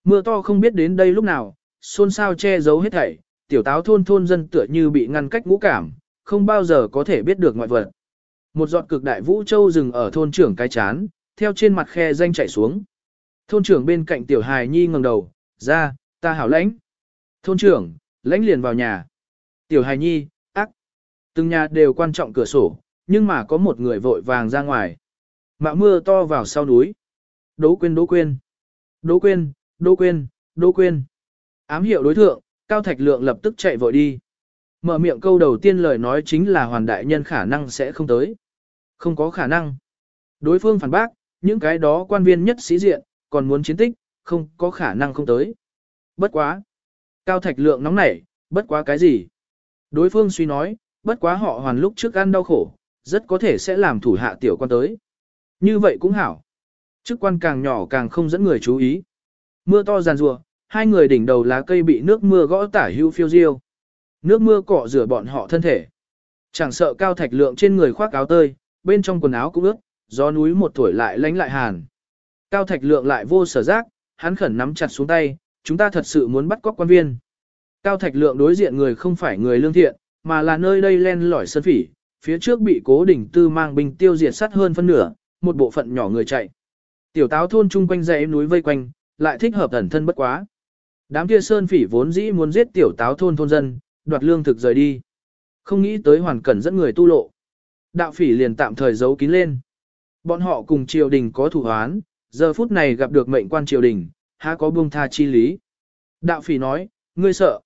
Mưa to không biết đến đây lúc nào, xôn xao che giấu hết thảy, tiểu táo thôn thôn dân tựa như bị ngăn cách ngũ cảm, không bao giờ có thể biết được ngoại vật. Một giọt cực đại vũ châu dừng ở thôn trưởng cái chán, theo trên mặt khe danh chảy xuống. Thôn trưởng bên cạnh tiểu hài nhi ngẩng đầu, ra, ta hảo lãnh. Thôn trưởng, lãnh liền vào nhà. Tiểu hài nhi, ác. Từng nhà đều quan trọng cửa sổ, nhưng mà có một người vội vàng ra ngoài. Mạo mưa to vào sau núi. đố quên đố quên. đố quên, đố quên, đố quên. Ám hiệu đối thượng, Cao Thạch Lượng lập tức chạy vội đi. Mở miệng câu đầu tiên lời nói chính là hoàn đại nhân khả năng sẽ không tới. Không có khả năng. Đối phương phản bác, những cái đó quan viên nhất sĩ diện, còn muốn chiến tích, không có khả năng không tới. Bất quá. Cao Thạch Lượng nóng nảy, bất quá cái gì? Đối phương suy nói, bất quá họ hoàn lúc trước ăn đau khổ, rất có thể sẽ làm thủ hạ tiểu quan tới. Như vậy cũng hảo. Chức quan càng nhỏ càng không dẫn người chú ý. Mưa to giàn rùa, hai người đỉnh đầu lá cây bị nước mưa gõ tả hưu phiêu diêu. Nước mưa cọ rửa bọn họ thân thể. Chẳng sợ cao thạch lượng trên người khoác áo tơi, bên trong quần áo cũng ướt, gió núi một tuổi lại lánh lại hàn. Cao thạch lượng lại vô sở giác, hắn khẩn nắm chặt xuống tay, chúng ta thật sự muốn bắt cóc quan viên. Cao thạch lượng đối diện người không phải người lương thiện, mà là nơi đây len lỏi sân phỉ, phía trước bị cố đỉnh tư mang binh tiêu diệt sát hơn phân nửa, một bộ phận nhỏ người chạy. Tiểu táo thôn chung quanh dãy núi vây quanh, lại thích hợp thần thân bất quá. Đám kia sơn phỉ vốn dĩ muốn giết tiểu táo thôn thôn dân, đoạt lương thực rời đi. Không nghĩ tới hoàn cẩn dẫn người tu lộ. Đạo phỉ liền tạm thời giấu kín lên. Bọn họ cùng triều đình có thủ hoán, giờ phút này gặp được mệnh quan triều đình, há có buông tha chi lý. Đạo phỉ nói, ngươi sợ.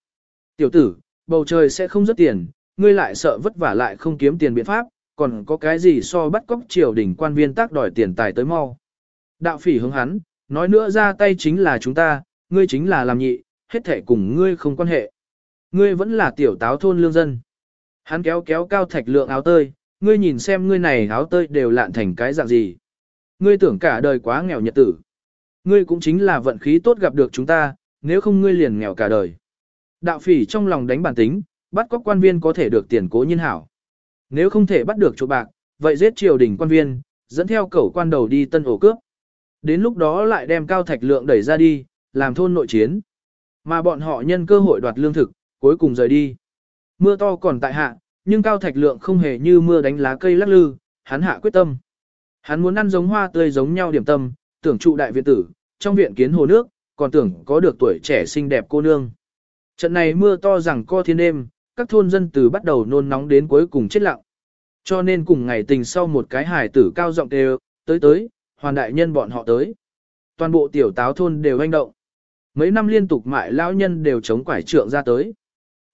Tiểu tử, bầu trời sẽ không rất tiền, ngươi lại sợ vất vả lại không kiếm tiền biện pháp, còn có cái gì so bắt cóc triều đình quan viên tác đòi tiền tài tới mau. Đạo phỉ hướng hắn, Nói nữa ra tay chính là chúng ta, ngươi chính là làm nhị, hết thể cùng ngươi không quan hệ. Ngươi vẫn là tiểu táo thôn lương dân. Hắn kéo kéo cao thạch lượng áo tơi, ngươi nhìn xem ngươi này áo tơi đều lạn thành cái dạng gì. Ngươi tưởng cả đời quá nghèo nhật tử. Ngươi cũng chính là vận khí tốt gặp được chúng ta, nếu không ngươi liền nghèo cả đời. Đạo phỉ trong lòng đánh bản tính, bắt cóc quan viên có thể được tiền cố nhiên hảo. Nếu không thể bắt được chỗ bạc, vậy giết triều đình quan viên, dẫn theo cẩu quan đầu đi tân ổ cướp. Đến lúc đó lại đem cao thạch lượng đẩy ra đi, làm thôn nội chiến. Mà bọn họ nhân cơ hội đoạt lương thực, cuối cùng rời đi. Mưa to còn tại hạ, nhưng cao thạch lượng không hề như mưa đánh lá cây lắc lư, hắn hạ quyết tâm. Hắn muốn ăn giống hoa tươi giống nhau điểm tâm, tưởng trụ đại viện tử, trong viện kiến hồ nước, còn tưởng có được tuổi trẻ xinh đẹp cô nương. Trận này mưa to rằng co thiên đêm, các thôn dân từ bắt đầu nôn nóng đến cuối cùng chết lặng. Cho nên cùng ngày tình sau một cái hải tử cao giọng đều, tới tới, hoàn đại nhân bọn họ tới. Toàn bộ tiểu táo thôn đều hành động. Mấy năm liên tục mại lão nhân đều chống quải trượng ra tới.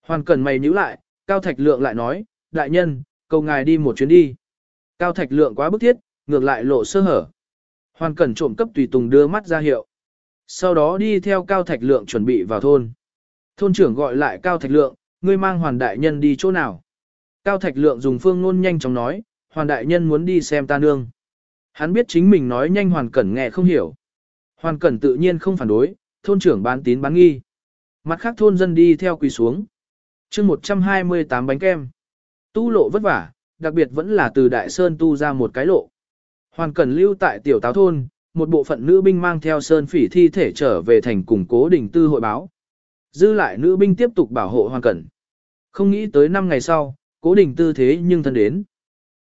Hoàn cần mày nhíu lại, Cao Thạch Lượng lại nói, đại nhân, cầu ngài đi một chuyến đi. Cao Thạch Lượng quá bức thiết, ngược lại lộ sơ hở. Hoàn cẩn trộm cấp tùy tùng đưa mắt ra hiệu. Sau đó đi theo Cao Thạch Lượng chuẩn bị vào thôn. Thôn trưởng gọi lại Cao Thạch Lượng, ngươi mang hoàn đại nhân đi chỗ nào. Cao Thạch Lượng dùng phương ngôn nhanh chóng nói, hoàn đại nhân muốn đi xem ta nương. Hắn biết chính mình nói nhanh hoàn cẩn nghe không hiểu. Hoàn cẩn tự nhiên không phản đối, thôn trưởng bán tín bán nghi. Mặt khác thôn dân đi theo quỳ xuống. chương 128 bánh kem. Tu lộ vất vả, đặc biệt vẫn là từ Đại Sơn tu ra một cái lộ. Hoàn cẩn lưu tại tiểu táo thôn, một bộ phận nữ binh mang theo Sơn phỉ thi thể trở về thành củng cố đình tư hội báo. Dư lại nữ binh tiếp tục bảo hộ hoàn cẩn. Không nghĩ tới năm ngày sau, cố đình tư thế nhưng thân đến.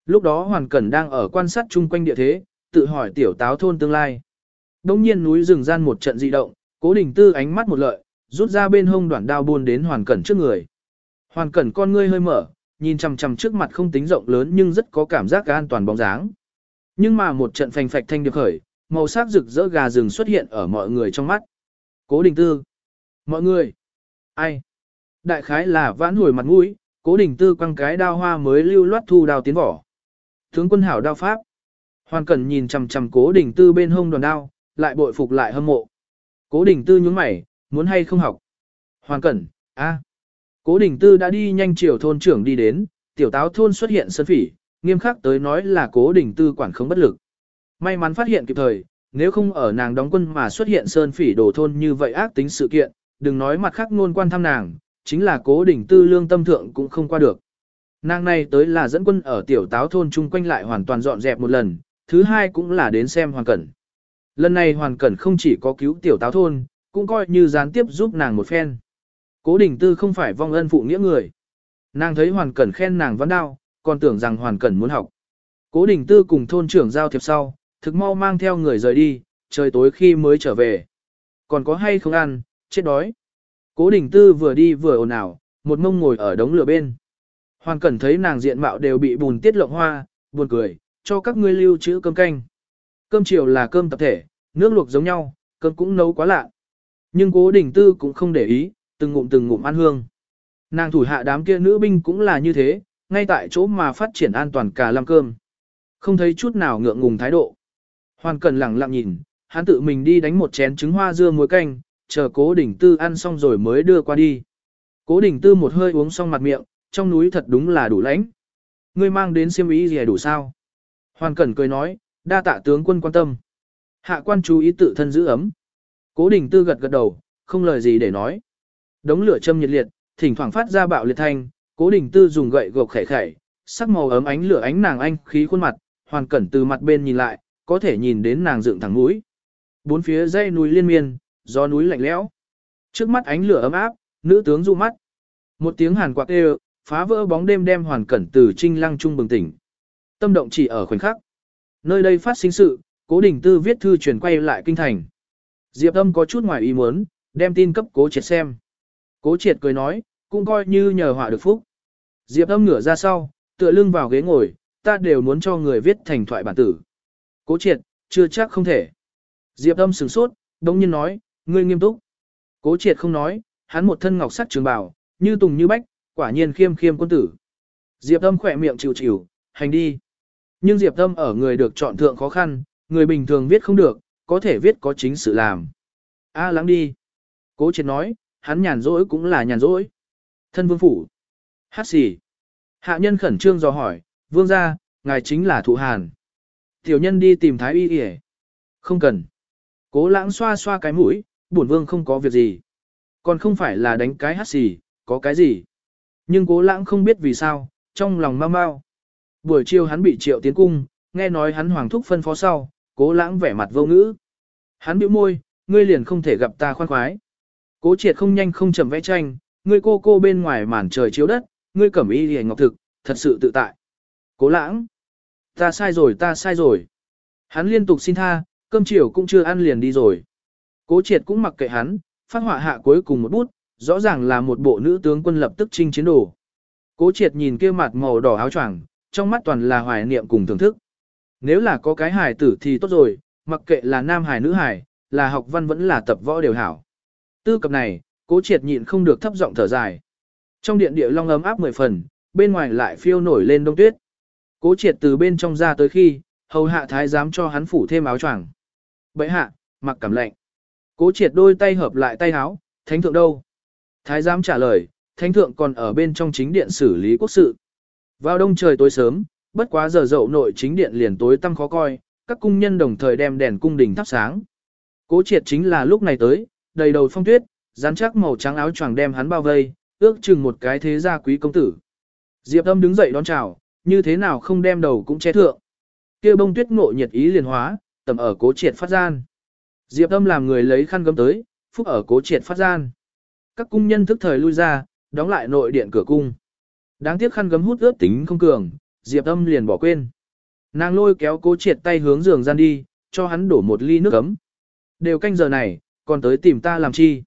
Lúc đó hoàn cẩn đang ở quan sát chung quanh địa thế, tự hỏi tiểu táo thôn tương lai. Đông nhiên núi rừng gian một trận dị động, cố đình tư ánh mắt một lợi, rút ra bên hông đoạn đao buôn đến hoàn cẩn trước người. Hoàn cẩn con ngươi hơi mở, nhìn chằm chằm trước mặt không tính rộng lớn nhưng rất có cảm giác an toàn bóng dáng. Nhưng mà một trận phành phạch thanh được khởi, màu sắc rực rỡ gà rừng xuất hiện ở mọi người trong mắt. Cố đình tư. Mọi người. Ai? Đại khái là vãn hồi mặt mũi, cố đình tư quăng cái đao hoa mới lưu loát thu đao tiến vỏ. Tướng quân hảo đao pháp. Hoàn cẩn nhìn chằm chằm cố đình tư bên hông đoàn đao, lại bội phục lại hâm mộ. Cố đình tư nhướng mày, muốn hay không học. Hoàn cẩn, a. Cố đình tư đã đi nhanh chiều thôn trưởng đi đến, tiểu táo thôn xuất hiện sân phỉ, nghiêm khắc tới nói là cố đình tư quản không bất lực. May mắn phát hiện kịp thời, nếu không ở nàng đóng quân mà xuất hiện sơn phỉ đổ thôn như vậy ác tính sự kiện, đừng nói mặt khác ngôn quan thăm nàng, chính là cố đình tư lương tâm thượng cũng không qua được. Nàng này tới là dẫn quân ở tiểu táo thôn chung quanh lại hoàn toàn dọn dẹp một lần, thứ hai cũng là đến xem hoàn cẩn. Lần này hoàn cẩn không chỉ có cứu tiểu táo thôn, cũng coi như gián tiếp giúp nàng một phen. Cố đình tư không phải vong ân phụ nghĩa người. Nàng thấy hoàn cẩn khen nàng văn đao, còn tưởng rằng hoàn cẩn muốn học. Cố đình tư cùng thôn trưởng giao thiệp sau, thực mau mang theo người rời đi, trời tối khi mới trở về. Còn có hay không ăn, chết đói. Cố đình tư vừa đi vừa ồn ào, một mông ngồi ở đống lửa bên. Hoàn cẩn thấy nàng diện mạo đều bị bùn tiết lộng hoa, buồn cười, cho các ngươi lưu trữ cơm canh. Cơm chiều là cơm tập thể, nước luộc giống nhau, cơm cũng nấu quá lạ. Nhưng cố đình tư cũng không để ý, từng ngụm từng ngụm ăn hương. Nàng thủ hạ đám kia nữ binh cũng là như thế, ngay tại chỗ mà phát triển an toàn cả làm cơm. Không thấy chút nào ngượng ngùng thái độ. Hoàn cần lặng lặng nhìn, hắn tự mình đi đánh một chén trứng hoa dưa muối canh, chờ cố đình tư ăn xong rồi mới đưa qua đi. Cố đình tư một hơi uống xong mặt miệng, trong núi thật đúng là đủ lãnh. Ngươi mang đến xiêm ý gì đủ sao? Hoàn cẩn cười nói, đa tạ tướng quân quan tâm. Hạ quan chú ý tự thân giữ ấm. Cố đình tư gật gật đầu, không lời gì để nói. Đống lửa châm nhiệt liệt, thỉnh thoảng phát ra bạo liệt thanh, cố đình tư dùng gậy gộc khẻ khẻ, sắc màu ấm ánh lửa ánh nàng anh khí khuôn mặt, hoàn cẩn từ mặt bên nhìn lại, có thể nhìn đến nàng dựng thẳng mũi. Bốn phía dây núi liên miên, gió núi lạnh lẽo. Trước mắt ánh lửa ấm áp, nữ tướng du mắt. Một tiếng hàn quạt đều, phá vỡ bóng đêm đem hoàn cẩn từ trinh lăng trung bừng tỉnh. Tâm động chỉ ở khoảnh khắc. Nơi đây phát sinh sự, cố đình tư viết thư chuyển quay lại kinh thành. Diệp âm có chút ngoài ý muốn, đem tin cấp cố triệt xem. Cố triệt cười nói, cũng coi như nhờ họa được phúc. Diệp âm ngửa ra sau, tựa lưng vào ghế ngồi, ta đều muốn cho người viết thành thoại bản tử. Cố triệt, chưa chắc không thể. Diệp âm sửng sốt, đống nhiên nói, ngươi nghiêm túc. Cố triệt không nói, hắn một thân ngọc sắc trường bào, như tùng như bách, quả nhiên khiêm khiêm quân tử. Diệp âm khỏe miệng chịu chịu, hành đi. Nhưng Diệp Tâm ở người được chọn thượng khó khăn, người bình thường viết không được, có thể viết có chính sự làm. A à, lắng đi. Cố triệt nói, hắn nhàn rỗi cũng là nhàn rỗi. Thân vương phủ. Hát xì. Hạ nhân khẩn trương dò hỏi, vương gia, ngài chính là thụ hàn. Tiểu nhân đi tìm thái y y Không cần. Cố lãng xoa xoa cái mũi, bổn vương không có việc gì. Còn không phải là đánh cái hát xì, có cái gì. Nhưng cố lãng không biết vì sao, trong lòng mau mau. Buổi chiều hắn bị triệu tiến cung, nghe nói hắn hoàng thúc phân phó sau, cố lãng vẻ mặt vô ngữ. Hắn bĩu môi, ngươi liền không thể gặp ta khoan khoái. Cố triệt không nhanh không chậm vẽ tranh, ngươi cô cô bên ngoài màn trời chiếu đất, ngươi cẩm y liền ngọc thực, thật sự tự tại. Cố lãng. Ta sai rồi ta sai rồi. Hắn liên tục xin tha, cơm chiều cũng chưa ăn liền đi rồi. Cố triệt cũng mặc kệ hắn, phát họa hạ cuối cùng một bút, rõ ràng là một bộ nữ tướng quân lập tức trinh chiến đồ. Cố triệt nhìn kia mặt màu đỏ áo choàng, trong mắt toàn là hoài niệm cùng thưởng thức. Nếu là có cái hài tử thì tốt rồi, mặc kệ là nam hài nữ hài, là học văn vẫn là tập võ đều hảo. Tư cập này, cố triệt nhịn không được thấp giọng thở dài. Trong điện địa long ấm áp mười phần, bên ngoài lại phiêu nổi lên đông tuyết. Cố triệt từ bên trong ra tới khi, hầu hạ thái giám cho hắn phủ thêm áo choàng. Bậy hạ, mặc cảm lạnh. Cố triệt đôi tay hợp lại tay áo, thánh thượng đâu? Thái giám trả lời, thánh thượng còn ở bên trong chính điện xử lý quốc sự. Vào đông trời tối sớm, bất quá giờ dậu nội chính điện liền tối tăm khó coi, các cung nhân đồng thời đem đèn cung đình thắp sáng. Cố triệt chính là lúc này tới, đầy đầu phong tuyết, rắn chắc màu trắng áo choàng đem hắn bao vây, ước chừng một cái thế gia quý công tử. Diệp âm đứng dậy đón chào, như thế nào không đem đầu cũng che thượng. kia bông tuyết ngộ nhiệt ý liền hóa, tầm ở cố triệt phát gian. Diệp âm làm người lấy khăn gấm tới, phúc ở cố triệt phát gian. Các cung nhân thức thời lui ra, đóng lại nội điện cửa cung. Đáng tiếc khăn gấm hút ướt tính không cường, Diệp âm liền bỏ quên. Nàng lôi kéo cố triệt tay hướng giường gian đi, cho hắn đổ một ly nước ấm. Đều canh giờ này, còn tới tìm ta làm chi.